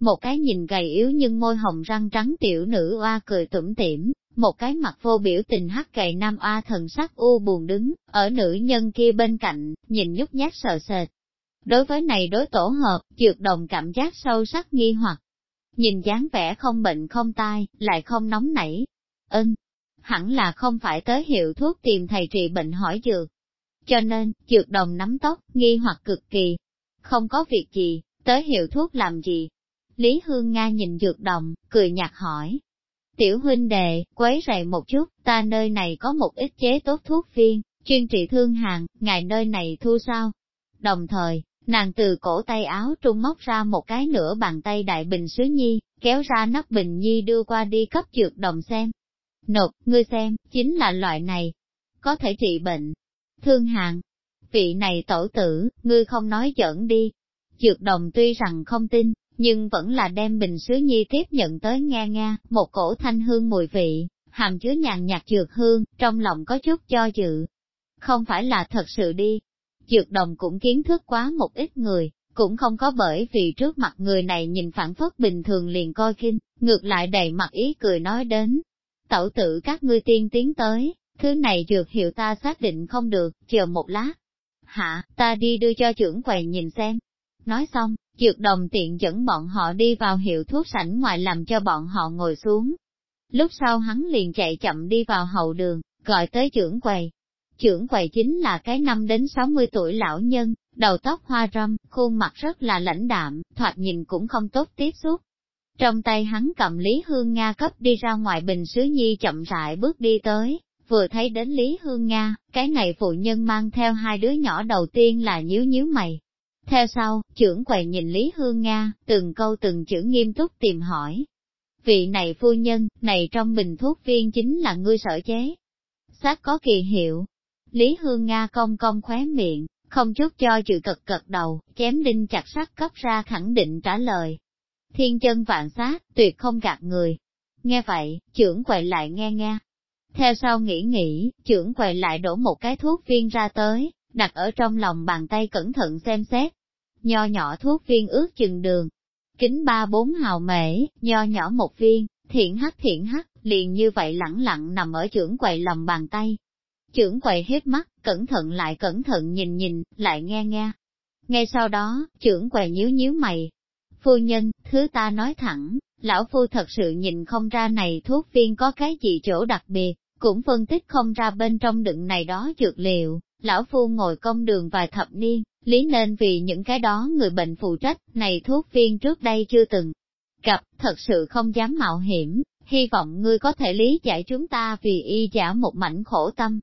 Một cái nhìn gầy yếu nhưng môi hồng răng trắng tiểu nữ oa cười tủm tỉm, một cái mặt vô biểu tình hắc cậy nam oa thần sắc u buồn đứng, ở nữ nhân kia bên cạnh, nhìn nhút nhát sợ sệt. Đối với này đối tổ hợp, dược đồng cảm giác sâu sắc nghi hoặc, nhìn dáng vẻ không bệnh không tai, lại không nóng nảy. Ân, hẳn là không phải tới hiệu thuốc tìm thầy trị bệnh hỏi dược. Cho nên, dược đồng nắm tóc, nghi hoặc cực kỳ. Không có việc gì, tới hiệu thuốc làm gì? Lý Hương Nga nhìn dược đồng, cười nhạt hỏi. Tiểu huynh đệ, quấy rầy một chút, ta nơi này có một ít chế tốt thuốc viên, chuyên trị thương hàng, ngài nơi này thu sao? Đồng thời, Nàng từ cổ tay áo trung móc ra một cái nửa bàn tay đại bình sứ nhi, kéo ra nắp bình nhi đưa qua đi cấp dược đồng xem. Nộp, ngươi xem, chính là loại này. Có thể trị bệnh. Thương hạng. Vị này tổ tử, ngươi không nói giỡn đi. Dược đồng tuy rằng không tin, nhưng vẫn là đem bình sứ nhi tiếp nhận tới nghe nghe, một cổ thanh hương mùi vị, hàm chứa nhàn nhạt dược hương, trong lòng có chút cho dự. Không phải là thật sự đi, Dược đồng cũng kiến thức quá một ít người, cũng không có bởi vì trước mặt người này nhìn phản phất bình thường liền coi kinh, ngược lại đầy mặt ý cười nói đến. Tẩu tử các ngươi tiên tiến tới, thứ này dược hiệu ta xác định không được, chờ một lát. Hạ, ta đi đưa cho trưởng quầy nhìn xem. Nói xong, dược đồng tiện dẫn bọn họ đi vào hiệu thuốc sảnh ngoài làm cho bọn họ ngồi xuống. Lúc sau hắn liền chạy chậm đi vào hậu đường, gọi tới trưởng quầy, Trưởng quầy chính là cái năm đến 60 tuổi lão nhân, đầu tóc hoa râm, khuôn mặt rất là lãnh đạm, thoạt nhìn cũng không tốt tiếp xúc. Trong tay hắn cầm Lý Hương Nga cấp đi ra ngoài bình sứ nhi chậm rãi bước đi tới, vừa thấy đến Lý Hương Nga, cái này phụ nhân mang theo hai đứa nhỏ đầu tiên là nhíu nhíu mày. Theo sau, trưởng quầy nhìn Lý Hương Nga, từng câu từng chữ nghiêm túc tìm hỏi. Vị này phu nhân, này trong bình thuốc viên chính là ngươi sở chế. Xác có kỳ hiệu, Lý Hương Nga cong cong khóe miệng, không chút cho chữ cật cật đầu, chém đinh chặt sắt cấp ra khẳng định trả lời. Thiên chân vạn sát, tuyệt không gạt người. Nghe vậy, trưởng quầy lại nghe nghe. Theo sau nghĩ nghĩ, trưởng quầy lại đổ một cái thuốc viên ra tới, đặt ở trong lòng bàn tay cẩn thận xem xét. Nho nhỏ thuốc viên ướt chừng đường. Kính ba bốn hào mễ, nho nhỏ một viên, thiện hắc thiện hắc, liền như vậy lẳng lặng nằm ở trưởng quầy lòng bàn tay, Trưởng quầy hết mắt, cẩn thận lại cẩn thận nhìn nhìn, lại nghe nghe. Ngay sau đó, trưởng quầy nhíu nhíu mày. Phu nhân, thứ ta nói thẳng, lão phu thật sự nhìn không ra này thuốc viên có cái gì chỗ đặc biệt, cũng phân tích không ra bên trong đựng này đó dược liệu, Lão Phu ngồi công đường vài thập niên, lý nên vì những cái đó người bệnh phụ trách, này thuốc viên trước đây chưa từng gặp, thật sự không dám mạo hiểm, hy vọng ngươi có thể lý giải chúng ta vì y giả một mảnh khổ tâm.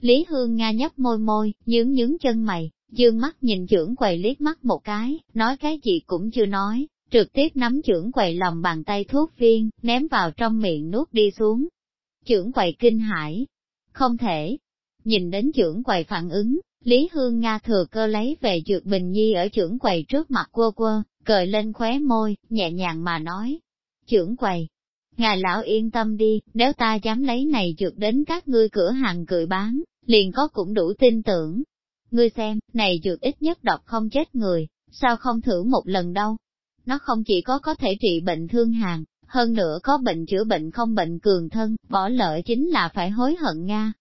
Lý Hương Nga nhấp môi môi, nhướng nhướng chân mày, dương mắt nhìn trưởng quầy liếc mắt một cái, nói cái gì cũng chưa nói, trực tiếp nắm trưởng quầy lòng bàn tay thuốc viên, ném vào trong miệng nuốt đi xuống. Trưởng quầy kinh hãi, không thể. Nhìn đến trưởng quầy phản ứng, Lý Hương Nga thừa cơ lấy về dược bình nhi ở trưởng quầy trước mặt quơ quơ, cười lên khóe môi, nhẹ nhàng mà nói. Trưởng quầy, ngài lão yên tâm đi, nếu ta dám lấy này dược đến các ngươi cửa hàng cười bán, liền có cũng đủ tin tưởng. Ngươi xem, này dược ít nhất độc không chết người, sao không thử một lần đâu? Nó không chỉ có có thể trị bệnh thương hàng, hơn nữa có bệnh chữa bệnh không bệnh cường thân, bỏ lỡ chính là phải hối hận Nga.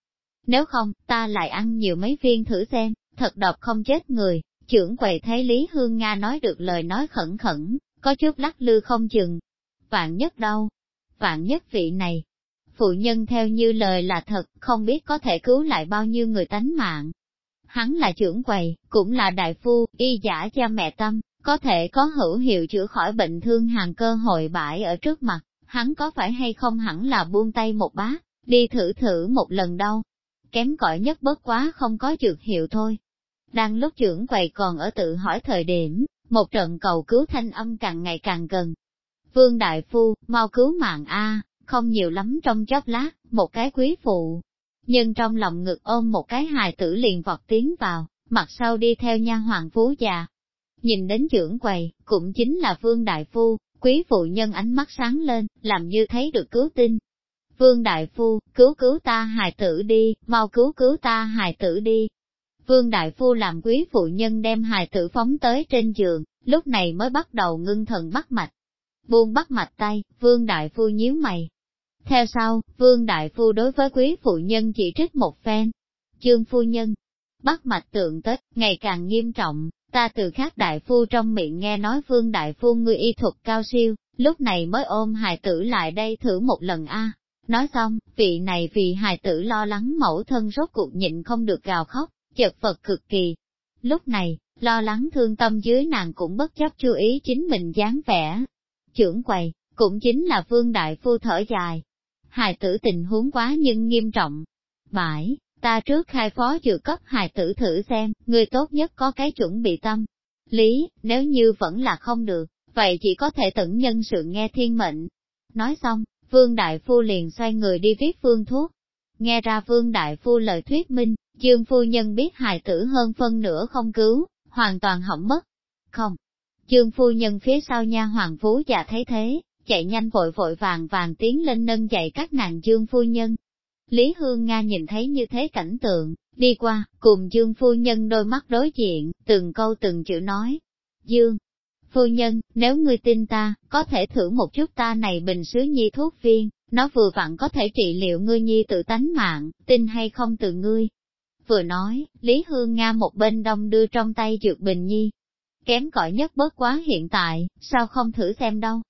Nếu không, ta lại ăn nhiều mấy viên thử xem, thật độc không chết người, trưởng quầy thấy Lý Hương Nga nói được lời nói khẩn khẩn, có chút lắc lư không chừng. Vạn nhất đâu? Vạn nhất vị này. Phụ nhân theo như lời là thật, không biết có thể cứu lại bao nhiêu người tánh mạng. Hắn là trưởng quầy, cũng là đại phu, y giả cha mẹ tâm, có thể có hữu hiệu chữa khỏi bệnh thương hàng cơ hội bãi ở trước mặt, hắn có phải hay không hẳn là buông tay một bát, đi thử thử một lần đâu. Kém cỏi nhất bớt quá không có dược hiệu thôi. Đang lúc trưởng quầy còn ở tự hỏi thời điểm, một trận cầu cứu thanh âm càng ngày càng gần. Vương Đại Phu, mau cứu mạng A, không nhiều lắm trong chốc lát, một cái quý phụ. Nhưng trong lòng ngực ôm một cái hài tử liền vọt tiến vào, mặt sau đi theo nha hoàng phú già, nhìn đến trưởng quầy, cũng chính là Vương Đại Phu, quý phụ nhân ánh mắt sáng lên, làm như thấy được cứu tinh. Vương Đại Phu, cứu cứu ta hài tử đi, mau cứu cứu ta hài tử đi. Vương Đại Phu làm quý phụ nhân đem hài tử phóng tới trên giường, lúc này mới bắt đầu ngưng thần bắt mạch. Buông bắt mạch tay, Vương Đại Phu nhíu mày. Theo sau, Vương Đại Phu đối với quý phụ nhân chỉ trích một phen. Chương phu nhân, bắt mạch tượng tết, ngày càng nghiêm trọng, Ta từ khác đại phu trong miệng nghe nói vương đại phu người y thuật cao siêu, lúc này mới ôm hài tử lại đây thử một lần a. Nói xong, vị này vì hài tử lo lắng mẫu thân rốt cuộc nhịn không được gào khóc, chật vật cực kỳ. Lúc này, lo lắng thương tâm dưới nàng cũng bất chấp chú ý chính mình dáng vẻ. Trưởng quầy, cũng chính là vương đại phu thở dài. Hài tử tình huống quá nhưng nghiêm trọng. Bãi, ta trước khai phó dược cấp hài tử thử xem, người tốt nhất có cái chuẩn bị tâm. Lý, nếu như vẫn là không được, vậy chỉ có thể tận nhân sự nghe thiên mệnh. Nói xong, Vương Đại Phu liền xoay người đi viết phương thuốc. Nghe ra Vương Đại Phu lời thuyết minh, Dương Phu Nhân biết hài tử hơn phân nửa không cứu, hoàn toàn hỏng mất. Không. Dương Phu Nhân phía sau nha Hoàng Phú già thấy thế, chạy nhanh vội vội vàng vàng tiến lên nâng dậy các nàng Dương Phu Nhân, Lý Hương Nga nhìn thấy như thế cảnh tượng, đi qua, cùng Dương Phu Nhân đôi mắt đối diện, từng câu từng chữ nói. Dương, Phu Nhân, nếu ngươi tin ta, có thể thử một chút ta này bình sứ nhi thuốc viên, nó vừa vặn có thể trị liệu ngươi nhi tự tánh mạng, tin hay không từ ngươi. Vừa nói, Lý Hương Nga một bên đông đưa trong tay dược bình nhi. Kém cỏi nhất bớt quá hiện tại, sao không thử xem đâu.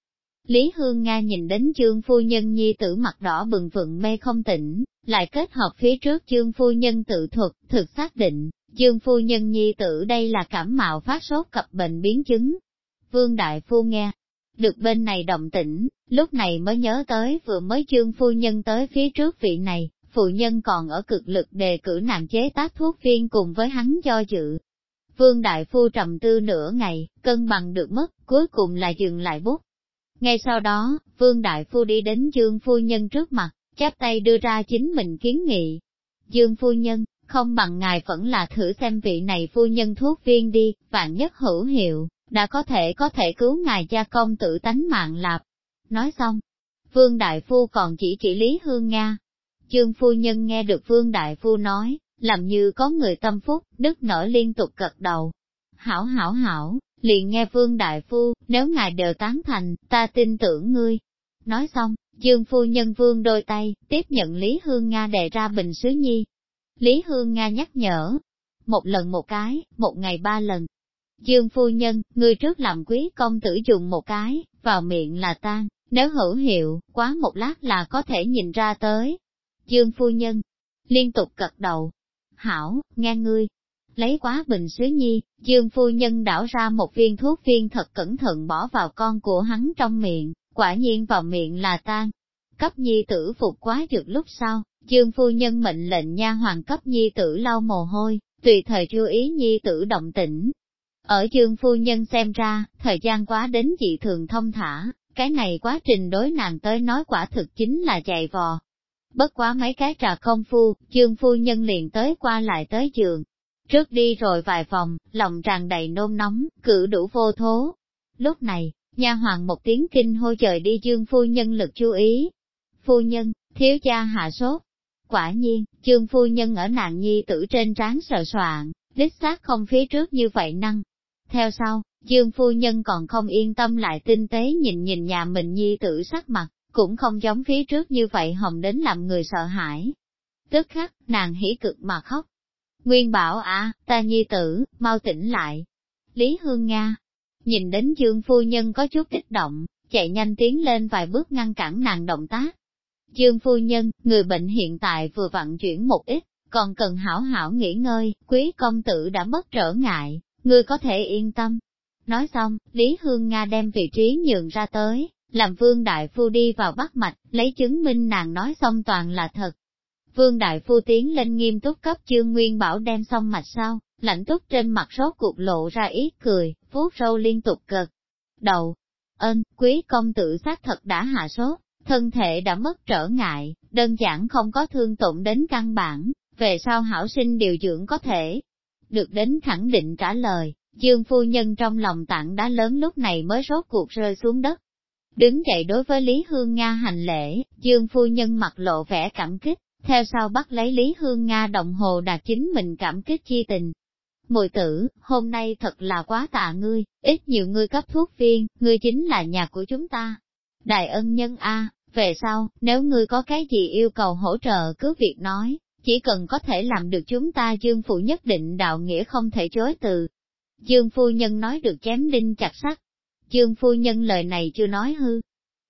Lý Hương Nga nhìn đến chương phu nhân nhi tử mặt đỏ bừng vựng mê không tỉnh, lại kết hợp phía trước chương phu nhân tự thuật, thực xác định, chương phu nhân nhi tử đây là cảm mạo phát sốt cập bệnh biến chứng. Vương Đại Phu nghe, được bên này động tĩnh, lúc này mới nhớ tới vừa mới chương phu nhân tới phía trước vị này, phụ nhân còn ở cực lực đề cử nàng chế tác thuốc viên cùng với hắn cho dự. Vương Đại Phu trầm tư nửa ngày, cân bằng được mất, cuối cùng là dừng lại bút, ngay sau đó, Vương Đại Phu đi đến Dương Phu Nhân trước mặt, chắp tay đưa ra chính mình kiến nghị. Dương Phu Nhân, không bằng ngài vẫn là thử xem vị này phu nhân thuốc viên đi, vạn nhất hữu hiệu, đã có thể có thể cứu ngài gia công tự tánh mạng lạp. Nói xong, Vương Đại Phu còn chỉ chỉ Lý Hương Nga. Dương Phu Nhân nghe được Vương Đại Phu nói, làm như có người tâm phúc, đức nở liên tục gật đầu. Hảo hảo hảo, liền nghe Vương Đại Phu, nếu ngài đều tán thành, ta tin tưởng ngươi. Nói xong, Dương Phu Nhân Vương đôi tay, tiếp nhận Lý Hương Nga đề ra bình sứ nhi. Lý Hương Nga nhắc nhở, một lần một cái, một ngày ba lần. Dương Phu Nhân, ngươi trước làm quý công tử dùng một cái, vào miệng là tan, nếu hữu hiệu, quá một lát là có thể nhìn ra tới. Dương Phu Nhân, liên tục cật đầu. Hảo, nghe ngươi. Lấy quá bình sứ nhi, dương phu nhân đảo ra một viên thuốc viên thật cẩn thận bỏ vào con của hắn trong miệng, quả nhiên vào miệng là tan. Cấp nhi tử phục quá dược lúc sau, dương phu nhân mệnh lệnh nha hoàng cấp nhi tử lau mồ hôi, tùy thời chú ý nhi tử động tĩnh. Ở dương phu nhân xem ra, thời gian quá đến dị thường thông thả, cái này quá trình đối nàng tới nói quả thực chính là chạy vò. Bất quá mấy cái trà công phu, dương phu nhân liền tới qua lại tới giường. Trước đi rồi vài vòng, lòng tràn đầy nôn nóng, cử đủ vô thố. Lúc này, nha hoàng một tiếng kinh hô trời đi dương phu nhân lực chú ý. Phu nhân, thiếu gia hạ sốt. Quả nhiên, dương phu nhân ở nạn nhi tử trên trán sờ soạn, đích xác không phía trước như vậy năng. Theo sau, Dương phu nhân còn không yên tâm lại tinh tế nhìn nhìn nhà mình nhi tử sắc mặt, cũng không giống phía trước như vậy hồng đến làm người sợ hãi. Tức khắc, nàng hỉ cực mà khóc. Nguyên bảo à, ta nhi tử, mau tỉnh lại. Lý Hương Nga, nhìn đến Dương phu nhân có chút kích động, chạy nhanh tiến lên vài bước ngăn cản nàng động tác. Dương phu nhân, người bệnh hiện tại vừa vận chuyển một ít, còn cần hảo hảo nghỉ ngơi, quý công tử đã mất trở ngại, người có thể yên tâm. Nói xong, Lý Hương Nga đem vị trí nhường ra tới, làm Vương Đại Phu đi vào bắt mạch, lấy chứng minh nàng nói xong toàn là thật. Vương Đại Phu tiến lên nghiêm túc cấp chương Nguyên Bảo đem xong mạch sau, lãnh túc trên mặt rốt cuộc lộ ra ít cười, vuốt râu liên tục cực. Đầu, ơn, quý công tử xác thật đã hạ sốt, thân thể đã mất trở ngại, đơn giản không có thương tổn đến căn bản, về sau hảo sinh điều dưỡng có thể. Được đến khẳng định trả lời, Dương phu nhân trong lòng tặng đã lớn lúc này mới rốt cuộc rơi xuống đất. Đứng dậy đối với Lý Hương Nga hành lễ, Dương phu nhân mặt lộ vẻ cảm kích, theo sau bắt lấy Lý Hương Nga đồng hồ đạt chính mình cảm kích chi tình. Mùi tử, hôm nay thật là quá tạ ngươi, ít nhiều ngươi cấp thuốc viên, ngươi chính là nhà của chúng ta. Đại ân nhân A, về sau, nếu ngươi có cái gì yêu cầu hỗ trợ cứ việc nói, chỉ cần có thể làm được chúng ta dương phụ nhất định đạo nghĩa không thể chối từ. Dương phu nhân nói được chém đinh chặt sắt. Dương phu nhân lời này chưa nói hư.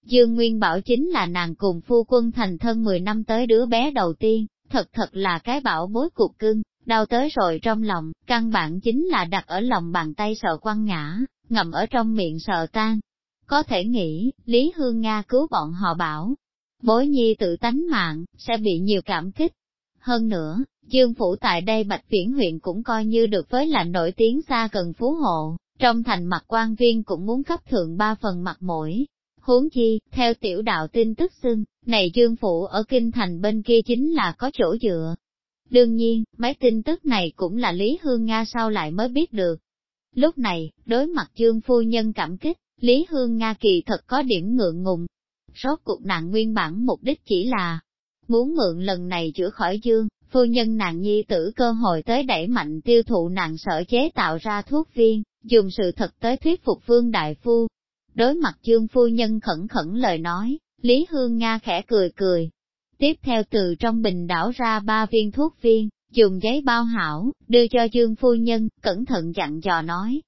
Dương Nguyên Bảo chính là nàng cùng phu quân thành thân 10 năm tới đứa bé đầu tiên, thật thật là cái bảo bối cục cưng, đau tới rồi trong lòng, căn bản chính là đặt ở lòng bàn tay sợ quăng ngã, ngậm ở trong miệng sợ tan. Có thể nghĩ, Lý Hương Nga cứu bọn họ bảo, bối nhi tự tánh mạng, sẽ bị nhiều cảm kích, hơn nữa, Dương Phủ tại đây Bạch Viễn huyện cũng coi như được với là nổi tiếng xa gần phú hộ, trong thành mặt quan viên cũng muốn cấp thượng ba phần mặt mũi. Huống chi, theo tiểu đạo tin tức xưng, này Dương Phủ ở kinh thành bên kia chính là có chỗ dựa. Đương nhiên, mấy tin tức này cũng là Lý Hương Nga sau lại mới biết được. Lúc này, đối mặt Dương Phu Nhân cảm kích, Lý Hương Nga kỳ thật có điểm ngượng ngùng. Rốt cuộc nạn nguyên bản mục đích chỉ là, Muốn mượn lần này chữa khỏi dương, phu nhân nàng nhi tử cơ hội tới đẩy mạnh tiêu thụ nàng sở chế tạo ra thuốc viên, dùng sự thật tới thuyết phục vương đại phu. Đối mặt chương phu nhân khẩn khẩn lời nói, Lý Hương Nga khẽ cười cười. Tiếp theo từ trong bình đảo ra ba viên thuốc viên, dùng giấy bao hảo, đưa cho Dương Phu Nhân, cẩn thận dặn dò nói.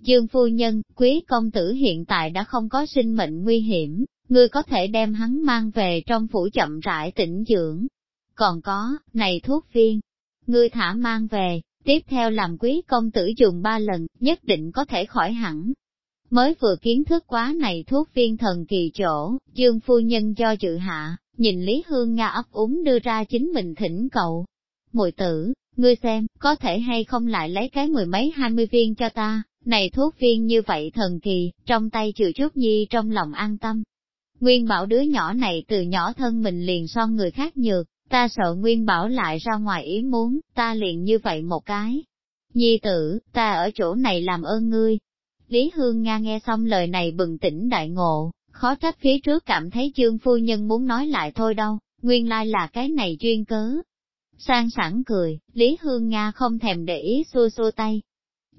Dương Phu Nhân, quý công tử hiện tại đã không có sinh mệnh nguy hiểm, ngươi có thể đem hắn mang về trong phủ chậm rãi tĩnh dưỡng. Còn có, này thuốc viên, ngươi thả mang về, tiếp theo làm quý công tử dùng ba lần, nhất định có thể khỏi hẳn. Mới vừa kiến thức quá này thuốc viên thần kỳ chỗ, dương phu nhân do dự hạ, nhìn Lý Hương Nga ấp úng đưa ra chính mình thỉnh cầu. Mùi tử, ngươi xem, có thể hay không lại lấy cái mười mấy hai mươi viên cho ta, này thuốc viên như vậy thần kỳ, trong tay trừ chút nhi trong lòng an tâm, Nguyên bảo đứa nhỏ này từ nhỏ thân mình liền son người khác nhược, ta sợ Nguyên bảo lại ra ngoài ý muốn, ta liền như vậy một cái. Nhi tử, ta ở chỗ này làm ơn ngươi. Lý Hương Nga nghe xong lời này bừng tỉnh đại ngộ, khó trách phía trước cảm thấy chương phu nhân muốn nói lại thôi đâu, nguyên lai là cái này chuyên cớ. Sang sẵn cười, Lý Hương Nga không thèm để ý xua xua tay.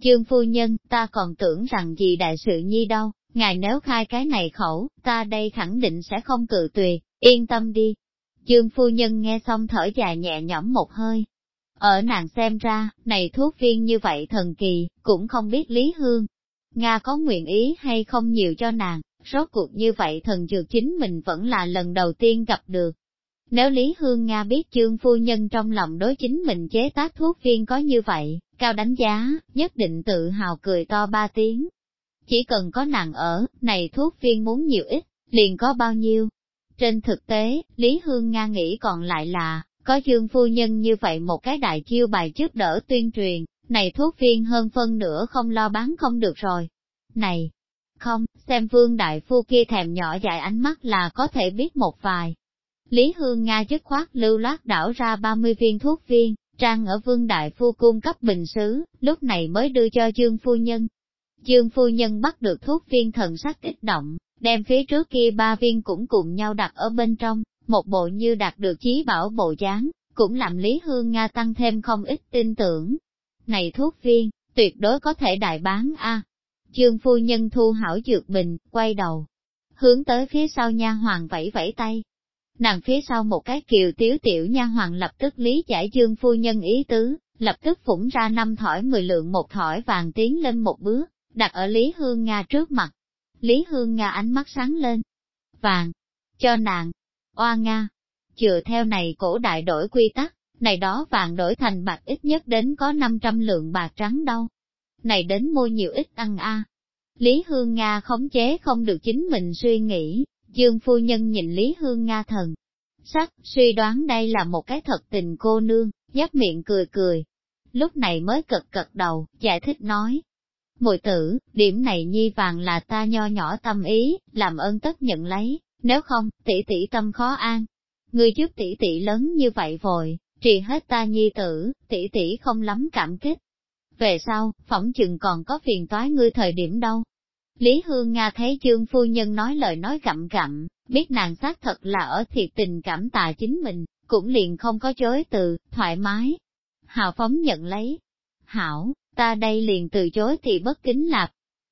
Chương phu nhân, ta còn tưởng rằng gì đại sự nhi đâu, ngài nếu khai cái này khẩu, ta đây khẳng định sẽ không cự tuyệt, yên tâm đi. Dương phu nhân nghe xong thở dài nhẹ nhõm một hơi. Ở nàng xem ra, này thuốc viên như vậy thần kỳ, cũng không biết Lý Hương. Nga có nguyện ý hay không nhiều cho nàng, rốt cuộc như vậy thần dược chính mình vẫn là lần đầu tiên gặp được. Nếu Lý Hương Nga biết chương phu nhân trong lòng đối chính mình chế tác thuốc viên có như vậy, cao đánh giá, nhất định tự hào cười to ba tiếng. Chỉ cần có nàng ở, này thuốc viên muốn nhiều ít, liền có bao nhiêu. Trên thực tế, Lý Hương Nga nghĩ còn lại là, có Dương phu nhân như vậy một cái đại chiêu bài trước đỡ tuyên truyền, này thuốc viên hơn phân nửa không lo bán không được rồi. Này, không, xem vương đại phu kia thèm nhỏ dại ánh mắt là có thể biết một vài. Lý Hương Nga dứt khoát lưu loát đảo ra 30 viên thuốc viên, trang ở vương đại phu cung cấp bình sứ, lúc này mới đưa cho Dương Phu Nhân. Dương Phu Nhân bắt được thuốc viên thần sắc kích động, đem phía trước kia ba viên cũng cùng nhau đặt ở bên trong, một bộ như đạt được chí bảo bộ dáng, cũng làm Lý Hương Nga tăng thêm không ít tin tưởng. Này thuốc viên, tuyệt đối có thể đại bán a. Chương phu nhân thu hảo dược bình, quay đầu, hướng tới phía sau nha hoàng vẫy vẫy tay. Nàng phía sau một cái kiều tiếu tiểu nha hoàng lập tức lý giải Dương phu nhân ý tứ, lập tức phủng ra năm thỏi mười lượng một thỏi vàng tiến lên một bước, đặt ở Lý Hương Nga trước mặt. Lý Hương Nga ánh mắt sáng lên. Vàng, cho nàng, oa Nga, chừa theo này cổ đại đổi quy tắc, này đó vàng đổi thành bạc ít nhất đến có 500 lượng bạc trắng đâu. Này đến mua nhiều ít ăn a. Lý Hương Nga khống chế không được chính mình suy nghĩ, Dương phu nhân nhìn Lý Hương Nga thần. Sắc, suy đoán đây là một cái thật tình cô nương, giáp miệng cười cười. Lúc này mới cật cật đầu, giải thích nói. Mùi tử, điểm này nhi vàng là ta nho nhỏ tâm ý, làm ơn tất nhận lấy, nếu không, tỷ tỷ tâm khó an. Ngươi giúp tỷ tỷ lớn như vậy vội, trì hết ta nhi tử, tỷ tỷ không lắm cảm kích. Về sau, phỏng chừng còn có phiền toái ngươi thời điểm đâu. Lý Hương Nga thấy chương phu nhân nói lời nói gặm gặm, biết nàng xác thật là ở thiệt tình cảm tạ chính mình, cũng liền không có chối từ, thoải mái. Hào phóng nhận lấy. Hảo, ta đây liền từ chối thì bất kính lạp.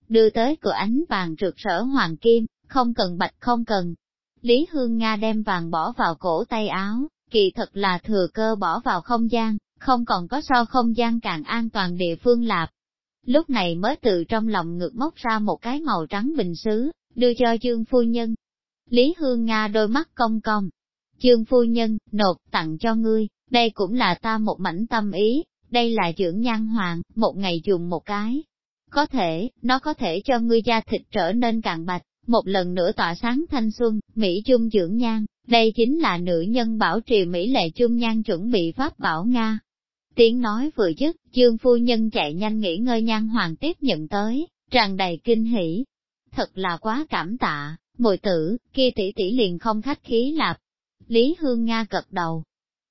Đưa tới cửa ánh vàng rực rỡ hoàng kim, không cần bạch không cần. Lý Hương Nga đem vàng bỏ vào cổ tay áo, kỳ thật là thừa cơ bỏ vào không gian, không còn có so không gian càng an toàn địa phương lạp. Lúc này mới từ trong lòng ngực móc ra một cái màu trắng bình sứ, đưa cho Dương Phu Nhân. Lý Hương Nga đôi mắt cong cong. Dương Phu Nhân, nộp tặng cho ngươi, đây cũng là ta một mảnh tâm ý, đây là dưỡng nhan hoàng, một ngày dùng một cái. Có thể, nó có thể cho ngươi da thịt trở nên càng bạch, một lần nữa tỏa sáng thanh xuân, Mỹ Trung dưỡng nhan, đây chính là nữ nhân bảo trì Mỹ lệ Trung nhan chuẩn bị pháp bảo Nga. Tiếng nói vừa dứt, Dương phu nhân chạy nhanh nghỉ ngơi nhan hoàng tiếp nhận tới, tràn đầy kinh hỉ. Thật là quá cảm tạ, mùi tử, kia tỷ tỷ liền không khách khí lạp. Lý Hương Nga gật đầu.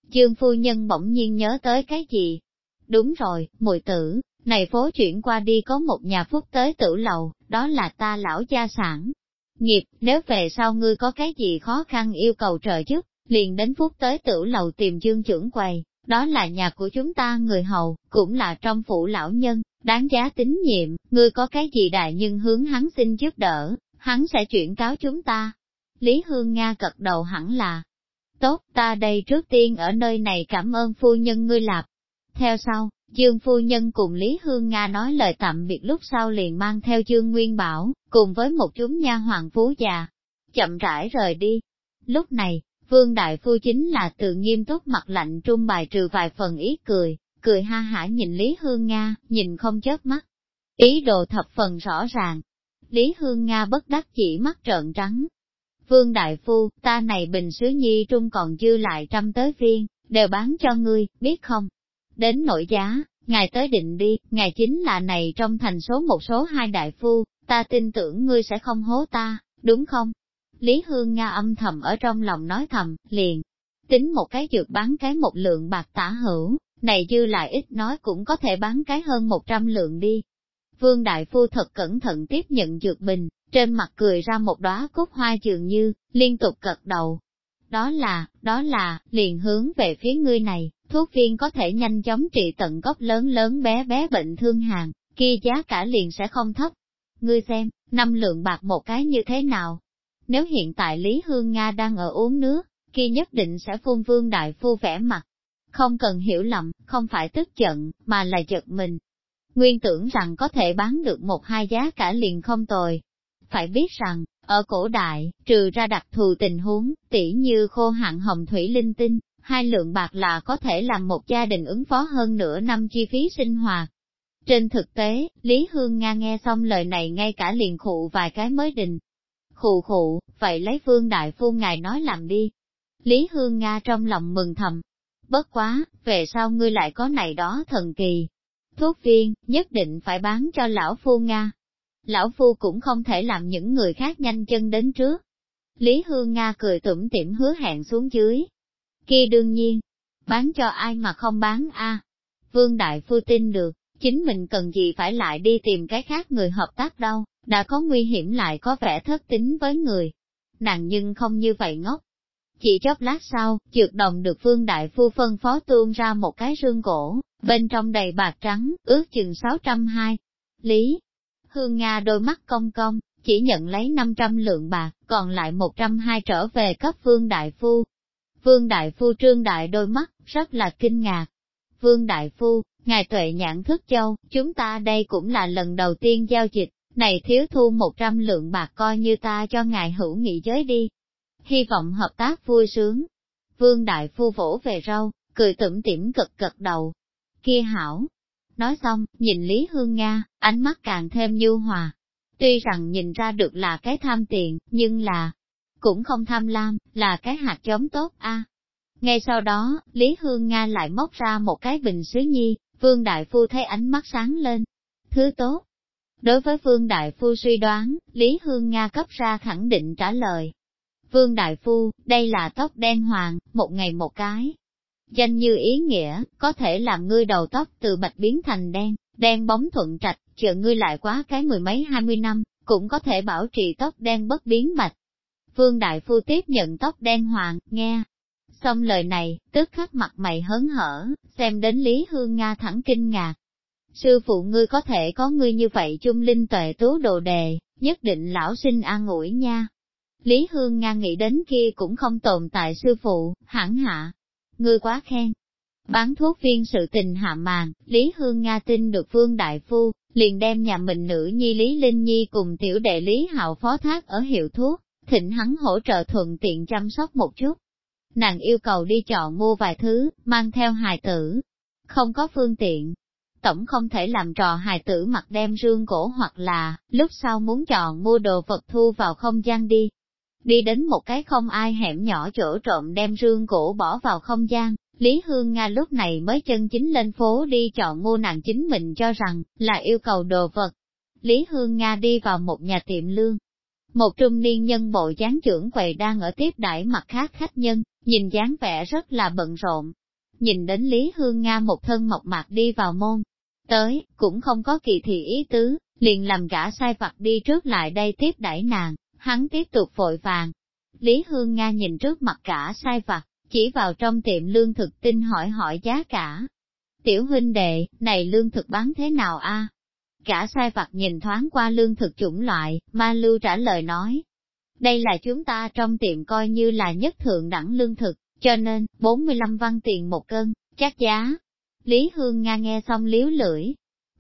Dương phu nhân bỗng nhiên nhớ tới cái gì? Đúng rồi, mùi tử, này phố chuyển qua đi có một nhà phúc tới tử lầu, đó là ta lão gia sản, nghiệp, nếu về sau ngươi có cái gì khó khăn yêu cầu trợ giúp, liền đến phúc tới tử lầu tìm dương trưởng quầy, đó là nhà của chúng ta người hầu, cũng là trong phủ lão nhân, đáng giá tín nhiệm, ngươi có cái gì đại nhưng hướng hắn xin giúp đỡ, hắn sẽ chuyển cáo chúng ta. Lý Hương Nga cật đầu hẳn là, tốt, ta đây trước tiên ở nơi này cảm ơn phu nhân ngươi lạp. Theo sau, Dương phu nhân cùng Lý Hương Nga nói lời tạm biệt lúc sau liền mang theo Dương Nguyên Bảo, cùng với một chúng nha hoàng phú già, chậm rãi rời đi. Lúc này, Vương Đại Phu chính là tự nghiêm túc mặt lạnh trung bài trừ vài phần ý cười, cười ha hả nhìn Lý Hương Nga, nhìn không chớp mắt. Ý đồ thập phần rõ ràng. Lý Hương Nga bất đắc chỉ mắt trợn trắng. Vương Đại Phu, ta này bình sứ nhi trung còn dư lại trăm tới viên, đều bán cho ngươi, biết không? Đến nội giá, ngài tới định đi, ngài chính là này trong thành số một số hai đại phu, ta tin tưởng ngươi sẽ không hố ta, đúng không? Lý Hương Nga âm thầm ở trong lòng nói thầm, liền, tính một cái dược bán cái một lượng bạc tả hữu, này dư lại ít nói cũng có thể bán cái hơn một trăm lượng đi. Vương Đại Phu thật cẩn thận tiếp nhận dược bình, trên mặt cười ra một đóa cúc hoa dường như, liên tục cật đầu. Đó là, đó là, liền hướng về phía ngươi này, thuốc viên có thể nhanh chóng trị tận gốc lớn lớn bé bé bệnh thương hàng, kia giá cả liền sẽ không thấp. Ngươi xem, năm lượng bạc một cái như thế nào? Nếu hiện tại Lý Hương Nga đang ở uống nước, kia nhất định sẽ phun vương đại phu vẻ mặt. Không cần hiểu lầm, không phải tức giận, mà là giật mình. Nguyên tưởng rằng có thể bán được một hai giá cả liền không tồi. Phải biết rằng, Ở cổ đại, trừ ra đặc thù tình huống, tỉ như khô hạn hồng thủy linh tinh, hai lượng bạc là có thể làm một gia đình ứng phó hơn nửa năm chi phí sinh hoạt. Trên thực tế, Lý Hương Nga nghe xong lời này ngay cả liền khụ vài cái mới đình. Khụ khụ, vậy lấy Vương Đại Phu ngài nói làm đi. Lý Hương Nga trong lòng mừng thầm. Bất quá, về sau ngươi lại có này đó thần kỳ. Thuốc viên, nhất định phải bán cho lão phu Nga. Lão phu cũng không thể làm những người khác nhanh chân đến trước. Lý Hương Nga cười tủm tỉm hứa hẹn xuống dưới. Kia đương nhiên, bán cho ai mà không bán a? Vương Đại Phu tin được, chính mình cần gì phải lại đi tìm cái khác người hợp tác đâu, đã có nguy hiểm lại có vẻ thất tính với người. Nàng nhưng không như vậy ngốc. Chỉ chốc lát sau, trượt đồng được Vương Đại Phu phân phó tuôn ra một cái rương gỗ, bên trong đầy bạc trắng, ước chừng 620. Lý, Hương Nga đôi mắt cong cong, chỉ nhận lấy 500 lượng bạc, còn lại 120 trở về cấp Vương Đại Phu. Vương Đại Phu trương đại đôi mắt, rất là kinh ngạc. Vương Đại Phu, ngài tuệ nhãn thức châu, chúng ta đây cũng là lần đầu tiên giao dịch, này thiếu thu 100 lượng bạc coi như ta cho ngài hữu nghị giới đi. Hy vọng hợp tác vui sướng. Vương Đại Phu vỗ về râu, cười tủm tỉm cực cực đầu. Kia hảo, Nói xong, nhìn Lý Hương Nga, ánh mắt càng thêm nhu hòa. Tuy rằng nhìn ra được là cái tham tiền, nhưng là, cũng không tham lam, là cái hạt giống tốt a. Ngay sau đó, Lý Hương Nga lại móc ra một cái bình sứ nhi, Vương Đại Phu thấy ánh mắt sáng lên. Thứ tốt. Đối với Vương Đại Phu suy đoán, Lý Hương Nga cấp ra khẳng định trả lời. Vương Đại Phu, đây là tóc đen hoàng, một ngày một cái, Danh như ý nghĩa, có thể làm ngươi đầu tóc từ bạch biến thành đen, đen bóng thuận trạch, chờ ngươi lại quá cái mười mấy hai mươi năm, cũng có thể bảo trì tóc đen bất biến bạch. Vương Đại Phu tiếp nhận tóc đen hoàng, nghe. Xong lời này, tức khắc mặt mày hớn hở, xem đến Lý Hương Nga thẳng kinh ngạc. Sư phụ ngươi có thể có ngươi như vậy chung linh tuệ tú đồ đề, nhất định lão sinh an ủi nha. Lý Hương Nga nghĩ đến kia cũng không tồn tại sư phụ, hẳn hạ, ngươi quá khen. Bán thuốc viên sự tình hạ màn, Lý Hương Nga tin được Vương Đại Phu, liền đem nhà mình nữ nhi Lý Linh Nhi cùng tiểu đệ Lý Hạo phó thác ở hiệu thuốc, thịnh hắn hỗ trợ thuận tiện chăm sóc một chút. Nàng yêu cầu đi chọn mua vài thứ, mang theo hài tử. Không có phương tiện. Tổng không thể làm trò hài tử mặc đem rương cổ hoặc là, lúc sau muốn chọn mua đồ vật thu vào không gian đi, đi đến một cái không ai hẻm nhỏ chỗ trộm đem rương cổ bỏ vào không gian. Lý Hương Nga lúc này mới chân chính lên phố đi chọn mua nàng chính mình cho rằng là yêu cầu đồ vật. Lý Hương Nga đi vào một nhà tiệm lương. Một trung niên nhân bộ dáng trưởng quầy đang ở tiếp đãi mặt khác khách nhân, nhìn dáng vẻ rất là bận rộn. Nhìn đến Lý Hương Nga một thân mộc mạc đi vào môn. Tới, cũng không có kỳ thị ý tứ, liền làm gã sai vặt đi trước lại đây tiếp đãi nàng, Hắn tiếp tục vội vàng. Lý Hương Nga nhìn trước mặt cả sai vặt, chỉ vào trong tiệm lương thực tin hỏi hỏi giá cả. Tiểu huynh đệ, này lương thực bán thế nào a? Cả sai vặt nhìn thoáng qua lương thực chủng loại, ma lưu trả lời nói. Đây là chúng ta trong tiệm coi như là nhất thượng đẳng lương thực, cho nên, 45 văn tiền một cân, chắc giá. Lý Hương Nga nghe xong liếu lưỡi.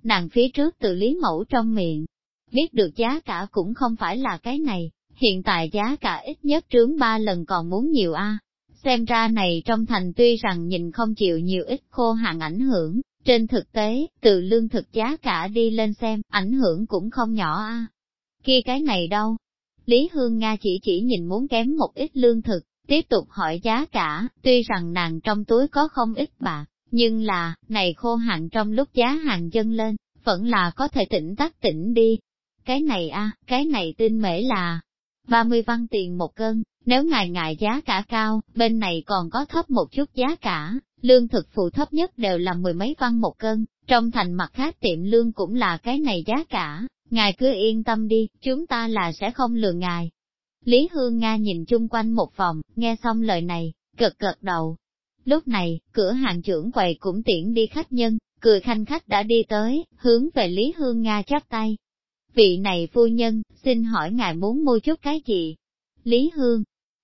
Nàng phía trước từ Lý Mẫu trong miệng, biết được giá cả cũng không phải là cái này, hiện tại giá cả ít nhất trướng ba lần còn muốn nhiều a. Xem ra này trong thành tuy rằng nhìn không chịu nhiều ít khô hạn ảnh hưởng, trên thực tế, từ lương thực giá cả đi lên xem, ảnh hưởng cũng không nhỏ a. Kia cái này đâu? Lý Hương Nga chỉ chỉ nhìn muốn kém một ít lương thực, tiếp tục hỏi giá cả, tuy rằng nàng trong túi có không ít bạc, nhưng là, này khô hạn trong lúc giá hàng dâng lên, vẫn là có thể tỉnh tắc tỉnh đi. Cái này a, cái này tin mễ là, 30 văn tiền một cân, nếu ngài ngại giá cả cao, bên này còn có thấp một chút giá cả, lương thực phụ thấp nhất đều là mười mấy văn một cân, trong thành mặt khác tiệm lương cũng là cái này giá cả, ngài cứ yên tâm đi, chúng ta là sẽ không lừa ngài. Lý Hương Nga nhìn chung quanh một vòng, nghe xong lời này, cực cực đầu. Lúc này, cửa hàng trưởng quầy cũng tiễn đi khách nhân, cười khanh khách đã đi tới, hướng về Lý Hương Nga chắp tay, Vị này phu nhân, xin hỏi ngài muốn mua chút cái gì? Lý Hương,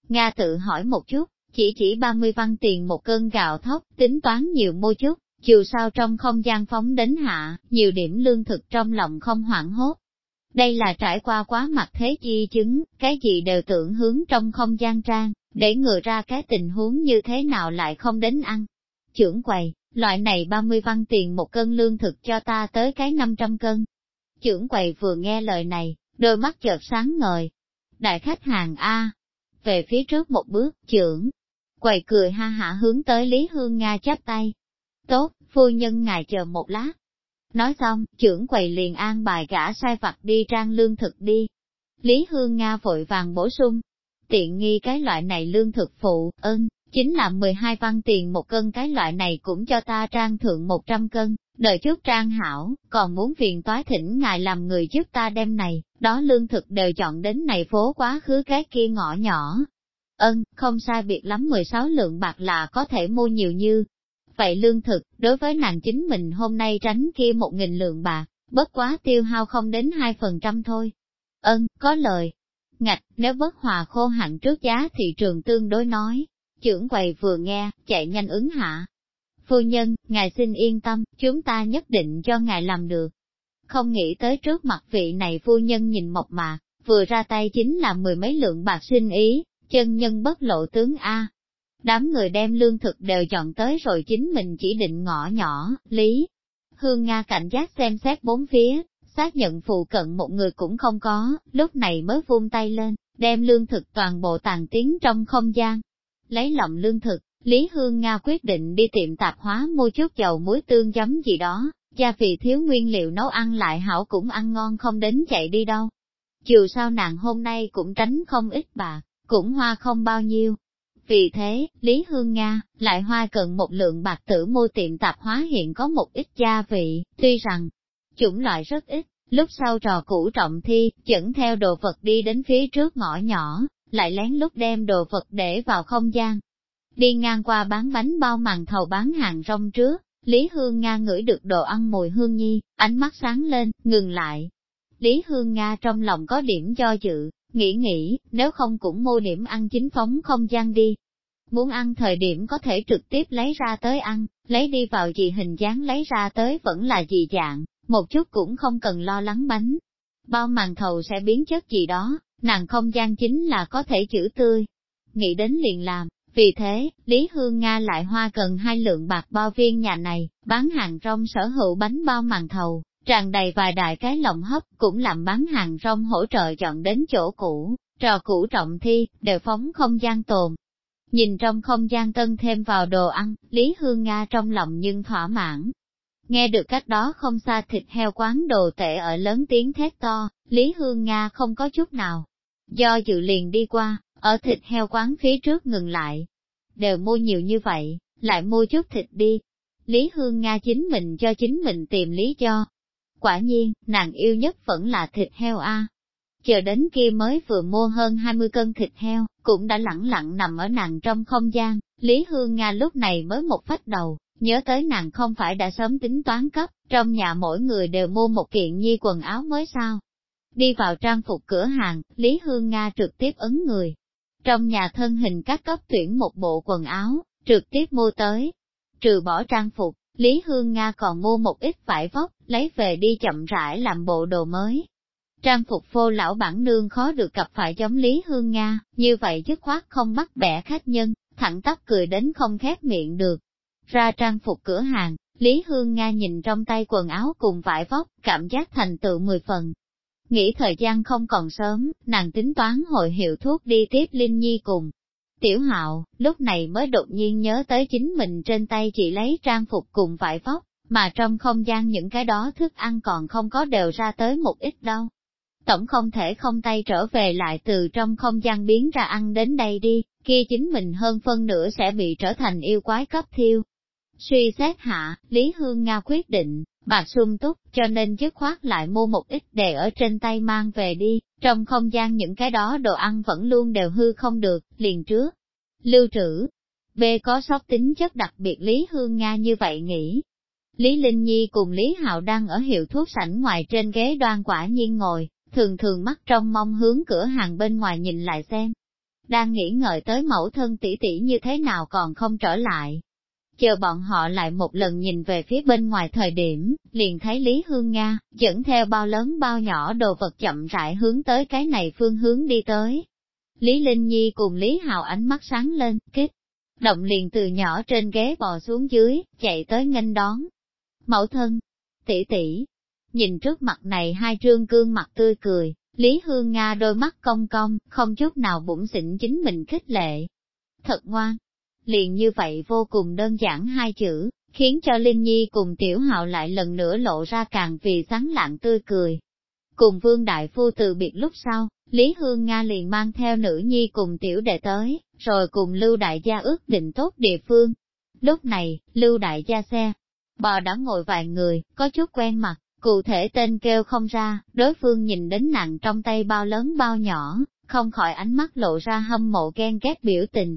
Nga tự hỏi một chút, chỉ chỉ 30 văn tiền một cân gạo thóc, tính toán nhiều mua chút, dù sao trong không gian phóng đến hạ, nhiều điểm lương thực trong lòng không hoảng hốt. Đây là trải qua quá mặt thế chi chứng, cái gì đều tưởng hướng trong không gian trang, để ngừa ra cái tình huống như thế nào lại không đến ăn. Trưởng quầy, loại này 30 văn tiền một cân lương thực cho ta tới cái 500 cân. Trưởng quầy vừa nghe lời này, đôi mắt chợt sáng ngời. Đại khách hàng A. Về phía trước một bước, trưởng. Quầy cười ha hả hướng tới Lý Hương Nga chắp tay. Tốt, phu nhân ngài chờ một lát. Nói xong, trưởng quầy liền an bài gã sai vặt đi trang lương thực đi. Lý Hương Nga vội vàng bổ sung. Tiện nghi cái loại này lương thực phụ, ơn, chính là 12 văn tiền một cân cái loại này cũng cho ta trang thượng 100 cân, đợi trước trang hảo, còn muốn phiền toái thỉnh ngài làm người giúp ta đem này, đó lương thực đều chọn đến này phố quá khứ cái kia ngõ nhỏ. Ân, không sai biệt lắm 16 lượng bạc là có thể mua nhiều như. Vậy lương thực, đối với nàng chính mình hôm nay tránh kia một nghìn lượng bạc, bất quá tiêu hao không đến 2% thôi. Ân, có lời. Ngạch, nếu bất hòa khô hạn trước giá thị trường tương đối nói, Trưởng quầy vừa nghe, chạy nhanh ứng hạ. Phu nhân, ngài xin yên tâm, chúng ta nhất định cho ngài làm được. Không nghĩ tới trước mặt vị này phu nhân nhìn mộc mạc, vừa ra tay chính là mười mấy lượng bạc sinh ý, chân nhân bất lộ tướng A. Đám người đem lương thực đều chọn tới rồi chính mình chỉ định ngõ nhỏ, lý. Hương Nga cảnh giác xem xét bốn phía, xác nhận phụ cận một người cũng không có, lúc này mới vung tay lên, đem lương thực toàn bộ tàn tiến trong không gian, lấy lòng lương thực, Lý Hương Nga quyết định đi tiệm tạp hóa mua chút dầu muối tương giấm gì đó, gia vị thiếu nguyên liệu nấu ăn lại hảo cũng ăn ngon không đến chạy đi đâu. Chiều sau nàng hôm nay cũng tránh không ít bạc, cũng hoa không bao nhiêu. Vì thế, Lý Hương Nga lại hoa cần một lượng bạc tử mua tiệm tạp hóa hiện có một ít gia vị, tuy rằng chủng loại rất ít, lúc sau trò cũ trọng thi, dẫn theo đồ vật đi đến phía trước ngõ nhỏ, lại lén lút đem đồ vật để vào không gian. Đi ngang qua bán bánh bao màn thầu bán hàng rong trước, Lý Hương Nga ngửi được đồ ăn mùi hương nhi, ánh mắt sáng lên, ngừng lại. Lý Hương Nga trong lòng có điểm do dự, nghĩ nghĩ, nếu không cũng mua điểm ăn chính phóng không gian đi. Muốn ăn thời điểm có thể trực tiếp lấy ra tới ăn, lấy đi vào gì hình dáng lấy ra tới vẫn là gì dạng, một chút cũng không cần lo lắng bánh. Bao màn thầu sẽ biến chất gì đó, nàng không gian chính là có thể chữ tươi. Nghĩ đến liền làm, vì thế, Lý Hương Nga lại hoa cần hai lượng bạc bao viên nhà này, bán hàng rong sở hữu bánh bao màn thầu, tràn đầy vài đại cái lồng hấp, cũng làm bán hàng rong hỗ trợ chọn đến chỗ cũ, trò cũ trọng thi, đều phóng không gian tồn. Nhìn trong không gian tân thêm vào đồ ăn, Lý Hương Nga trong lòng nhưng thỏa mãn. Nghe được cách đó không xa thịt heo quán đồ tệ ở lớn tiếng thét to, Lý Hương Nga không có chút nào Do dự liền đi qua, ở thịt heo quán phía trước ngừng lại. Đều mua nhiều như vậy, lại mua chút thịt đi. Lý Hương Nga chính mình cho chính mình tìm lý do. Quả nhiên, nàng yêu nhất vẫn là thịt heo a. Chờ đến kia mới vừa mua hơn 20 cân thịt heo, cũng đã lẳng lặng nằm ở nàng trong không gian, Lý Hương Nga lúc này mới một phách đầu, nhớ tới nàng không phải đã sớm tính toán cấp, trong nhà mỗi người đều mua một kiện nhi quần áo mới sao, Đi vào trang phục cửa hàng, Lý Hương Nga trực tiếp ấn người. Trong nhà thân hình các cấp tuyển một bộ quần áo, trực tiếp mua tới. Trừ bỏ trang phục, Lý Hương Nga còn mua một ít vải vóc, lấy về đi chậm rãi làm bộ đồ mới. Trang phục phô lão bản nương khó được gặp phải giống Lý Hương Nga, như vậy dứt khoát không bắt bẻ khách nhân, thẳng tắp cười đến không khép miệng được. Ra trang phục cửa hàng, Lý Hương Nga nhìn trong tay quần áo cùng vải vóc, cảm giác thành tựu mười phần, Nghĩ thời gian không còn sớm, nàng tính toán hội hiệu thuốc đi tiếp Linh Nhi cùng. Tiểu hạo, lúc này mới đột nhiên nhớ tới chính mình trên tay chỉ lấy trang phục cùng vải vóc, mà trong không gian những cái đó thức ăn còn không có đều ra tới một ít đâu. Tổng không thể không tay trở về lại từ trong không gian biến ra ăn đến đây đi, kia chính mình hơn phân nửa sẽ bị trở thành yêu quái cấp thiêu. Suy xét hạ, Lý Hương Nga quyết định, bạc sung túc, cho nên dứt khoát lại mua một ít để ở trên tay mang về đi, trong không gian những cái đó đồ ăn vẫn luôn đều hư không được, liền trước. Lưu trữ, B có sóc tính chất đặc biệt Lý Hương Nga như vậy nghĩ. Lý Linh Nhi cùng Lý Hạo đang ở hiệu thuốc sảnh ngoài trên ghế đoan quả nhiên ngồi, thường thường mắt trong mong hướng cửa hàng bên ngoài nhìn lại xem. Đang nghĩ ngợi tới mẫu thân tỷ tỷ như thế nào còn không trở lại. chờ bọn họ lại một lần nhìn về phía bên ngoài thời điểm, liền thấy Lý Hương Nga, dẫn theo bao lớn bao nhỏ đồ vật chậm rãi hướng tới cái này phương hướng đi tới. Lý Linh Nhi cùng Lý Hào ánh mắt sáng lên, kích. Động liền từ nhỏ trên ghế bò xuống dưới, chạy tới nghênh đón. Mẫu thân, tỷ tỷ, nhìn trước mặt này hai trương gương mặt tươi cười, Lý Hương Nga đôi mắt cong cong, không chút nào bụng xỉn chính mình khích lệ. Thật ngoan, liền như vậy vô cùng đơn giản hai chữ, khiến cho Linh Nhi cùng Tiểu Hạo lại lần nữa lộ ra càng vì sáng lạng tươi cười. Cùng Vương Đại Phu từ biệt lúc sau, Lý Hương Nga liền mang theo nữ nhi cùng Tiểu Đệ tới, rồi cùng Lưu Đại Gia ước định tốt địa phương. Lúc này, Lưu Đại Gia xe, bò đã ngồi vài người, có chút quen mặt, cụ thể tên kêu không ra, đối phương nhìn đến nặng trong tay bao lớn bao nhỏ, không khỏi ánh mắt lộ ra hâm mộ ghen ghét biểu tình,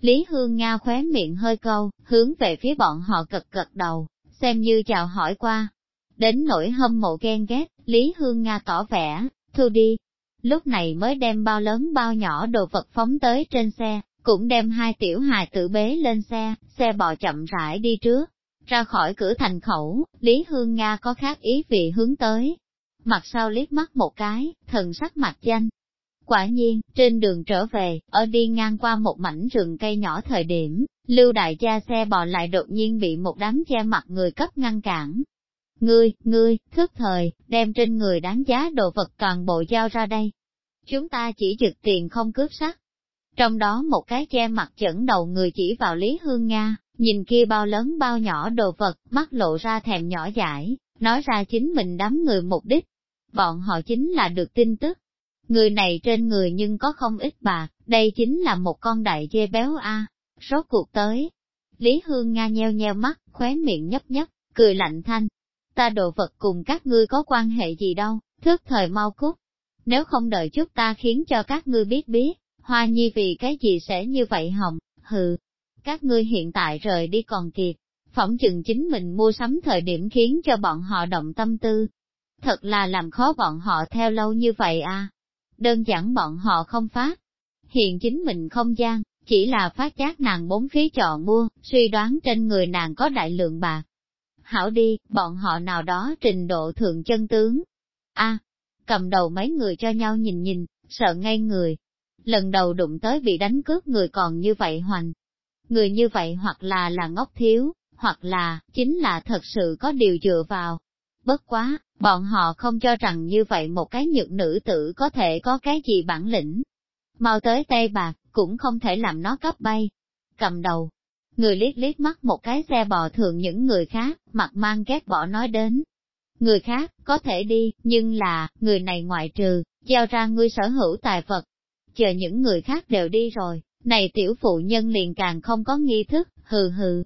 Lý Hương Nga khóe miệng hơi câu, hướng về phía bọn họ cật cật đầu, xem như chào hỏi qua. Đến nỗi hâm mộ ghen ghét, Lý Hương Nga tỏ vẻ, thu đi. Lúc này mới đem bao lớn bao nhỏ đồ vật phóng tới trên xe, cũng đem hai tiểu hài tử bế lên xe, xe bò chậm rãi đi trước. Ra khỏi cửa thành khẩu, Lý Hương Nga có khác ý vị hướng tới. Mặt sau liếc mắt một cái, thần sắc mặt danh, Quả nhiên, trên đường trở về, ở đi ngang qua một mảnh rừng cây nhỏ thời điểm, lưu đại gia xe bò lại đột nhiên bị một đám che mặt người cấp ngăn cản. Ngươi, ngươi, thức thời, đem trên người đáng giá đồ vật toàn bộ giao ra đây. Chúng ta chỉ trực tiền không cướp sắt. Trong đó một cái che mặt chẩn đầu người chỉ vào Lý Hương Nga, nhìn kia bao lớn bao nhỏ đồ vật, mắt lộ ra thèm nhỏ dãi, nói ra chính mình đám người mục đích. Bọn họ chính là được tin tức, Người này trên người nhưng có không ít bạc, đây chính là một con đại dê béo a. À. Rốt cuộc tới. Lý Hương Nga nheo nheo mắt, khóe miệng nhấp nhấp, cười lạnh thanh. Ta đồ vật cùng các ngươi có quan hệ gì đâu, thước thời mau cút. Nếu không đợi chút ta khiến cho các ngươi biết biết, hoa nhi vì cái gì sẽ như vậy hồng, hừ. Các ngươi hiện tại rời đi còn kịp, phỏng chừng chính mình mua sắm thời điểm khiến cho bọn họ động tâm tư. Thật là làm khó bọn họ theo lâu như vậy à đơn giản bọn họ không phát. Hiện chính mình không gian, chỉ là phát giác nàng bốn phí chọn mua, suy đoán trên người nàng có đại lượng bạc. Hảo đi, bọn họ nào đó trình độ thượng chân tướng. a cầm đầu mấy người cho nhau nhìn nhìn, sợ ngay người. Lần đầu đụng tới bị đánh cướp người còn như vậy hoành. Người như vậy hoặc là là ngốc thiếu, hoặc là, chính là thật sự có điều dựa vào. Bất quá, Bọn họ không cho rằng như vậy một cái nhược nữ tử có thể có cái gì bản lĩnh. Mau tới Tây Bạc, cũng không thể làm nó cấp bay. Cầm đầu, người liếc liếc mắt một cái xe bò thường những người khác, mặt mang ghét bỏ nói đến. Người khác, có thể đi, nhưng là, người này ngoại trừ, giao ra ngươi sở hữu tài vật. Chờ những người khác đều đi rồi, này tiểu phụ nhân liền càng không có nghi thức, hừ hừ,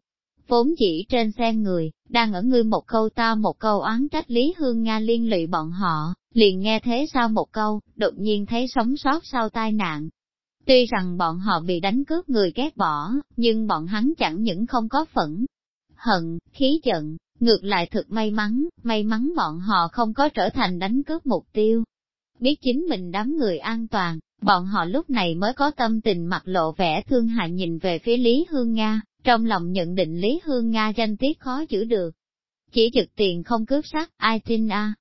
vốn chỉ trên xe người, đang ở ngươi một câu ta một câu oán trách Lý Hương Nga liên lụy bọn họ, liền nghe thế sao một câu, đột nhiên thấy sống sót sau tai nạn. Tuy rằng bọn họ bị đánh cướp người ghét bỏ, nhưng bọn hắn chẳng những không có phẫn, hận, khí giận, ngược lại thực may mắn, may mắn bọn họ không có trở thành đánh cướp mục tiêu. Biết chính mình đám người an toàn, bọn họ lúc này mới có tâm tình mặt lộ vẻ thương hại nhìn về phía Lý Hương Nga, trong lòng nhận định Lý Hương Nga danh tiết khó giữ được. Chỉ trực tiền không cướp sắc, ai tin a?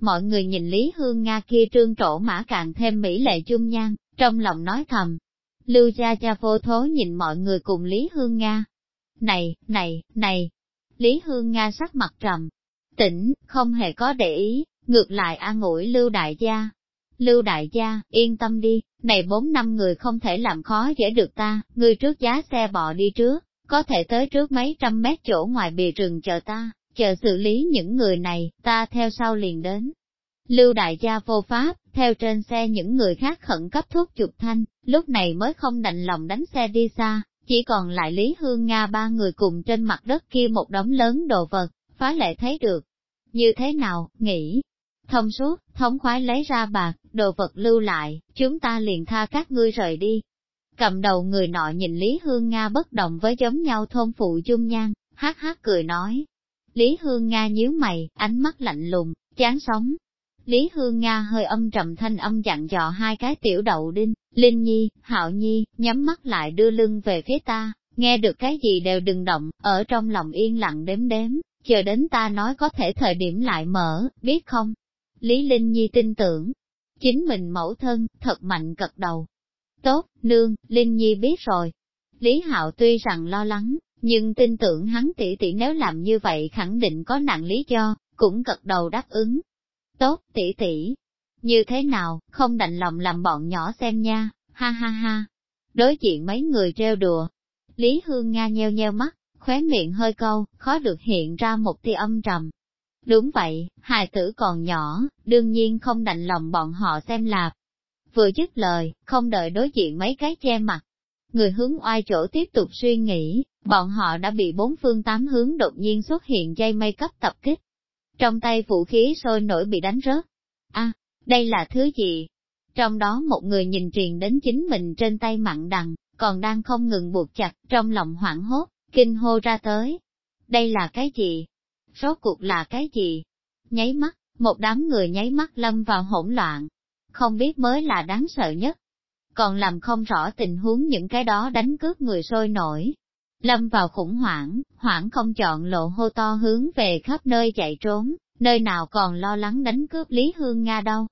Mọi người nhìn Lý Hương Nga kia trương trổ mã càng thêm mỹ lệ chung nhan, trong lòng nói thầm. Lưu gia cha vô thố nhìn mọi người cùng Lý Hương Nga. Này, này, này! Lý Hương Nga sắc mặt trầm, tỉnh, không hề có để ý, ngược lại an ủi Lưu Đại Gia. Lưu Đại Gia, yên tâm đi, này bốn năm người không thể làm khó dễ được ta, Người trước giá xe bò đi trước, có thể tới trước mấy trăm mét chỗ ngoài bìa rừng chờ ta, chờ xử lý những người này, ta theo sau liền đến. Lưu đại gia vô pháp, theo trên xe những người khác khẩn cấp thuốc chụp thanh, lúc này mới không đành lòng đánh xe đi xa, chỉ còn lại Lý Hương Nga ba người cùng trên mặt đất kia một đống lớn đồ vật, phá lệ thấy được. Như thế nào, nghĩ, thông suốt, thống khoái lấy ra bạc, đồ vật lưu lại, chúng ta liền tha các ngươi rời đi, Cầm đầu người nọ nhìn Lý Hương Nga bất động với giống nhau thôn phụ chung nhan, hát hát cười nói. Lý Hương Nga nhíu mày, ánh mắt lạnh lùng, chán sống. Lý Hương Nga hơi âm trầm thanh âm dặn dò hai cái tiểu đậu đinh, Linh Nhi, Hạo Nhi, nhắm mắt lại đưa lưng về phía ta, nghe được cái gì đều đừng động, ở trong lòng yên lặng đếm đếm, chờ đến ta nói có thể thời điểm lại mở, biết không? Lý Linh Nhi tin tưởng, chính mình mẫu thân, thật mạnh cật đầu. Tốt, nương, Linh Nhi biết rồi. Lý Hạo tuy rằng lo lắng, nhưng tin tưởng hắn tỷ tỷ nếu làm như vậy khẳng định có nặng lý do, cũng cật đầu đáp ứng. Tốt, tỷ tỷ. Như thế nào, không đành lòng làm bọn nhỏ xem nha, ha ha ha. Đối diện mấy người treo đùa. Lý Hương Nga nheo nheo mắt, khóe miệng hơi câu, khó được hiện ra một tia âm trầm. Đúng vậy, hài tử còn nhỏ, đương nhiên không đành lòng bọn họ xem lạp. Vừa dứt lời, không đợi đối diện mấy cái che mặt. Người hướng oai chỗ tiếp tục suy nghĩ, bọn họ đã bị bốn phương tám hướng đột nhiên xuất hiện dây mây cấp tập kích. Trong tay vũ khí sôi nổi bị đánh rớt. a đây là thứ gì? Trong đó một người nhìn truyền đến chính mình trên tay mặn đằng, còn đang không ngừng buộc chặt, trong lòng hoảng hốt, kinh hô ra tới. Đây là cái gì? Rốt cuộc là cái gì? Nháy mắt, một đám người nháy mắt lâm vào hỗn loạn. Không biết mới là đáng sợ nhất. Còn làm không rõ tình huống những cái đó đánh cướp người sôi nổi. Lâm vào khủng hoảng, hoảng không chọn lộ hô to hướng về khắp nơi chạy trốn, nơi nào còn lo lắng đánh cướp Lý Hương Nga đâu.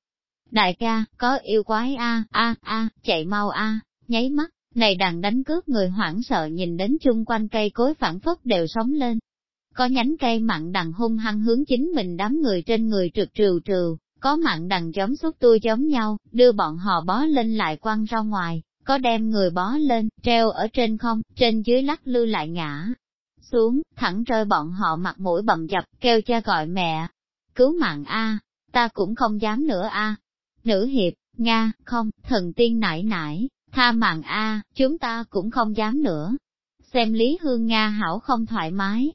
Đại ca, có yêu quái a a a, chạy mau a, nháy mắt, này đàn đánh cướp người hoảng sợ nhìn đến chung quanh cây cối phản phất đều sống lên. Có nhánh cây mặn đằng hung hăng hướng chính mình đám người trên người trượt trừ trừ, có mặn đằng giống xúc tua giống nhau, đưa bọn họ bó lên lại quăng ra ngoài, có đem người bó lên, treo ở trên không, trên dưới lắc lư lại ngã. Xuống, thẳng rơi bọn họ mặt mũi bầm dập, kêu cha gọi mẹ. Cứu mạng A, ta cũng không dám nữa A. Nữ hiệp, Nga, không, thần tiên nải nải, tha mạng A, chúng ta cũng không dám nữa. Xem Lý Hương Nga hảo không thoải mái.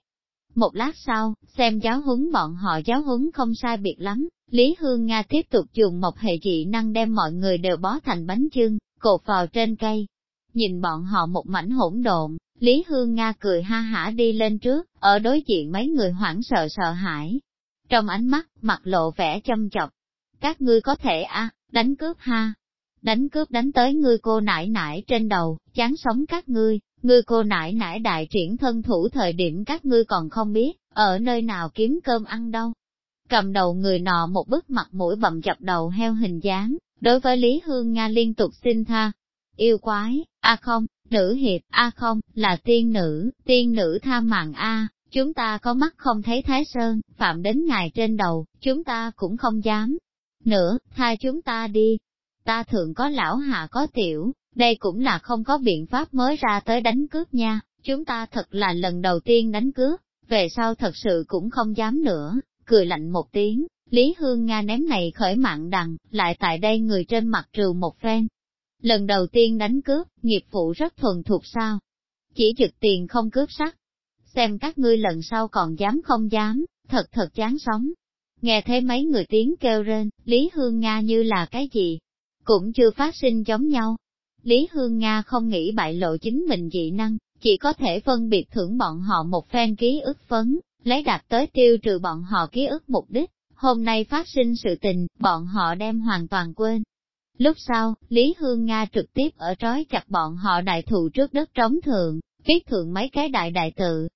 Một lát sau, xem giáo huấn bọn họ giáo huấn không sai biệt lắm, Lý Hương Nga tiếp tục dùng một hệ dị năng đem mọi người đều bó thành bánh chưng, cột vào trên cây. Nhìn bọn họ một mảnh hỗn độn, Lý Hương Nga cười ha hả đi lên trước, ở đối diện mấy người hoảng sợ sợ hãi. Trong ánh mắt, mặt lộ vẻ châm chọc. Các ngươi có thể a đánh cướp ha. Đánh cướp đánh tới ngươi cô nải nải trên đầu, chán sống các ngươi, ngươi cô nãi nãi đại triển thân thủ thời điểm các ngươi còn không biết, ở nơi nào kiếm cơm ăn đâu. Cầm đầu người nọ một bức mặt mũi bậm chập đầu heo hình dáng, Đối với Lý Hương Nga liên tục xin tha, yêu quái, a không, nữ hiệp, a không, là tiên nữ, tiên nữ tha mạng a, chúng ta có mắt không thấy Thái Sơn, phạm đến ngài trên đầu, chúng ta cũng không dám. Nữa, tha chúng ta đi. Ta thường có lão hạ có tiểu, đây cũng là không có biện pháp mới ra tới đánh cướp nha, chúng ta thật là lần đầu tiên đánh cướp, về sau thật sự cũng không dám nữa, cười lạnh một tiếng, Lý Hương Nga ném này khởi mạng đằng, lại tại đây người trên mặt trừ một phen. Lần đầu tiên đánh cướp, nghiệp vụ rất thuần thuộc sao? Chỉ trực tiền không cướp sắt Xem các ngươi lần sau còn dám không dám, thật thật chán sống. Nghe thấy mấy người tiếng kêu rên, Lý Hương Nga như là cái gì? Cũng chưa phát sinh giống nhau. Lý Hương Nga không nghĩ bại lộ chính mình dị năng, chỉ có thể phân biệt thưởng bọn họ một phen ký ức phấn, lấy đạt tới tiêu trừ bọn họ ký ức mục đích hôm nay phát sinh sự tình, bọn họ đem hoàn toàn quên. Lúc sau, Lý Hương Nga trực tiếp ở trói chặt bọn họ đại thụ trước đất trống thượng, viết thượng mấy cái đại đại tự.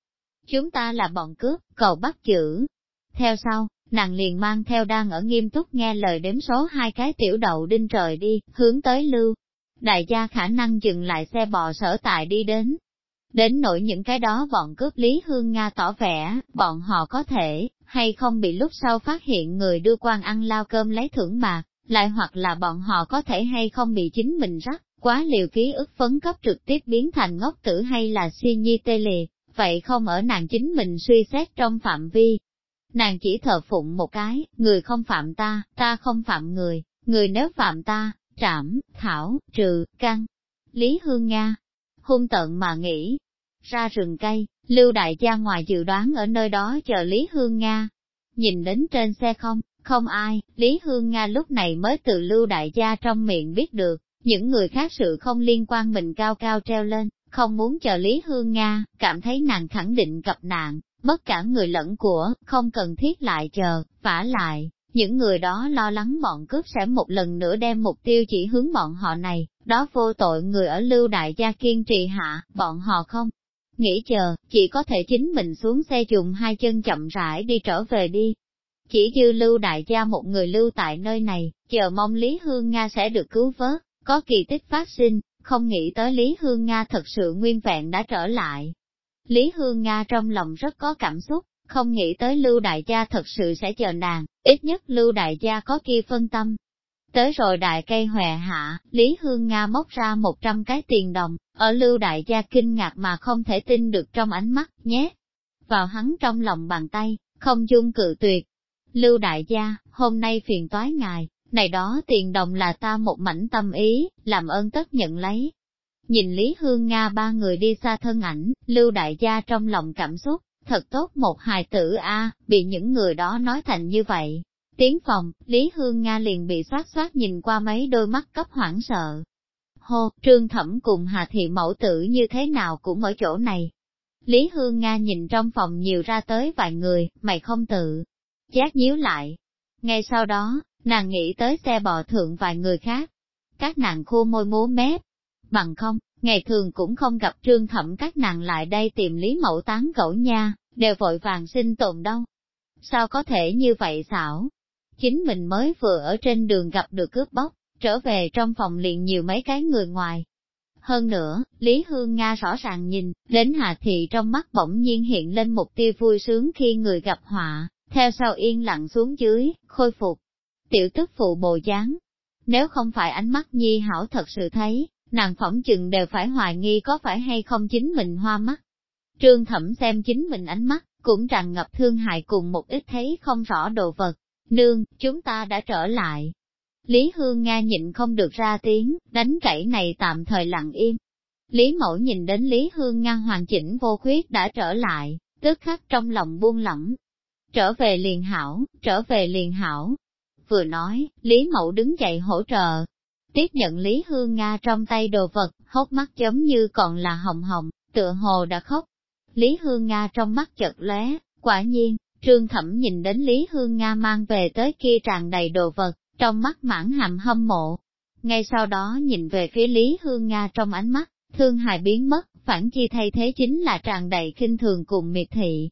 Chúng ta là bọn cướp, cầu bắt chữ. Theo sau, nàng liền mang theo đang ở nghiêm túc nghe lời đếm số hai cái tiểu đậu đinh trời đi, hướng tới lưu. Đại gia khả năng dừng lại xe bò sở tại đi đến, Đến nỗi những cái đó bọn cướp Lý Hương Nga tỏ vẻ, bọn họ có thể, hay không bị lúc sau phát hiện người đưa quan ăn lao cơm lấy thưởng bạc, lại hoặc là bọn họ có thể hay không bị chính mình rắc, quá liều ký ức phấn cấp trực tiếp biến thành ngốc tử hay là suy nhi tê liệt, vậy không ở nàng chính mình suy xét trong phạm vi. Nàng chỉ thờ phụng một cái, người không phạm ta, ta không phạm người, người nếu phạm ta, trảm, thảo, trừ, căng. Lý Hương Nga, hung tận mà nghĩ. Ra rừng cây, Lưu Đại gia ngoài dự đoán ở nơi đó chờ Lý Hương Nga. Nhìn đến trên xe không, không ai, Lý Hương Nga lúc này mới từ Lưu Đại gia trong miệng biết được, những người khác sự không liên quan mình cao cao treo lên, không muốn chờ Lý Hương Nga, cảm thấy nàng khẳng định gặp nạn, bất cả người lẫn của, không cần thiết lại chờ, vả lại, những người đó lo lắng bọn cướp sẽ một lần nữa đem mục tiêu chỉ hướng bọn họ này, đó vô tội người ở lưu đại gia kiên trì hạ, bọn họ không nghĩ chờ, chỉ có thể chính mình xuống xe dùng hai chân chậm rãi đi trở về đi. Chỉ dư lưu đại gia một người lưu tại nơi này, chờ mong Lý Hương Nga sẽ được cứu vớt, có kỳ tích phát sinh, không nghĩ tới Lý Hương Nga thật sự nguyên vẹn đã trở lại. Lý Hương Nga trong lòng rất có cảm xúc, không nghĩ tới Lưu Đại Gia thật sự sẽ chờ nàng, ít nhất Lưu Đại Gia có kia phân tâm. Tới rồi đại cây hòe hạ, Lý Hương Nga móc ra một trăm cái tiền đồng, ở Lưu Đại Gia kinh ngạc mà không thể tin được trong ánh mắt, nhé. Vào hắn trong lòng bàn tay, không dung cự tuyệt. Lưu Đại Gia, hôm nay phiền toái ngài, này đó tiền đồng là ta một mảnh tâm ý, làm ơn tất nhận lấy. Nhìn Lý Hương Nga ba người đi xa thân ảnh, Lưu Đại Gia trong lòng cảm xúc, thật tốt một hài tử a bị những người đó nói thành như vậy. Tiến phòng, Lý Hương Nga liền bị xoát xoát nhìn qua mấy đôi mắt cấp hoảng sợ. Hô, trương thẩm cùng Hà Thị mẫu tử như thế nào cũng ở chỗ này. Lý Hương Nga nhìn trong phòng nhiều ra tới vài người, mày không tự. Giác nhíu lại. Ngay sau đó, nàng nghĩ tới xe bò thượng vài người khác. Các nàng khô môi múa mép. Bằng không, ngày thường cũng không gặp trương thẩm các nàng lại đây tìm Lý Mẫu tán gẫu nha, đều vội vàng sinh tồn đâu. Sao có thể như vậy xảo? Chính mình mới vừa ở trên đường gặp được cướp bóc, trở về trong phòng liền nhiều mấy cái người ngoài. Hơn nữa, Lý Hương Nga rõ ràng nhìn, đến Hà Thị trong mắt bỗng nhiên hiện lên một tia vui sướng khi người gặp họa, theo sau yên lặng xuống dưới, khôi phục. Tiểu tức phụ bồ dáng. Nếu không phải ánh mắt nhi hảo thật sự thấy, nàng phỏng chừng đều phải hoài nghi có phải hay không chính mình hoa mắt. Trương thẩm xem chính mình ánh mắt, cũng tràn ngập thương hại cùng một ít thấy không rõ đồ vật. Nương, chúng ta đã trở lại. Lý Hương Nga nhịn không được ra tiếng, đánh cậy này tạm thời lặng im. Lý Mẫu nhìn đến Lý Hương Nga hoàn chỉnh vô khuyết đã trở lại, tức khắc trong lòng buông lỏng. Trở về liền hảo, trở về liền hảo. Vừa nói, Lý Mẫu đứng dậy hỗ trợ, tiếp nhận Lý Hương Nga trong tay đồ vật, hốc mắt giống như còn là hồng hồng, tựa hồ đã khóc. Lý Hương Nga trong mắt chật lóe, quả nhiên, trương thẩm nhìn đến Lý Hương Nga mang về tới kia tràn đầy đồ vật, trong mắt mãn hàm hâm mộ. Ngay sau đó nhìn về phía Lý Hương Nga trong ánh mắt, thương hài biến mất, phản chi thay thế chính là tràn đầy kinh thường cùng miệt thị.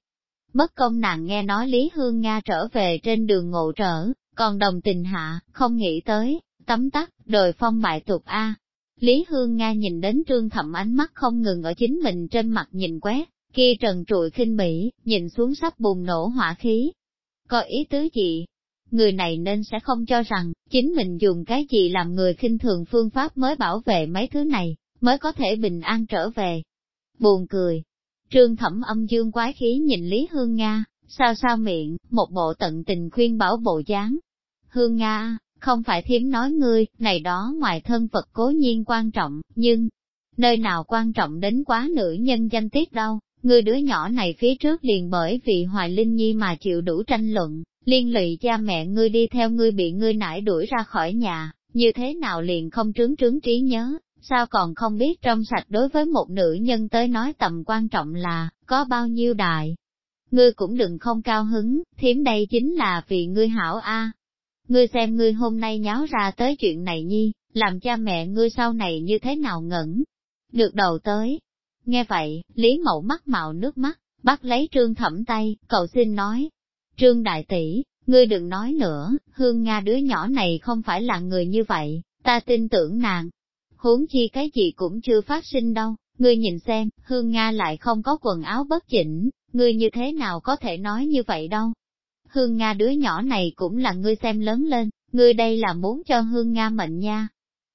bất công nàng nghe nói Lý Hương Nga trở về trên đường ngộ trở, còn đồng tình hạ, không nghĩ tới, tấm tắc, đời phong bại tục A. Lý Hương Nga nhìn đến trương thẩm ánh mắt không ngừng ở chính mình trên mặt nhìn quét, kia trần trụi khinh bỉ, nhìn xuống sắp bùng nổ hỏa khí. Có ý tứ gì? Người này nên sẽ không cho rằng, chính mình dùng cái gì làm người khinh thường phương pháp mới bảo vệ mấy thứ này, mới có thể bình an trở về. Buồn cười. Trương thẩm âm dương quái khí nhìn Lý Hương Nga, sao sao miệng, một bộ tận tình khuyên bảo bộ dáng. Hương Nga, không phải thiếm nói ngươi, này đó ngoài thân vật cố nhiên quan trọng, nhưng, nơi nào quan trọng đến quá nữ nhân danh tiết đâu, ngươi đứa nhỏ này phía trước liền bởi vì Hoài Linh Nhi mà chịu đủ tranh luận, liên lụy cha mẹ ngươi đi theo ngươi bị ngươi nải đuổi ra khỏi nhà, như thế nào liền không trướng trướng trí nhớ, sao còn không biết trong sạch đối với một nữ nhân tới nói tầm quan trọng là, có bao nhiêu đại. Ngươi cũng đừng không cao hứng, thiếm đây chính là vì ngươi hảo a ngươi xem ngươi hôm nay nháo ra tới chuyện này nhi, làm cha mẹ ngươi sau này như thế nào ngẩn. Được đầu tới. Nghe vậy, Lý Mậu mắt mạo nước mắt, bắt lấy trương thẩm tay, cậu xin nói. Trương đại tỷ, ngươi đừng nói nữa, hương Nga đứa nhỏ này không phải là người như vậy, ta tin tưởng nàng. Huống chi cái gì cũng chưa phát sinh đâu, ngươi nhìn xem, hương Nga lại không có quần áo bất chỉnh, ngươi như thế nào có thể nói như vậy đâu. Hương Nga đứa nhỏ này cũng là ngươi xem lớn lên, ngươi đây là muốn cho Hương Nga mệnh nha.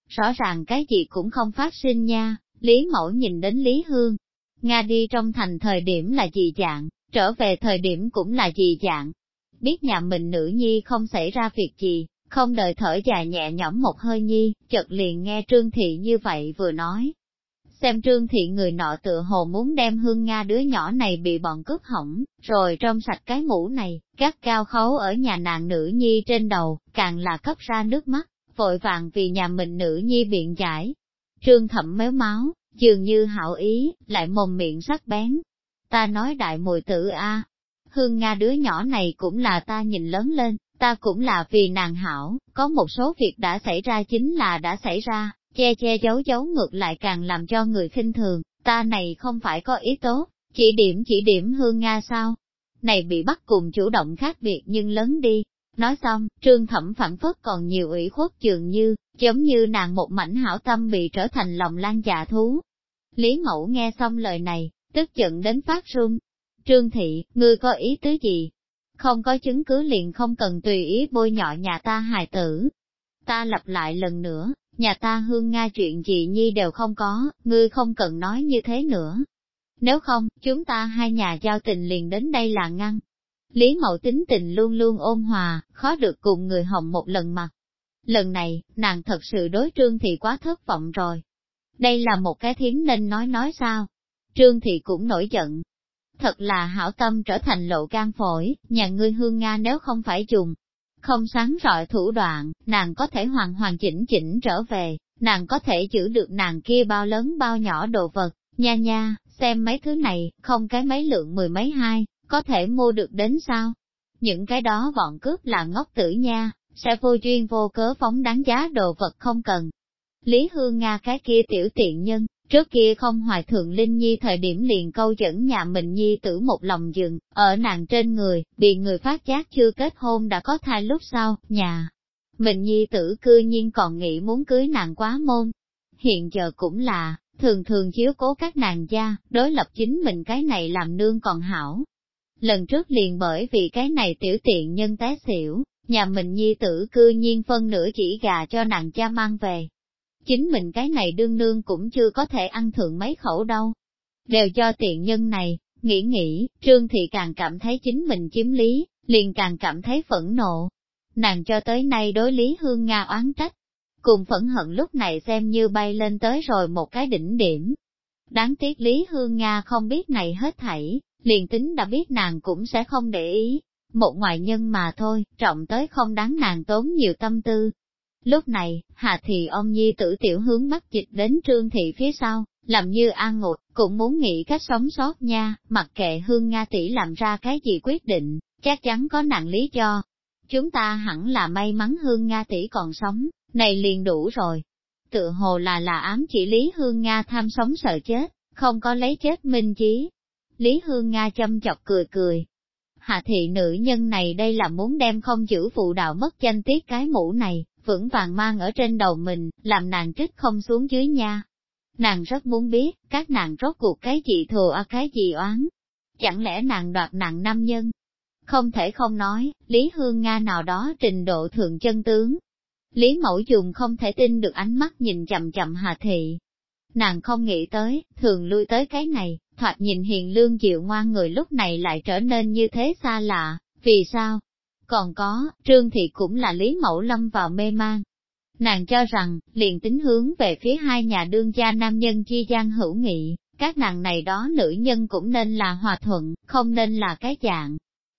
Rõ ràng cái gì cũng không phát sinh nha, Lý Mẫu nhìn đến Lý Hương. Nga đi trong thành thời điểm là gì dạng, trở về thời điểm cũng là gì dạng. Biết nhà mình nữ nhi không xảy ra việc gì, không đợi thở dài nhẹ nhõm một hơi nhi, chợt liền nghe Trương Thị như vậy vừa nói, xem trương thị người nọ tựa hồ muốn đem hương Nga đứa nhỏ này bị bọn cướp hỏng, rồi trong sạch cái mũ này, các cao khấu ở nhà nàng nữ nhi trên đầu, càng là cấp ra nước mắt, vội vàng vì nhà mình nữ nhi biện giải. Trương thẩm méo máu, dường như hảo ý, lại mồm miệng sắc bén. Ta nói đại mùi tử a, hương Nga đứa nhỏ này cũng là ta nhìn lớn lên, ta cũng là vì nàng hảo, có một số việc đã xảy ra chính là đã xảy ra, che che giấu giấu ngược lại càng làm cho người khinh thường, Ta này không phải có ý tốt, chỉ điểm chỉ điểm hương Nga sao? Này bị bắt cùng chủ động khác biệt nhưng lớn đi. Nói xong, trương thẩm phản phất còn nhiều ủy khuất dường như, giống như nàng một mảnh hảo tâm bị trở thành lòng lan dạ thú. Lý mẫu nghe xong lời này, tức giận đến phát run. Trương thị, ngươi có ý tứ gì? Không có chứng cứ liền không cần tùy ý bôi nhọ nhà ta hài tử. Ta lặp lại lần nữa, nhà ta hương Nga chuyện gì nhi đều không có, ngươi không cần nói như thế nữa. Nếu không, chúng ta hai nhà giao tình liền đến đây là ngăn. Lý mậu tính tình luôn luôn ôn hòa, khó được cùng người hồng một lần mặt. Lần này, nàng thật sự đối trương thị quá thất vọng rồi. Đây là một cái thiến nên nói nói sao. Trương thị cũng nổi giận. Thật là hảo tâm trở thành lộ gan phổi, nhà ngươi hương Nga nếu không phải dùng, không sáng rọi thủ đoạn, nàng có thể hoàn hoàn chỉnh chỉnh trở về, nàng có thể giữ được nàng kia bao lớn bao nhỏ đồ vật, nha nha, xem mấy thứ này, không cái mấy lượng mười mấy hai, có thể mua được đến sao? Những cái đó bọn cướp là ngốc tử nha, sẽ vô duyên vô cớ phóng đáng giá đồ vật không cần. Lý Hương Nga cái kia tiểu tiện nhân, Trước kia không hoài thượng Linh Nhi thời điểm liền câu dẫn nhà mình Nhi tử một lòng dừng, ở nàng trên người, bị người phát giác chưa kết hôn đã có thai lúc sau, nhà. Mình Nhi tử cư nhiên còn nghĩ muốn cưới nàng quá môn. Hiện giờ cũng là, thường thường chiếu cố các nàng gia, đối lập chính mình cái này làm nương còn hảo. Lần trước liền bởi vì cái này tiểu tiện nhân té xỉu, nhà mình Nhi tử cư nhiên phân nửa chỉ gà cho nàng cha mang về, chính mình cái này đương nương cũng chưa có thể ăn thượng mấy khẩu đâu. Đều cho tiện nhân này, nghĩ nghĩ, trương thị càng cảm thấy chính mình chiếm lý, liền càng cảm thấy phẫn nộ. Nàng cho tới nay đối lý hương Nga oán trách, cùng phẫn hận lúc này xem như bay lên tới rồi một cái đỉnh điểm. Đáng tiếc Lý Hương Nga không biết này hết thảy, liền tính đã biết nàng cũng sẽ không để ý, một ngoại nhân mà thôi, trọng tới không đáng nàng tốn nhiều tâm tư, Lúc này, Hà Thị ông nhi tử tiểu hướng bắt dịch đến trương thị phía sau, làm như an ngột, cũng muốn nghĩ cách sống sót nha, mặc kệ hương Nga tỷ làm ra cái gì quyết định, chắc chắn có nặng lý do. Chúng ta hẳn là may mắn hương Nga tỷ còn sống, này liền đủ rồi. Tự hồ là là ám chỉ Lý Hương Nga tham sống sợ chết, không có lấy chết minh chí. Lý Hương Nga châm chọc cười cười. Hạ thị nữ nhân này đây là muốn đem không giữ phụ đạo mất danh tiết cái mũ này, vững vàng mang ở trên đầu mình, làm nàng kích không xuống dưới nha. Nàng rất muốn biết, các nàng rốt cuộc cái gì thù à cái gì oán. Chẳng lẽ nàng đoạt nặng nam nhân? Không thể không nói, Lý Hương Nga nào đó trình độ thượng chân tướng. Lý Mẫu dùng không thể tin được ánh mắt nhìn chậm chậm Hà Thị. Nàng không nghĩ tới, thường lui tới cái này, thoạt nhìn hiền lương dịu ngoan người lúc này lại trở nên như thế xa lạ, vì sao? Còn có, Trương Thị cũng là Lý Mẫu Lâm vào mê man. Nàng cho rằng, liền tính hướng về phía hai nhà đương gia nam nhân chi gian hữu nghị, các nàng này đó nữ nhân cũng nên là hòa thuận, không nên là cái dạng.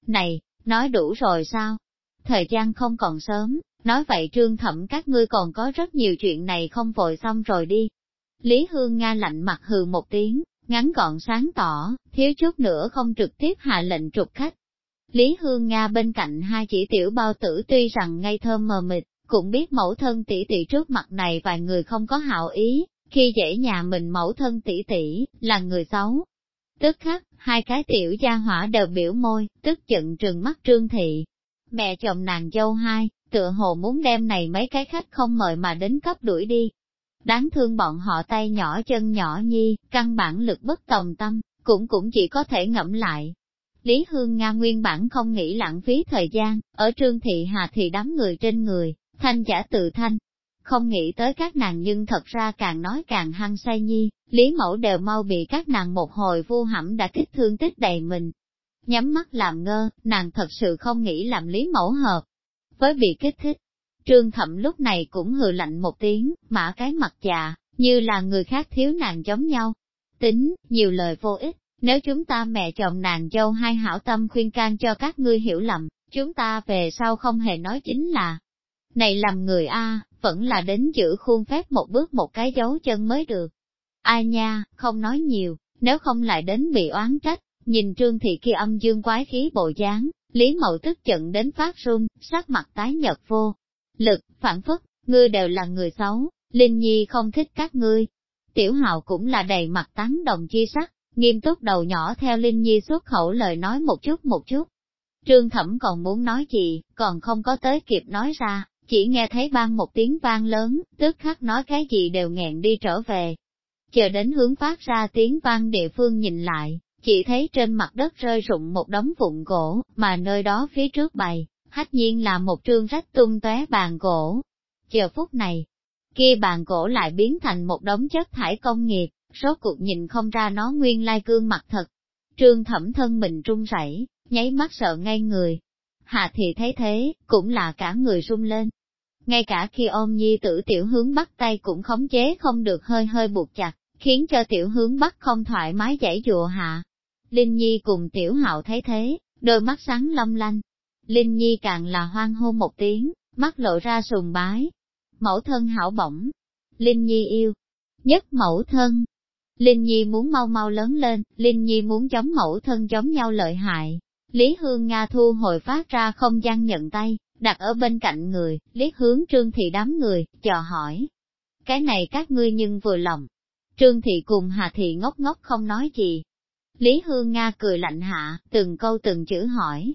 Này, nói đủ rồi sao? Thời gian không còn sớm, nói vậy trương thẩm các ngươi còn có rất nhiều chuyện này không vội xong rồi đi. Lý Hương Nga lạnh mặt hừ một tiếng, ngắn gọn sáng tỏ, thiếu chút nữa không trực tiếp hạ lệnh trục khách. Lý Hương Nga bên cạnh hai chỉ tiểu bao tử tuy rằng ngây thơm mờ mịt, cũng biết mẫu thân tỷ tỷ trước mặt này vài người không có hảo ý, khi dễ nhà mình mẫu thân tỷ tỷ, là người xấu. Tức khắc, hai cái tiểu gia hỏa đều biểu môi, tức giận trừng mắt trương thị. Mẹ chồng nàng dâu hai, tựa hồ muốn đem này mấy cái khách không mời mà đến cấp đuổi đi. Đáng thương bọn họ tay nhỏ chân nhỏ nhi, căn bản lực bất tòng tâm, cũng cũng chỉ có thể ngẫm lại, Lý Hương Nga nguyên bản không nghĩ lãng phí thời gian, ở Trương Thị Hà thì đám người trên người, thanh giả tự thanh. Không nghĩ tới các nàng nhưng thật ra càng nói càng hăng say nhi, Lý Mẫu đều mau bị các nàng một hồi vô hẩm đã kích thương tích đầy mình. Nhắm mắt làm ngơ, nàng thật sự không nghĩ làm Lý Mẫu hợp. Với bị kích thích, Trương Thẩm lúc này cũng hừ lạnh một tiếng, mã cái mặt già, như là người khác thiếu nàng giống nhau. Tính, nhiều lời vô ích, nếu chúng ta mẹ chồng nàng dâu hai hảo tâm khuyên can cho các ngươi hiểu lầm, chúng ta về sau không hề nói chính là, này làm người A, vẫn là đến giữ khuôn phép một bước một cái dấu chân mới được. Ai nha, không nói nhiều, nếu không lại đến bị oán trách, nhìn trương thị kia âm dương quái khí bộ dáng, Lý Mậu tức giận đến phát run, sắc mặt tái nhật vô. Lực, phản phất, ngươi đều là người xấu, Linh Nhi không thích các ngươi. Tiểu Hào cũng là đầy mặt tán đồng chi sắc, nghiêm túc đầu nhỏ theo Linh Nhi xuất khẩu lời nói một chút một chút. Trương Thẩm còn muốn nói gì, còn không có tới kịp nói ra, chỉ nghe thấy ban một tiếng vang lớn, tức khắc nói cái gì đều nghẹn đi trở về. Chờ đến hướng phát ra tiếng vang địa phương nhìn lại, chỉ thấy trên mặt đất rơi rụng một đống vụn gỗ, mà nơi đó phía trước bày, hách nhiên là một trương rách tung tóe bàn gỗ. Chờ phút này, kia bàn gỗ lại biến thành một đống chất thải công nghiệp, rốt cuộc nhìn không ra nó nguyên lai cương mặt thật. Trương thẩm thân mình trung rẩy, nháy mắt sợ ngay người. Hạ thì thấy thế, cũng là cả người run lên. Ngay cả khi ôm nhi tử tiểu hướng bắt tay cũng khống chế không được hơi hơi buộc chặt, khiến cho tiểu hướng bắt không thoải mái giải dụa hạ. Linh Nhi cùng tiểu hạo thấy thế, đôi mắt sáng long lanh. Linh Nhi càng là hoang hô một tiếng, mắt lộ ra sùng bái. Mẫu thân hảo bổng. Linh Nhi yêu. Nhất mẫu thân. Linh Nhi muốn mau mau lớn lên, Linh Nhi muốn giống mẫu thân giống nhau lợi hại. Lý Hương Nga thu hồi phát ra không gian nhận tay, đặt ở bên cạnh người, liếc hướng trương thị đám người, chờ hỏi. Cái này các ngươi nhưng vừa lòng. Trương thị cùng Hà thị ngốc ngốc không nói gì, Lý Hương Nga cười lạnh hạ, từng câu từng chữ hỏi.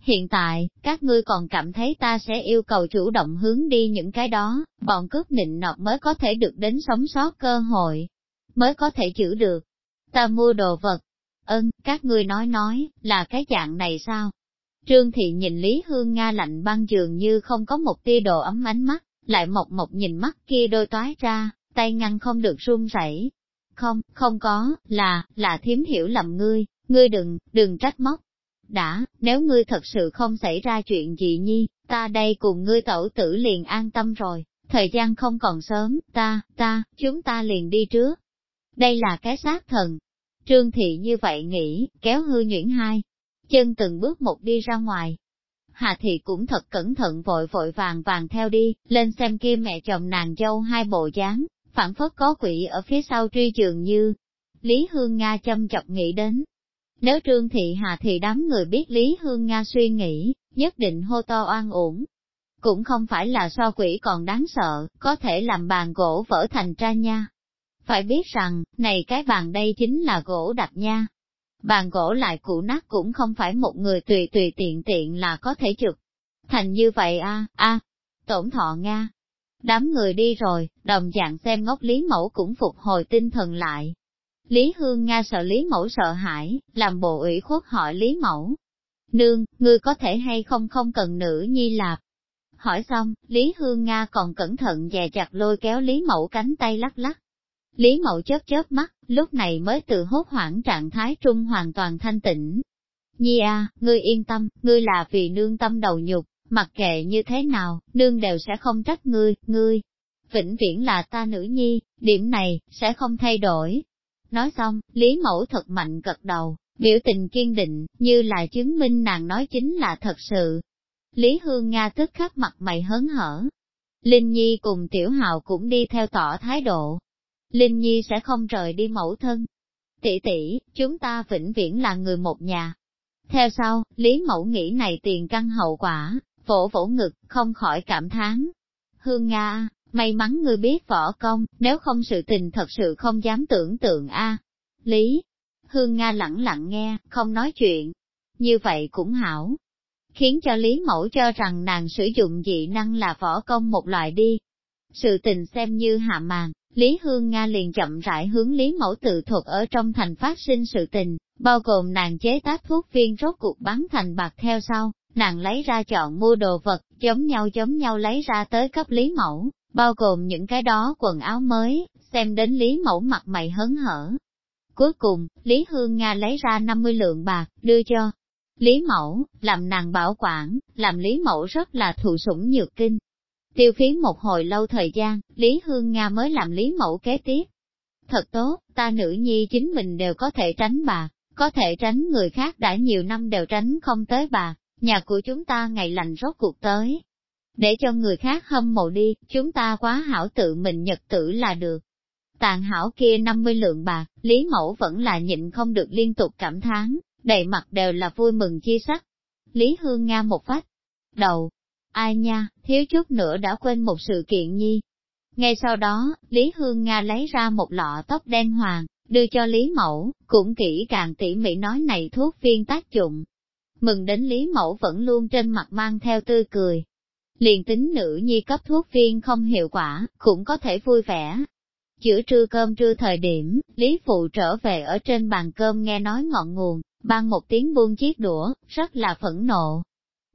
Hiện tại, các ngươi còn cảm thấy ta sẽ yêu cầu chủ động hướng đi những cái đó, bọn cướp nịnh nọt mới có thể được đến sống sót cơ hội, mới có thể giữ được. Ta mua đồ vật. Ơn, các ngươi nói nói, là cái dạng này sao? Trương Thị nhìn Lý Hương Nga lạnh băng dường như không có một tia đồ ấm ánh mắt, lại mộc mộc nhìn mắt kia đôi toái ra, tay ngăn không được run rẩy, không, không có, là, là thiếm hiểu lầm ngươi, ngươi đừng, đừng trách móc. Đã, nếu ngươi thật sự không xảy ra chuyện gì nhi, ta đây cùng ngươi tẩu tử liền an tâm rồi, thời gian không còn sớm, ta, ta, chúng ta liền đi trước. Đây là cái xác thần. Trương Thị như vậy nghĩ, kéo hư nhuyễn hai, chân từng bước một đi ra ngoài. Hà Thị cũng thật cẩn thận vội vội vàng vàng theo đi, lên xem kia mẹ chồng nàng dâu hai bộ dáng, phản phất có quỷ ở phía sau truy trường như. Lý Hương Nga châm chọc nghĩ đến. Nếu Trương Thị Hà thị đám người biết Lý Hương Nga suy nghĩ, nhất định hô to oan uổng. Cũng không phải là so quỷ còn đáng sợ, có thể làm bàn gỗ vỡ thành tra nha. Phải biết rằng, này cái bàn đây chính là gỗ đặc nha. Bàn gỗ lại cũ nát cũng không phải một người tùy tùy tiện tiện là có thể trực. Thành như vậy a a tổn thọ Nga, Đám người đi rồi, đồng dạng xem ngốc Lý Mẫu cũng phục hồi tinh thần lại. Lý Hương Nga sợ Lý Mẫu sợ hãi, làm bộ ủy khuất hỏi Lý Mẫu. Nương, ngươi có thể hay không không cần nữ nhi lạp? Hỏi xong, Lý Hương Nga còn cẩn thận dè chặt lôi kéo Lý Mẫu cánh tay lắc lắc. Lý Mậu chớp chớp mắt, lúc này mới từ hốt hoảng trạng thái trung hoàn toàn thanh tĩnh. Nhi a, ngươi yên tâm, ngươi là vì nương tâm đầu nhục, mặc kệ như thế nào, nương đều sẽ không trách ngươi, ngươi. Vĩnh viễn là ta nữ nhi, điểm này, sẽ không thay đổi. Nói xong, Lý Mẫu thật mạnh gật đầu, biểu tình kiên định, như là chứng minh nàng nói chính là thật sự. Lý Hương Nga tức khắc mặt mày hớn hở. Linh Nhi cùng Tiểu Hào cũng đi theo tỏ thái độ. Linh Nhi sẽ không rời đi mẫu thân. Tỷ tỷ, chúng ta vĩnh viễn là người một nhà. Theo sau, Lý Mẫu nghĩ này tiền căn hậu quả, vỗ vỗ ngực, không khỏi cảm thán. Hương Nga, may mắn ngươi biết võ công, nếu không sự tình thật sự không dám tưởng tượng a. Lý, Hương Nga lặng lặng nghe, không nói chuyện. Như vậy cũng hảo. Khiến cho Lý Mẫu cho rằng nàng sử dụng dị năng là võ công một loại đi. Sự tình xem như hạ màn, Lý Hương Nga liền chậm rãi hướng Lý Mẫu tự thuật ở trong thành phát sinh sự tình, bao gồm nàng chế tác thuốc viên rốt cuộc bắn thành bạc theo sau, nàng lấy ra chọn mua đồ vật, giống nhau giống nhau lấy ra tới cấp Lý Mẫu, bao gồm những cái đó quần áo mới, xem đến Lý Mẫu mặt mày hớn hở. Cuối cùng, Lý Hương Nga lấy ra 50 lượng bạc, đưa cho Lý Mẫu, làm nàng bảo quản, làm Lý Mẫu rất là thụ sủng nhược kinh. Tiêu phí một hồi lâu thời gian, Lý Hương Nga mới làm Lý Mẫu kế tiếp. Thật tốt, ta nữ nhi chính mình đều có thể tránh bà, có thể tránh người khác đã nhiều năm đều tránh không tới bà. nhà của chúng ta ngày lành rốt cuộc tới. Để cho người khác hâm mộ đi, chúng ta quá hảo tự mình nhật tử là được. Tàn hảo kia 50 lượng bạc, Lý Mẫu vẫn là nhịn không được liên tục cảm thán, đầy mặt đều là vui mừng chi sắc. Lý Hương Nga một phát đầu, ai nha, thiếu chút nữa đã quên một sự kiện nhi. Ngay sau đó, Lý Hương Nga lấy ra một lọ tóc đen hoàng, đưa cho Lý Mẫu, cũng kỹ càng tỉ mỉ nói này thuốc viên tác dụng. Mừng đến Lý Mẫu vẫn luôn trên mặt mang theo tươi cười. Liền tính nữ nhi cấp thuốc viên không hiệu quả, cũng có thể vui vẻ. Chữa trưa cơm trưa thời điểm, Lý Phụ trở về ở trên bàn cơm nghe nói ngọn nguồn, ban một tiếng buông chiếc đũa, rất là phẫn nộ.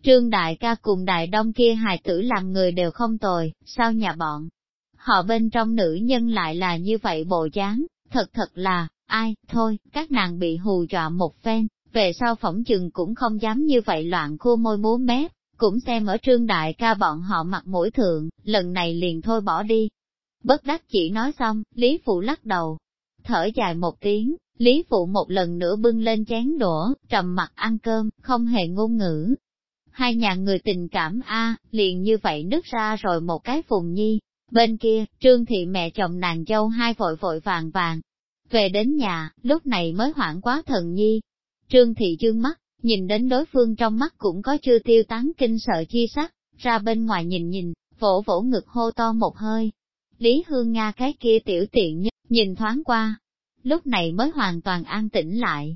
Trương Đại ca cùng Đại Đông kia hài tử làm người đều không tồi, sao nhà bọn? Họ bên trong nữ nhân lại là như vậy bộ dáng, thật thật là, ai, thôi, các nàng bị hù dọa một phen, về sau phỏng chừng cũng không dám như vậy loạn khua môi múa mép, cũng xem ở trương đại ca bọn họ mặt mũi thượng, lần này liền thôi bỏ đi. Bất đắc chỉ nói xong, Lý Phụ lắc đầu, thở dài một tiếng, Lý Phụ một lần nữa bưng lên chén đũa, trầm mặt ăn cơm, không hề ngôn ngữ. Hai nhà người tình cảm a liền như vậy nứt ra rồi một cái phùng nhi. Bên kia, trương thị mẹ chồng nàng dâu hai vội vội vàng vàng. Về đến nhà, lúc này mới hoảng quá thần nhi. Trương thị dương mắt, nhìn đến đối phương trong mắt cũng có chưa tiêu tán kinh sợ chi sắc, ra bên ngoài nhìn nhìn, vỗ vỗ ngực hô to một hơi. Lý Hương Nga cái kia tiểu tiện nhất, nhìn thoáng qua, lúc này mới hoàn toàn an tĩnh lại.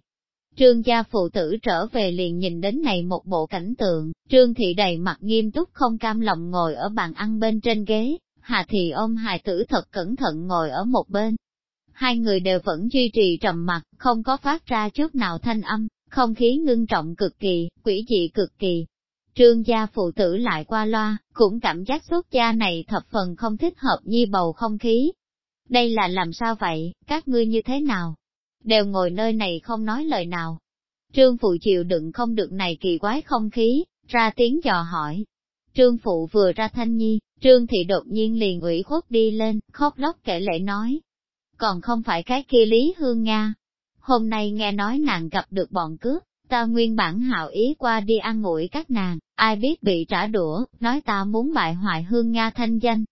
Trương gia phụ tử trở về liền nhìn đến này một bộ cảnh tượng, trương thị đầy mặt nghiêm túc không cam lòng ngồi ở bàn ăn bên trên ghế, hà thị ôm hài tử thật cẩn thận ngồi ở một bên. Hai người đều vẫn duy trì trầm mặt, không có phát ra chút nào thanh âm, không khí ngưng trọng cực kỳ, quỷ dị cực kỳ. Trương gia phụ tử lại qua loa, cũng cảm giác xuất gia này thập phần không thích hợp nhi bầu không khí, đây là làm sao vậy, các ngươi như thế nào? Đều ngồi nơi này không nói lời nào. Trương Phụ chịu đựng không được này kỳ quái không khí, ra tiếng dò hỏi. Trương Phụ vừa ra thanh nhi, Trương Thị đột nhiên liền ủy khuất đi lên, khóc lóc kể lệ nói. Còn không phải cái kia Lý Hương Nga. Hôm nay nghe nói nàng gặp được bọn cướp, ta nguyên bản hạo ý qua đi ăn ngủi các nàng, ai biết bị trả đũa, nói ta muốn bại hoại Hương Nga thanh danh,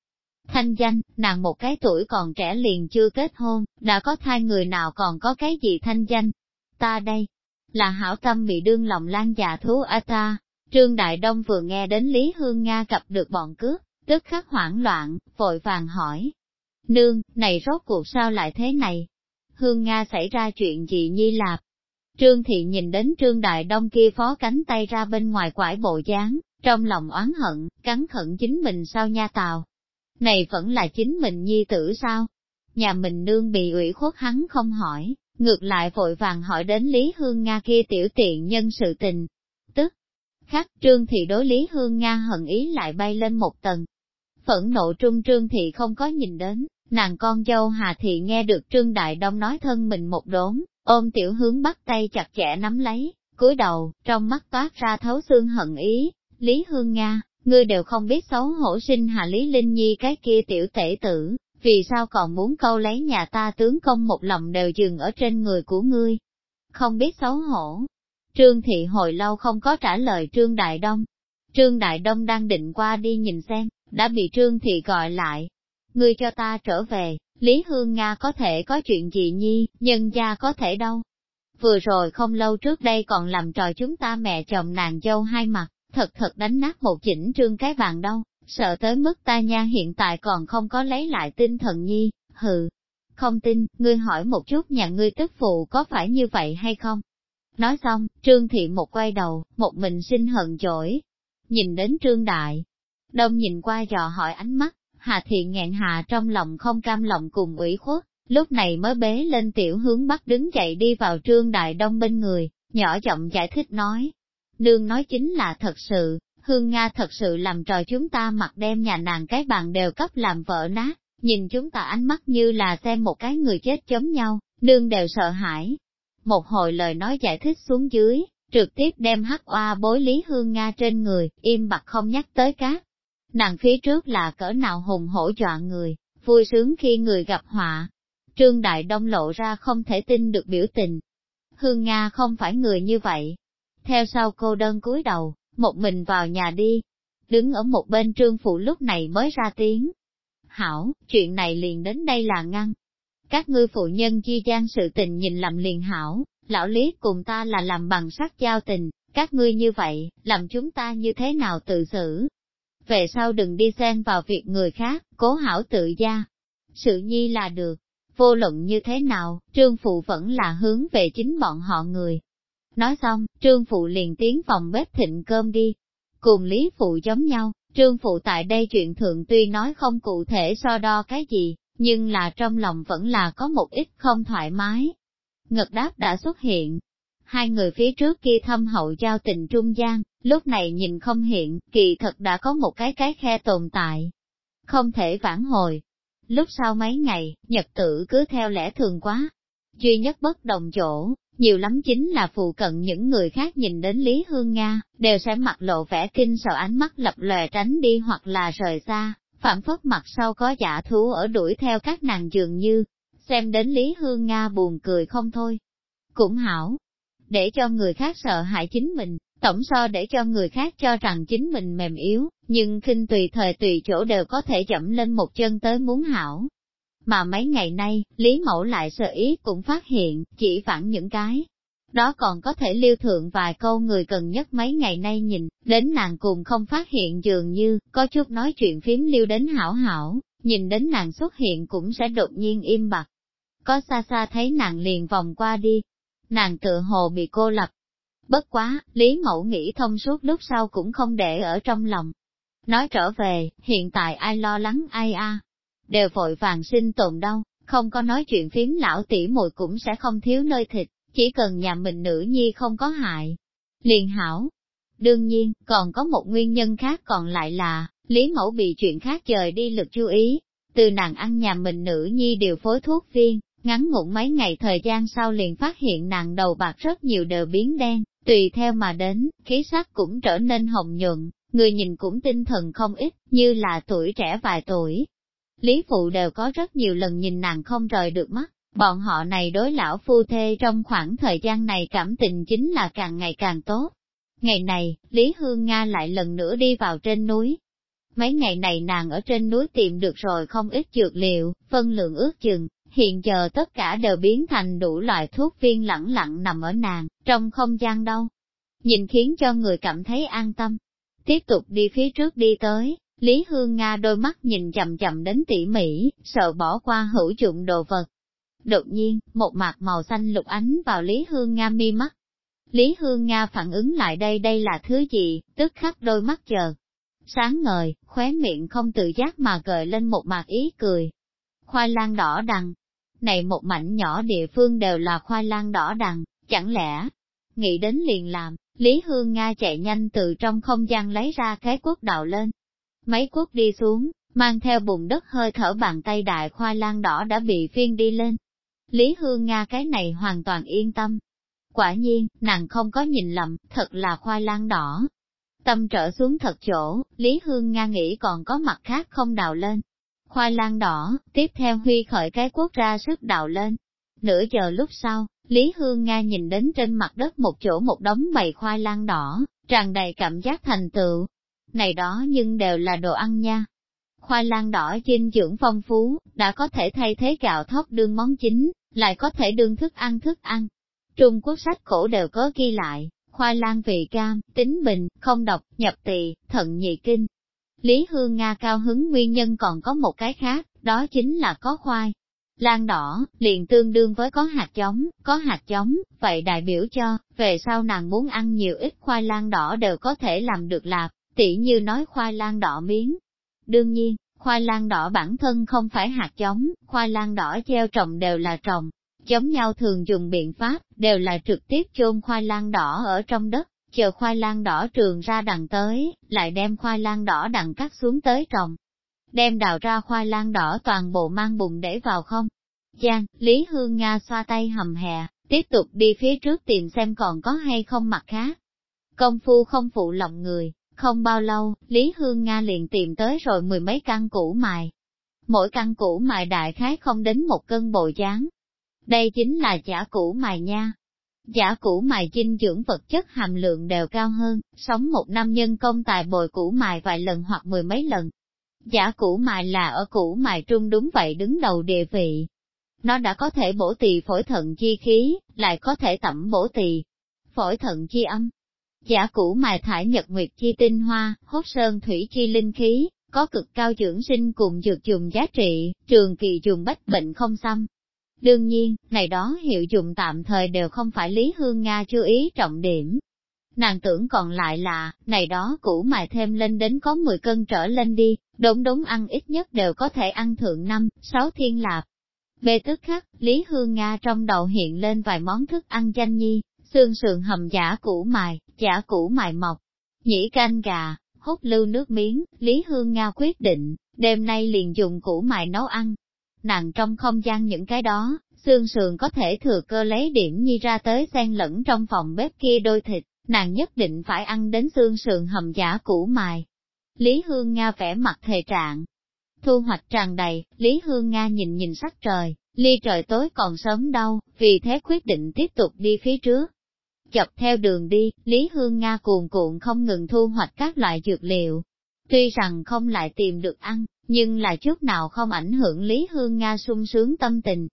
Thanh danh, nàng một cái tuổi còn trẻ liền chưa kết hôn, đã có thai người nào còn có cái gì thanh danh. Ta đây, là hảo tâm bị đương lòng lan già thú a ta. Trương Đại Đông vừa nghe đến Lý Hương Nga gặp được bọn cướp, tức khắc hoảng loạn, vội vàng hỏi. Nương, này rốt cuộc sao lại thế này? Hương Nga xảy ra chuyện gì nhi lạp? Trương Thị nhìn đến Trương Đại Đông kia phó cánh tay ra bên ngoài quải bộ dáng, trong lòng oán hận, cắn khẩn chính mình sao nha tàu này vẫn là chính mình nhi tử sao? Nhà mình nương bị ủy khuất hắn không hỏi, ngược lại vội vàng hỏi đến Lý Hương Nga kia tiểu tiện nhân sự tình. Tức, khắc trương thị đối Lý Hương Nga hận ý lại bay lên một tầng. Phẫn nộ trung trương thị không có nhìn đến, nàng con dâu Hà Thị nghe được Trương Đại Đông nói thân mình một đốn, ôm tiểu hướng bắt tay chặt chẽ nắm lấy, cúi đầu, trong mắt toát ra thấu xương hận ý, Lý Hương Nga, ngươi đều không biết xấu hổ sinh hạ Lý Linh Nhi cái kia tiểu tể tử, vì sao còn muốn câu lấy nhà ta tướng công một lòng đều dừng ở trên người của ngươi. Không biết xấu hổ. Trương Thị hồi lâu không có trả lời Trương Đại Đông. Trương Đại Đông đang định qua đi nhìn xem, đã bị Trương Thị gọi lại. Ngươi cho ta trở về, Lý Hương Nga có thể có chuyện gì nhi, nhân gia có thể đâu. Vừa rồi không lâu trước đây còn làm trò chúng ta mẹ chồng nàng dâu hai mặt, thật thật đánh nát một chỉnh trương cái bàn đâu, sợ tới mức ta nha hiện tại còn không có lấy lại tinh thần nhi, hừ. Không tin, ngươi hỏi một chút nhà ngươi tức phụ có phải như vậy hay không? Nói xong, trương thị một quay đầu, một mình sinh hận chổi. Nhìn đến trương đại, đông nhìn qua dò hỏi ánh mắt, hà thị nghẹn hạ trong lòng không cam lòng cùng ủy khuất, lúc này mới bế lên tiểu hướng bắt đứng dậy đi vào trương đại đông bên người, nhỏ giọng giải thích nói, Nương nói chính là thật sự, Hương Nga thật sự làm trò chúng ta mặc đem nhà nàng cái bàn đều cấp làm vợ nát, nhìn chúng ta ánh mắt như là xem một cái người chết chấm nhau, nương đều sợ hãi. Một hồi lời nói giải thích xuống dưới, trực tiếp đem hắc oa bối Lý Hương Nga trên người, im bặt không nhắc tới cá. Nàng phía trước là cỡ nào hùng hổ dọa người, vui sướng khi người gặp họa. Trương Đại Đông lộ ra không thể tin được biểu tình. Hương Nga không phải người như vậy, theo sau cô đơn cúi đầu, một mình vào nhà đi. Đứng ở một bên trương phụ lúc này mới ra tiếng. Hảo, chuyện này liền đến đây là ngăn. Các ngươi phụ nhân chi gian sự tình nhìn làm liền hảo, lão lý cùng ta là làm bằng sắc giao tình, các ngươi như vậy, làm chúng ta như thế nào tự xử. về sau đừng đi xen vào việc người khác, cố hảo tự gia. Sự nhi là được, vô luận như thế nào, trương phụ vẫn là hướng về chính bọn họ người. Nói xong, trương phụ liền tiến phòng bếp thịnh cơm đi. Cùng lý phụ giống nhau, trương phụ tại đây chuyện thượng tuy nói không cụ thể so đo cái gì, nhưng là trong lòng vẫn là có một ít không thoải mái. Ngật đáp đã xuất hiện. Hai người phía trước kia thâm hậu giao tình trung gian, lúc này nhìn không hiện, kỳ thật đã có một cái cái khe tồn tại. Không thể vãn hồi. Lúc sau mấy ngày, nhật tử cứ theo lẽ thường quá. Duy nhất bất đồng chỗ, nhiều lắm chính là phụ cận những người khác nhìn đến Lý Hương Nga, đều sẽ mặt lộ vẻ kinh sợ ánh mắt lập lòe tránh đi hoặc là rời xa, phản phất mặt sau có giả thú ở đuổi theo các nàng dường như, xem đến Lý Hương Nga buồn cười không thôi. Cũng hảo, để cho người khác sợ hại chính mình, tổng so để cho người khác cho rằng chính mình mềm yếu, nhưng khinh tùy thời tùy chỗ đều có thể dẫm lên một chân tới muốn hảo. Mà mấy ngày nay, Lý Mẫu lại sợ ý cũng phát hiện, chỉ phản những cái. Đó còn có thể lưu thượng vài câu người cần nhất mấy ngày nay nhìn, đến nàng cùng không phát hiện dường như, có chút nói chuyện phím lưu đến hảo hảo, nhìn đến nàng xuất hiện cũng sẽ đột nhiên im bặt. Có xa xa thấy nàng liền vòng qua đi, nàng tự hồ bị cô lập. Bất quá, Lý Mẫu nghĩ thông suốt lúc sau cũng không để ở trong lòng. Nói trở về, hiện tại ai lo lắng ai a đều vội vàng sinh tồn đâu, không có nói chuyện phiếm lão tỷ muội cũng sẽ không thiếu nơi thịt, chỉ cần nhà mình nữ nhi không có hại. Liền hảo. Đương nhiên, còn có một nguyên nhân khác còn lại là, Lý Mẫu bị chuyện khác trời đi lực chú ý, từ nàng ăn nhà mình nữ nhi đều phối thuốc viên, ngắn ngủn mấy ngày thời gian sau liền phát hiện nàng đầu bạc rất nhiều đều biến đen, tùy theo mà đến, khí sắc cũng trở nên hồng nhuận, người nhìn cũng tinh thần không ít, như là tuổi trẻ vài tuổi, Lý Phụ đều có rất nhiều lần nhìn nàng không rời được mắt, bọn họ này đối lão phu thê trong khoảng thời gian này cảm tình chính là càng ngày càng tốt. Ngày này, Lý Hương Nga lại lần nữa đi vào trên núi. Mấy ngày này nàng ở trên núi tìm được rồi không ít dược liệu, phân lượng ước chừng, hiện giờ tất cả đều biến thành đủ loại thuốc viên lẳng lặng nằm ở nàng, trong không gian đâu. Nhìn khiến cho người cảm thấy an tâm. Tiếp tục đi phía trước đi tới, Lý Hương Nga đôi mắt nhìn chậm chậm đến tỉ mỉ, sợ bỏ qua hữu dụng đồ vật. Đột nhiên, một mặt màu xanh lục ánh vào Lý Hương Nga mi mắt. Lý Hương Nga phản ứng lại đây đây là thứ gì, tức khắc đôi mắt chờ. Sáng ngời, khóe miệng không tự giác mà gợi lên một mặt ý cười. Khoai lang đỏ đằng. Này một mảnh nhỏ địa phương đều là khoai lang đỏ đằng, chẳng lẽ? Nghĩ đến liền làm, Lý Hương Nga chạy nhanh từ trong không gian lấy ra cái quốc đạo lên, Mấy cuốc đi xuống, mang theo bụng đất hơi thở bàn tay đại khoai lang đỏ đã bị phiên đi lên. Lý Hương Nga cái này hoàn toàn yên tâm. Quả nhiên, nàng không có nhìn lầm, thật là khoai lang đỏ. Tâm trở xuống thật chỗ, Lý Hương Nga nghĩ còn có mặt khác không đào lên. Khoai lang đỏ, tiếp theo huy khởi cái cuốc ra sức đào lên. Nửa giờ lúc sau, Lý Hương Nga nhìn đến trên mặt đất một chỗ một đống bầy khoai lang đỏ, tràn đầy cảm giác thành tựu, này đó nhưng đều là đồ ăn nha. Khoai lang đỏ dinh dưỡng phong phú, đã có thể thay thế gạo thóc đương món chính, lại có thể đương thức ăn thức ăn. Trung Quốc sách cổ đều có ghi lại, khoai lang vị cam, tính bình, không độc, nhập tỳ, thận nhị kinh. Lý Hương Nga cao hứng nguyên nhân còn có một cái khác, đó chính là có khoai. Lan đỏ, liền tương đương với có hạt giống, có hạt giống, vậy đại biểu cho, về sau nàng muốn ăn nhiều ít khoai lang đỏ đều có thể làm được lạp tỉ như nói khoai lang đỏ miếng. Đương nhiên, khoai lang đỏ bản thân không phải hạt giống, khoai lang đỏ gieo trồng đều là trồng, giống nhau thường dùng biện pháp, đều là trực tiếp chôn khoai lang đỏ ở trong đất, chờ khoai lang đỏ trường ra đằng tới, lại đem khoai lang đỏ đằng cắt xuống tới trồng. Đem đào ra khoai lang đỏ toàn bộ mang bùn để vào không. Giang, Lý Hương Nga xoa tay hầm hè, tiếp tục đi phía trước tìm xem còn có hay không mặt khác. Công phu không phụ lòng người, không bao lâu, Lý Hương Nga liền tìm tới rồi mười mấy căn củ mài. Mỗi căn củ mài đại khái không đến một cân bội dáng. Đây chính là giả củ mài nha. Giả củ mài dinh dưỡng vật chất hàm lượng đều cao hơn, sống một năm nhân công tài bồi củ mài vài lần hoặc mười mấy lần. Giả củ mài là ở củ mài trung đúng vậy đứng đầu địa vị. Nó đã có thể bổ tỳ phổi thận chi khí, lại có thể tẩm bổ tỳ, phổi thận chi âm, Giả cũ mài thải nhật nguyệt chi tinh hoa, hốt sơn thủy chi linh khí, có cực cao dưỡng sinh cùng dược dùng giá trị, trường kỳ dùng bách bệnh không xâm. Đương nhiên, này đó hiệu dụng tạm thời đều không phải Lý Hương Nga chú ý trọng điểm. Nàng tưởng còn lại là, này đó cũ mài thêm lên đến có 10 cân trở lên đi, đống đống ăn ít nhất đều có thể ăn thượng năm, sáu thiên lạp. Bê tức khắc, Lý Hương Nga trong đầu hiện lên vài món thức ăn danh nhi, xương sườn hầm giả củ mài, giả củ mài mọc, nhĩ canh gà, hút lưu nước miếng, Lý Hương Nga quyết định, đêm nay liền dùng củ mài nấu ăn. Nàng trong không gian những cái đó, xương sườn có thể thừa cơ lấy điểm nhi ra tới xen lẫn trong phòng bếp kia đôi thịt, nàng nhất định phải ăn đến xương sườn hầm giả củ mài. Lý Hương Nga vẽ mặt thề trạng. Thu hoạch tràn đầy, Lý Hương Nga nhìn nhìn sắc trời, ly trời tối còn sớm đâu, vì thế quyết định tiếp tục đi phía trước. Dọc theo đường đi, Lý Hương Nga cuồn cuộn không ngừng thu hoạch các loại dược liệu. Tuy rằng không lại tìm được ăn, nhưng là chút nào không ảnh hưởng Lý Hương Nga sung sướng tâm tình.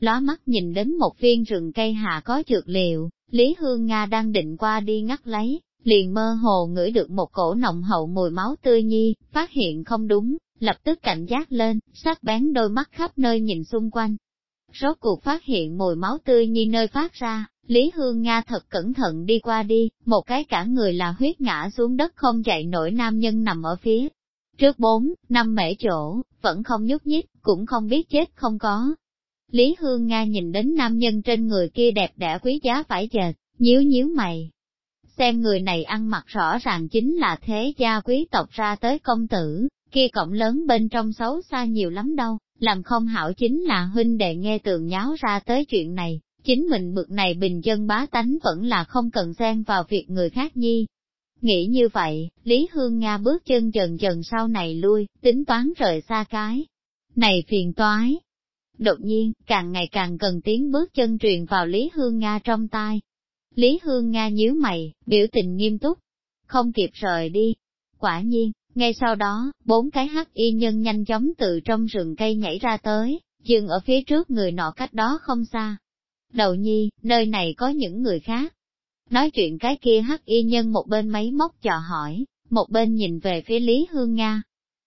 Ló mắt nhìn đến một viên rừng cây hạ có dược liệu, Lý Hương Nga đang định qua đi ngắt lấy, liền mơ hồ ngửi được một cổ nồng hậu mùi máu tươi nhi, phát hiện không đúng, lập tức cảnh giác lên, sắc bén đôi mắt khắp nơi nhìn xung quanh. Rốt cuộc phát hiện mùi máu tươi nhi nơi phát ra, Lý Hương Nga thật cẩn thận đi qua đi, một cái cả người là huyết ngã xuống đất không dậy nổi nam nhân nằm ở phía. Trước bốn, năm mễ chỗ, vẫn không nhúc nhích, cũng không biết chết không có. Lý Hương Nga nhìn đến nam nhân trên người kia đẹp đẽ quý giá phải chệt, nhíu nhíu mày. Xem người này ăn mặc rõ ràng chính là thế gia quý tộc ra tới công tử, kia cổng lớn bên trong xấu xa nhiều lắm đâu, làm không hảo chính là huynh đệ nghe tường nháo ra tới chuyện này, chính mình bực này bình dân bá tánh vẫn là không cần xen vào việc người khác nhi. Nghĩ như vậy, Lý Hương Nga bước chân dần dần sau này lui, tính toán rời xa cái. Này phiền toái. Đột nhiên, càng ngày càng gần tiếng bước chân truyền vào Lý Hương Nga trong tai. Lý Hương Nga nhíu mày, biểu tình nghiêm túc. Không kịp rời đi. Quả nhiên, ngay sau đó, bốn cái hắc y nhân nhanh chóng từ trong rừng cây nhảy ra tới, dừng ở phía trước người nọ cách đó không xa. Đầu nhi, nơi này có những người khác. Nói chuyện cái kia hắc y nhân một bên máy móc dò hỏi, một bên nhìn về phía Lý Hương Nga.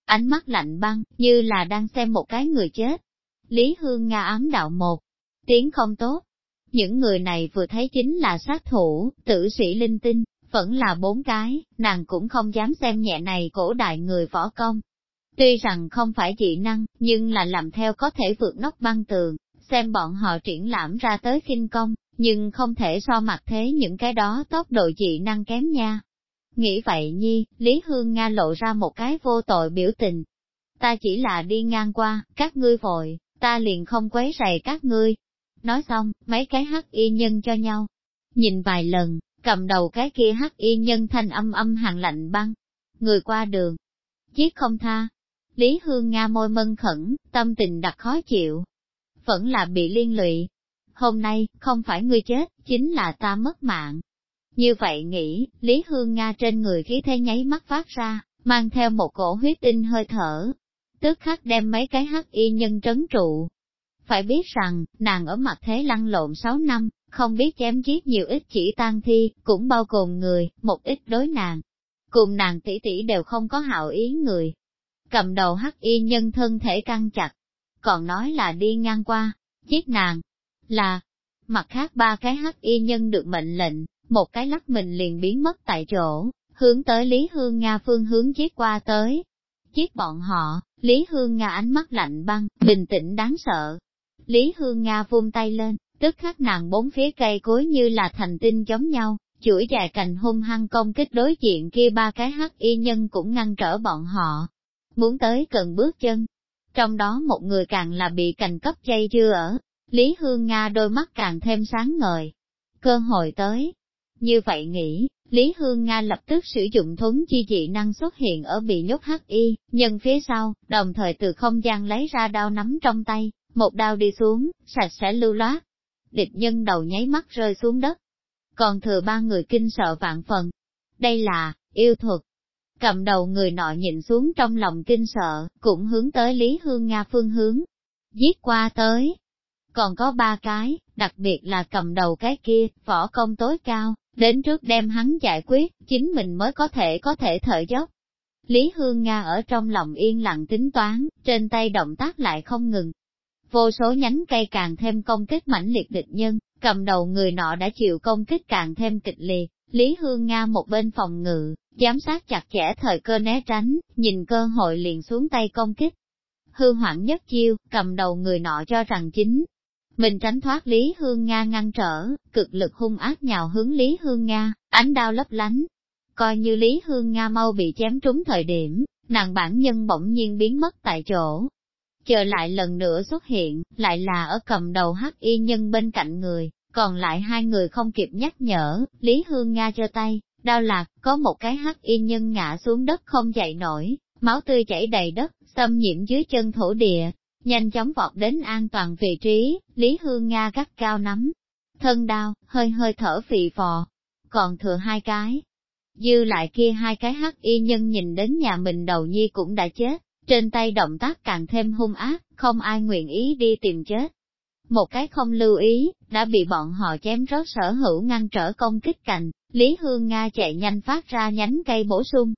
Ánh mắt lạnh băng, như là đang xem một cái người chết. Lý Hương Nga ám đạo một, tiếng không tốt. Những người này vừa thấy chính là sát thủ, tử sĩ linh tinh, vẫn là bốn cái, nàng cũng không dám xem nhẹ này cổ đại người võ công. Tuy rằng không phải dị năng, nhưng là làm theo có thể vượt nóc băng tường, xem bọn họ triển lãm ra tới khinh công, nhưng không thể so mặt thế những cái đó tốc độ dị năng kém nha. Nghĩ vậy nhi, Lý Hương Nga lộ ra một cái vô tội biểu tình. Ta chỉ là đi ngang qua, các ngươi vội, ta liền không quấy rầy các ngươi. Nói xong, mấy cái hắc y nhân cho nhau. Nhìn vài lần, cầm đầu cái kia hắc y nhân thanh âm âm hàng lạnh băng. Người qua đường, giết không tha. Lý Hương Nga môi mân khẩn, tâm tình đặc khó chịu, vẫn là bị liên lụy. Hôm nay, không phải ngươi chết, chính là ta mất mạng. Như vậy nghĩ, Lý Hương Nga trên người khí thế nháy mắt phát ra, mang theo một cổ huyết tinh hơi thở. Tức khắc đem mấy cái hắc y nhân trấn trụ. Phải biết rằng, nàng ở mặt thế lăn lộn 6 năm, không biết chém giết nhiều ít chỉ tan thi, cũng bao gồm người, một ít đối nàng. Cùng nàng tỷ tỷ đều không có hảo ý người. Cầm đầu hắc y nhân thân thể căng chặt, còn nói là đi ngang qua, giết nàng, là, mặt khác ba cái hắc y nhân được mệnh lệnh, một cái lắc mình liền biến mất tại chỗ, hướng tới Lý Hương Nga phương hướng giết qua tới. Giết bọn họ, Lý Hương Nga ánh mắt lạnh băng, bình tĩnh đáng sợ. Lý Hương Nga vung tay lên, tức khắc nàng bốn phía cây cối như là thành tinh giống nhau, chuỗi dài cành hung hăng công kích đối diện kia ba cái hắc y nhân cũng ngăn trở bọn họ. Muốn tới cần bước chân, trong đó một người càng là bị cành cấp dây chưa ở, Lý Hương Nga đôi mắt càng thêm sáng ngời. Cơ hội tới. Như vậy nghĩ, Lý Hương Nga lập tức sử dụng thốn chi dị năng xuất hiện ở bị nhốt hắc y, nhân phía sau, đồng thời từ không gian lấy ra đao nắm trong tay, một đao đi xuống, sạch sẽ lưu loát. Địch nhân đầu nháy mắt rơi xuống đất. Còn thừa ba người kinh sợ vạn phần. Đây là, yêu thuật. Cầm đầu người nọ nhìn xuống trong lòng kinh sợ, cũng hướng tới Lý Hương Nga phương hướng. Giết qua tới. Còn có ba cái, đặc biệt là cầm đầu cái kia, võ công tối cao, đến trước đem hắn giải quyết, chính mình mới có thể có thể thở dốc. Lý Hương Nga ở trong lòng yên lặng tính toán, trên tay động tác lại không ngừng. Vô số nhánh cây càng thêm công kích mãnh liệt địch nhân, cầm đầu người nọ đã chịu công kích càng thêm kịch liệt, Lý Hương Nga một bên phòng ngự, giám sát chặt chẽ thời cơ né tránh, nhìn cơ hội liền xuống tay công kích. Hư hoảng nhất chiêu, cầm đầu người nọ cho rằng chính. Mình tránh thoát Lý Hương Nga ngăn trở, cực lực hung ác nhào hướng Lý Hương Nga, ánh đao lấp lánh. Coi như Lý Hương Nga mau bị chém trúng thời điểm, nàng bản nhân bỗng nhiên biến mất tại chỗ. Chờ lại lần nữa xuất hiện, lại là ở cầm đầu hắc y nhân bên cạnh người, còn lại hai người không kịp nhắc nhở, Lý Hương Nga cho tay, đau lạc, có một cái hắc y nhân ngã xuống đất không dậy nổi, máu tươi chảy đầy đất, xâm nhiễm dưới chân thổ địa, nhanh chóng vọt đến an toàn vị trí, Lý Hương Nga gắt cao nắm, thân đau, hơi hơi thở phì phò, còn thừa hai cái. Dư lại kia hai cái hắc y nhân nhìn đến nhà mình đầu nhi cũng đã chết, trên tay động tác càng thêm hung ác, không ai nguyện ý đi tìm chết một cái không lưu ý, đã bị bọn họ chém rớt sở hữu ngăn trở công kích cành, Lý Hương Nga chạy nhanh phát ra nhánh cây bổ sung.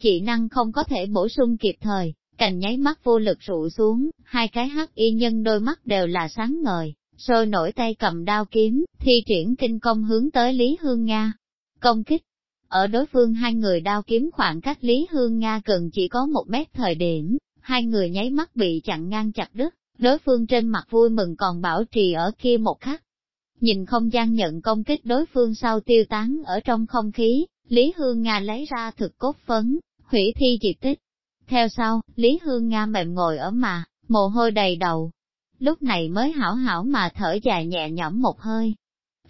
Chị năng không có thể bổ sung kịp thời, cành nháy mắt vô lực rụ xuống, hai cái hắc y nhân đôi mắt đều là sáng ngời, sôi nổi tay cầm đao kiếm, thi triển kinh công hướng tới Lý Hương Nga. Công kích, ở đối phương hai người đao kiếm khoảng cách Lý Hương Nga cần chỉ có một mét thời điểm, hai người nháy mắt bị chặn ngang chặt đứt, đối phương trên mặt vui mừng còn bảo trì ở kia một khắc. Nhìn không gian nhận công kích đối phương sau tiêu tán ở trong không khí, Lý Hương Nga lấy ra thực cốt phấn, hủy thi diệt tích. Theo sau, Lý Hương Nga mềm ngồi ở mà, mồ hôi đầy đầu. Lúc này mới hảo hảo mà thở dài nhẹ nhõm một hơi.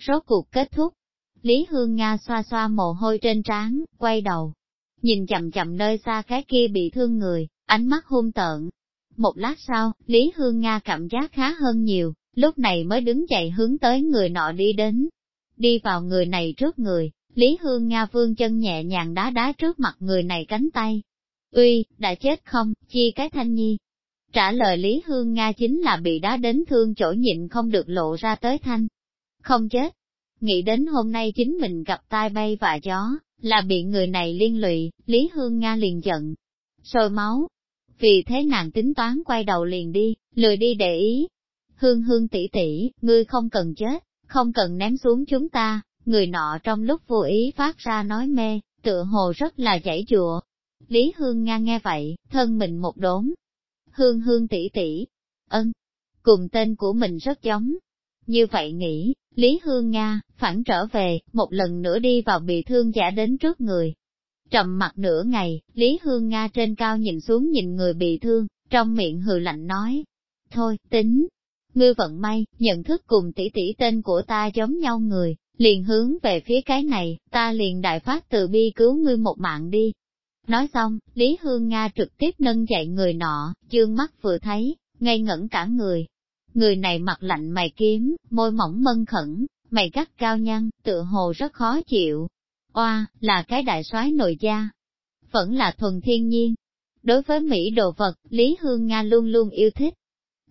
Rốt cuộc kết thúc. Lý Hương Nga xoa xoa mồ hôi trên trán, quay đầu. Nhìn chậm chậm nơi xa cái kia bị thương người, ánh mắt hung tợn, một lát sau, Lý Hương Nga cảm giác khá hơn nhiều, lúc này mới đứng dậy hướng tới người nọ đi đến. Đi vào người này trước người, Lý Hương Nga vương chân nhẹ nhàng đá đá trước mặt người này cánh tay. Uy, đã chết không, chi cái thanh nhi? Trả lời Lý Hương Nga chính là bị đá đến thương chỗ nhịn không được lộ ra tới thanh. Không chết. Nghĩ đến hôm nay chính mình gặp tai bay và gió, là bị người này liên lụy, Lý Hương Nga liền giận. Sôi máu, vì thế nàng tính toán quay đầu liền đi, lười đi để ý. Hương hương tỷ tỷ, ngươi không cần chết, không cần ném xuống chúng ta, người nọ trong lúc vô ý phát ra nói mê, tựa hồ rất là chảy chùa. Lý Hương Nga nghe vậy, thân mình một đốn. Hương hương tỷ tỷ, ân, cùng tên của mình rất giống. Như vậy nghĩ, Lý Hương Nga, phản trở về, một lần nữa đi vào bị thương giả đến trước người, Trầm mặt nửa ngày, Lý Hương Nga trên cao nhìn xuống nhìn người bị thương, trong miệng hừ lạnh nói. Thôi, tính. Ngươi vận may, nhận thức cùng tỷ tỷ tên của ta giống nhau người, liền hướng về phía cái này, ta liền đại phát từ bi cứu ngươi một mạng đi. Nói xong, Lý Hương Nga trực tiếp nâng dậy người nọ, dương mắt vừa thấy, ngây ngẩn cả người. Người này mặt lạnh mày kiếm, môi mỏng mân khẩn, mày gắt cao nhăn, tựa hồ rất khó chịu, Oa, là cái đại soái nội gia. Vẫn là thuần thiên nhiên. Đối với Mỹ đồ vật, Lý Hương Nga luôn luôn yêu thích.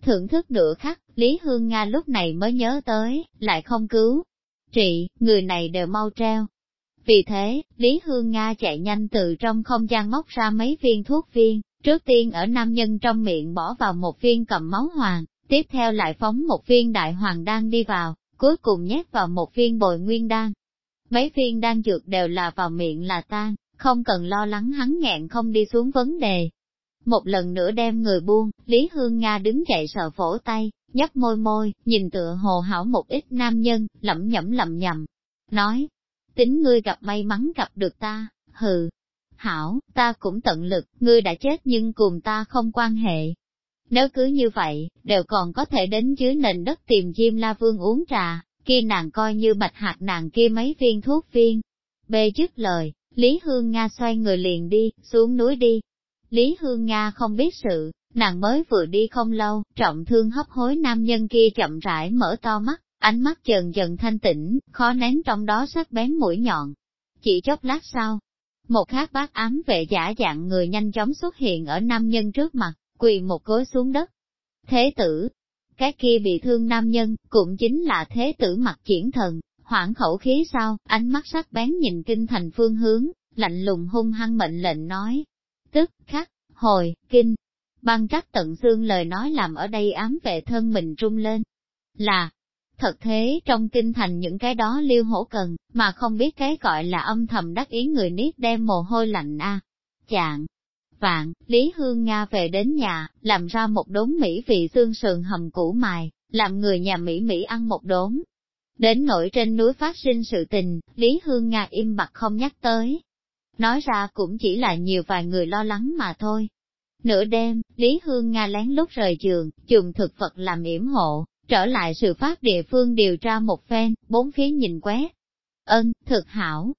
Thưởng thức nửa khắc, Lý Hương Nga lúc này mới nhớ tới, lại không cứu. Trị, người này đều mau treo. Vì thế, Lý Hương Nga chạy nhanh từ trong không gian móc ra mấy viên thuốc viên, trước tiên ở nam nhân trong miệng bỏ vào một viên cầm máu hoàng, tiếp theo lại phóng một viên đại hoàng đan đi vào, cuối cùng nhét vào một viên bồi nguyên đan. Mấy viên đan dược đều là vào miệng là tan, không cần lo lắng hắn nghẹn không đi xuống vấn đề. Một lần nữa đem người buông, Lý Hương Nga đứng dậy sợ phổ tay, nhấp môi môi, nhìn tựa hồ hảo một ít nam nhân, lẩm nhẩm lẩm nhầm. Nói, tính ngươi gặp may mắn gặp được ta, hừ. Hảo, ta cũng tận lực, ngươi đã chết nhưng cùng ta không quan hệ. Nếu cứ như vậy, đều còn có thể đến dưới nền đất tìm Diêm La Vương uống trà, kia nàng coi như bạch hạt nàng kia mấy viên thuốc viên. Bê dứt lời, Lý Hương Nga xoay người liền đi, xuống núi đi. Lý Hương Nga không biết sự, nàng mới vừa đi không lâu, trọng thương hấp hối nam nhân kia chậm rãi mở to mắt, ánh mắt dần dần thanh tĩnh, khó nén trong đó sắc bén mũi nhọn. Chỉ chốc lát sau, một khác bác ám vệ giả dạng người nhanh chóng xuất hiện ở nam nhân trước mặt, quỳ một gối xuống đất. Thế tử, cái kia bị thương nam nhân, cũng chính là thế tử mặt triển thần, hoảng khẩu khí sau, ánh mắt sắc bén nhìn kinh thành phương hướng, lạnh lùng hung hăng mệnh lệnh nói. Tức, khắc, hồi, kinh, băng các tận xương lời nói làm ở đây ám vệ thân mình trung lên. Là, thật thế trong kinh thành những cái đó liêu hổ cần, mà không biết cái gọi là âm thầm đắc ý người niết đem mồ hôi lạnh à. a Chạng, vạn, Lý Hương Nga về đến nhà, làm ra một đốn mỹ vị xương sườn hầm củ mài, làm người nhà Mỹ Mỹ ăn một đốn. Đến nỗi trên núi phát sinh sự tình, Lý Hương Nga im bặt không nhắc tới. Nói ra cũng chỉ là nhiều vài người lo lắng mà thôi. Nửa đêm, Lý Hương Nga lén lút rời giường, dùng thực vật làm yểm hộ, trở lại sự phát địa phương điều tra một phen, bốn phía nhìn quét. Ân, thực hảo.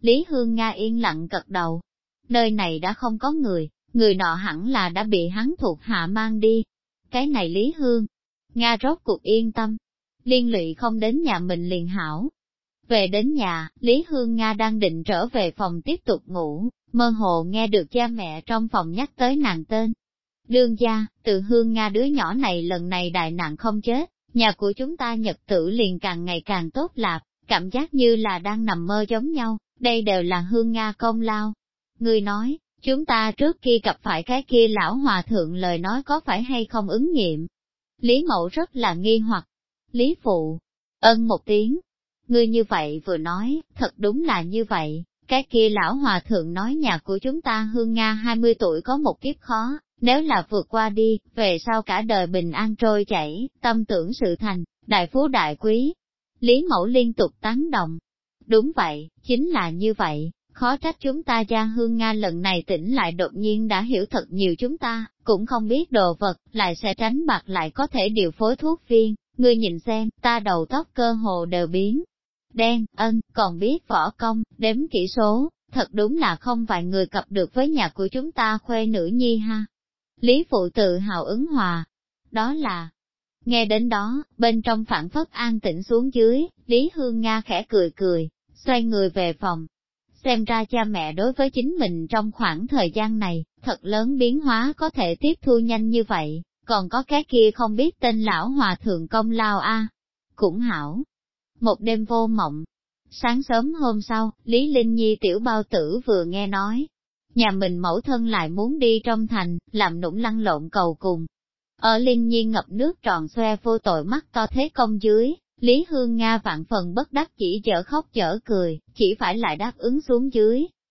Lý Hương Nga yên lặng cật đầu. Nơi này đã không có người, người nọ hẳn là đã bị hắn thuộc hạ mang đi. Cái này Lý Hương, Nga rốt cuộc yên tâm, liên lụy không đến nhà mình liền hảo. Về đến nhà, Lý Hương Nga đang định trở về phòng tiếp tục ngủ, mơ hồ nghe được cha mẹ trong phòng nhắc tới nàng tên. Đương gia, từ Hương Nga đứa nhỏ này lần này đại nạn không chết, nhà của chúng ta nhật tử liền càng ngày càng tốt lạp, cảm giác như là đang nằm mơ giống nhau, đây đều là Hương Nga công lao. Người nói, chúng ta trước khi gặp phải cái kia lão hòa thượng lời nói có phải hay không ứng nghiệm, Lý mẫu rất là nghi hoặc. Lý Phụ, ân một tiếng. Ngươi như vậy vừa nói, thật đúng là như vậy. Cái kia lão hòa thượng nói nhà của chúng ta hương Nga 20 tuổi có một kiếp khó, nếu là vượt qua đi, về sau cả đời bình an trôi chảy, tâm tưởng sự thành, đại phú đại quý. Lý Mẫu liên tục tán động. Đúng vậy, chính là như vậy, khó trách chúng ta gia hương Nga lần này tỉnh lại đột nhiên đã hiểu thật nhiều chúng ta, cũng không biết đồ vật, lại sẽ tránh bạc lại có thể điều phối thuốc viên, ngươi nhìn xem, ta đầu tóc cơ hồ đều biến. Đen, ân, còn biết võ công, đếm kỹ số, thật đúng là không vài người cập được với nhà của chúng ta khuê nữ nhi ha. Lý phụ tự hào ứng hòa, đó là, nghe đến đó, bên trong phản phất an tĩnh xuống dưới, Lý Hương Nga khẽ cười cười, xoay người về phòng, xem ra cha mẹ đối với chính mình trong khoảng thời gian này, thật lớn biến hóa có thể tiếp thu nhanh như vậy, còn có cái kia không biết tên lão hòa thượng công lao a Cũng hảo. Một đêm vô mộng. Sáng sớm hôm sau, Lý Linh Nhi tiểu bao tử vừa nghe nói, nhà mình mẫu thân lại muốn đi trong thành, làm nũng lăn lộn cầu cùng. Ở Linh Nhi ngập nước tròn xoe vô tội mắt to thế công dưới, Lý Hương Nga vạn phần bất đắc chỉ chở khóc chở cười, chỉ phải lại đáp ứng xuống dưới.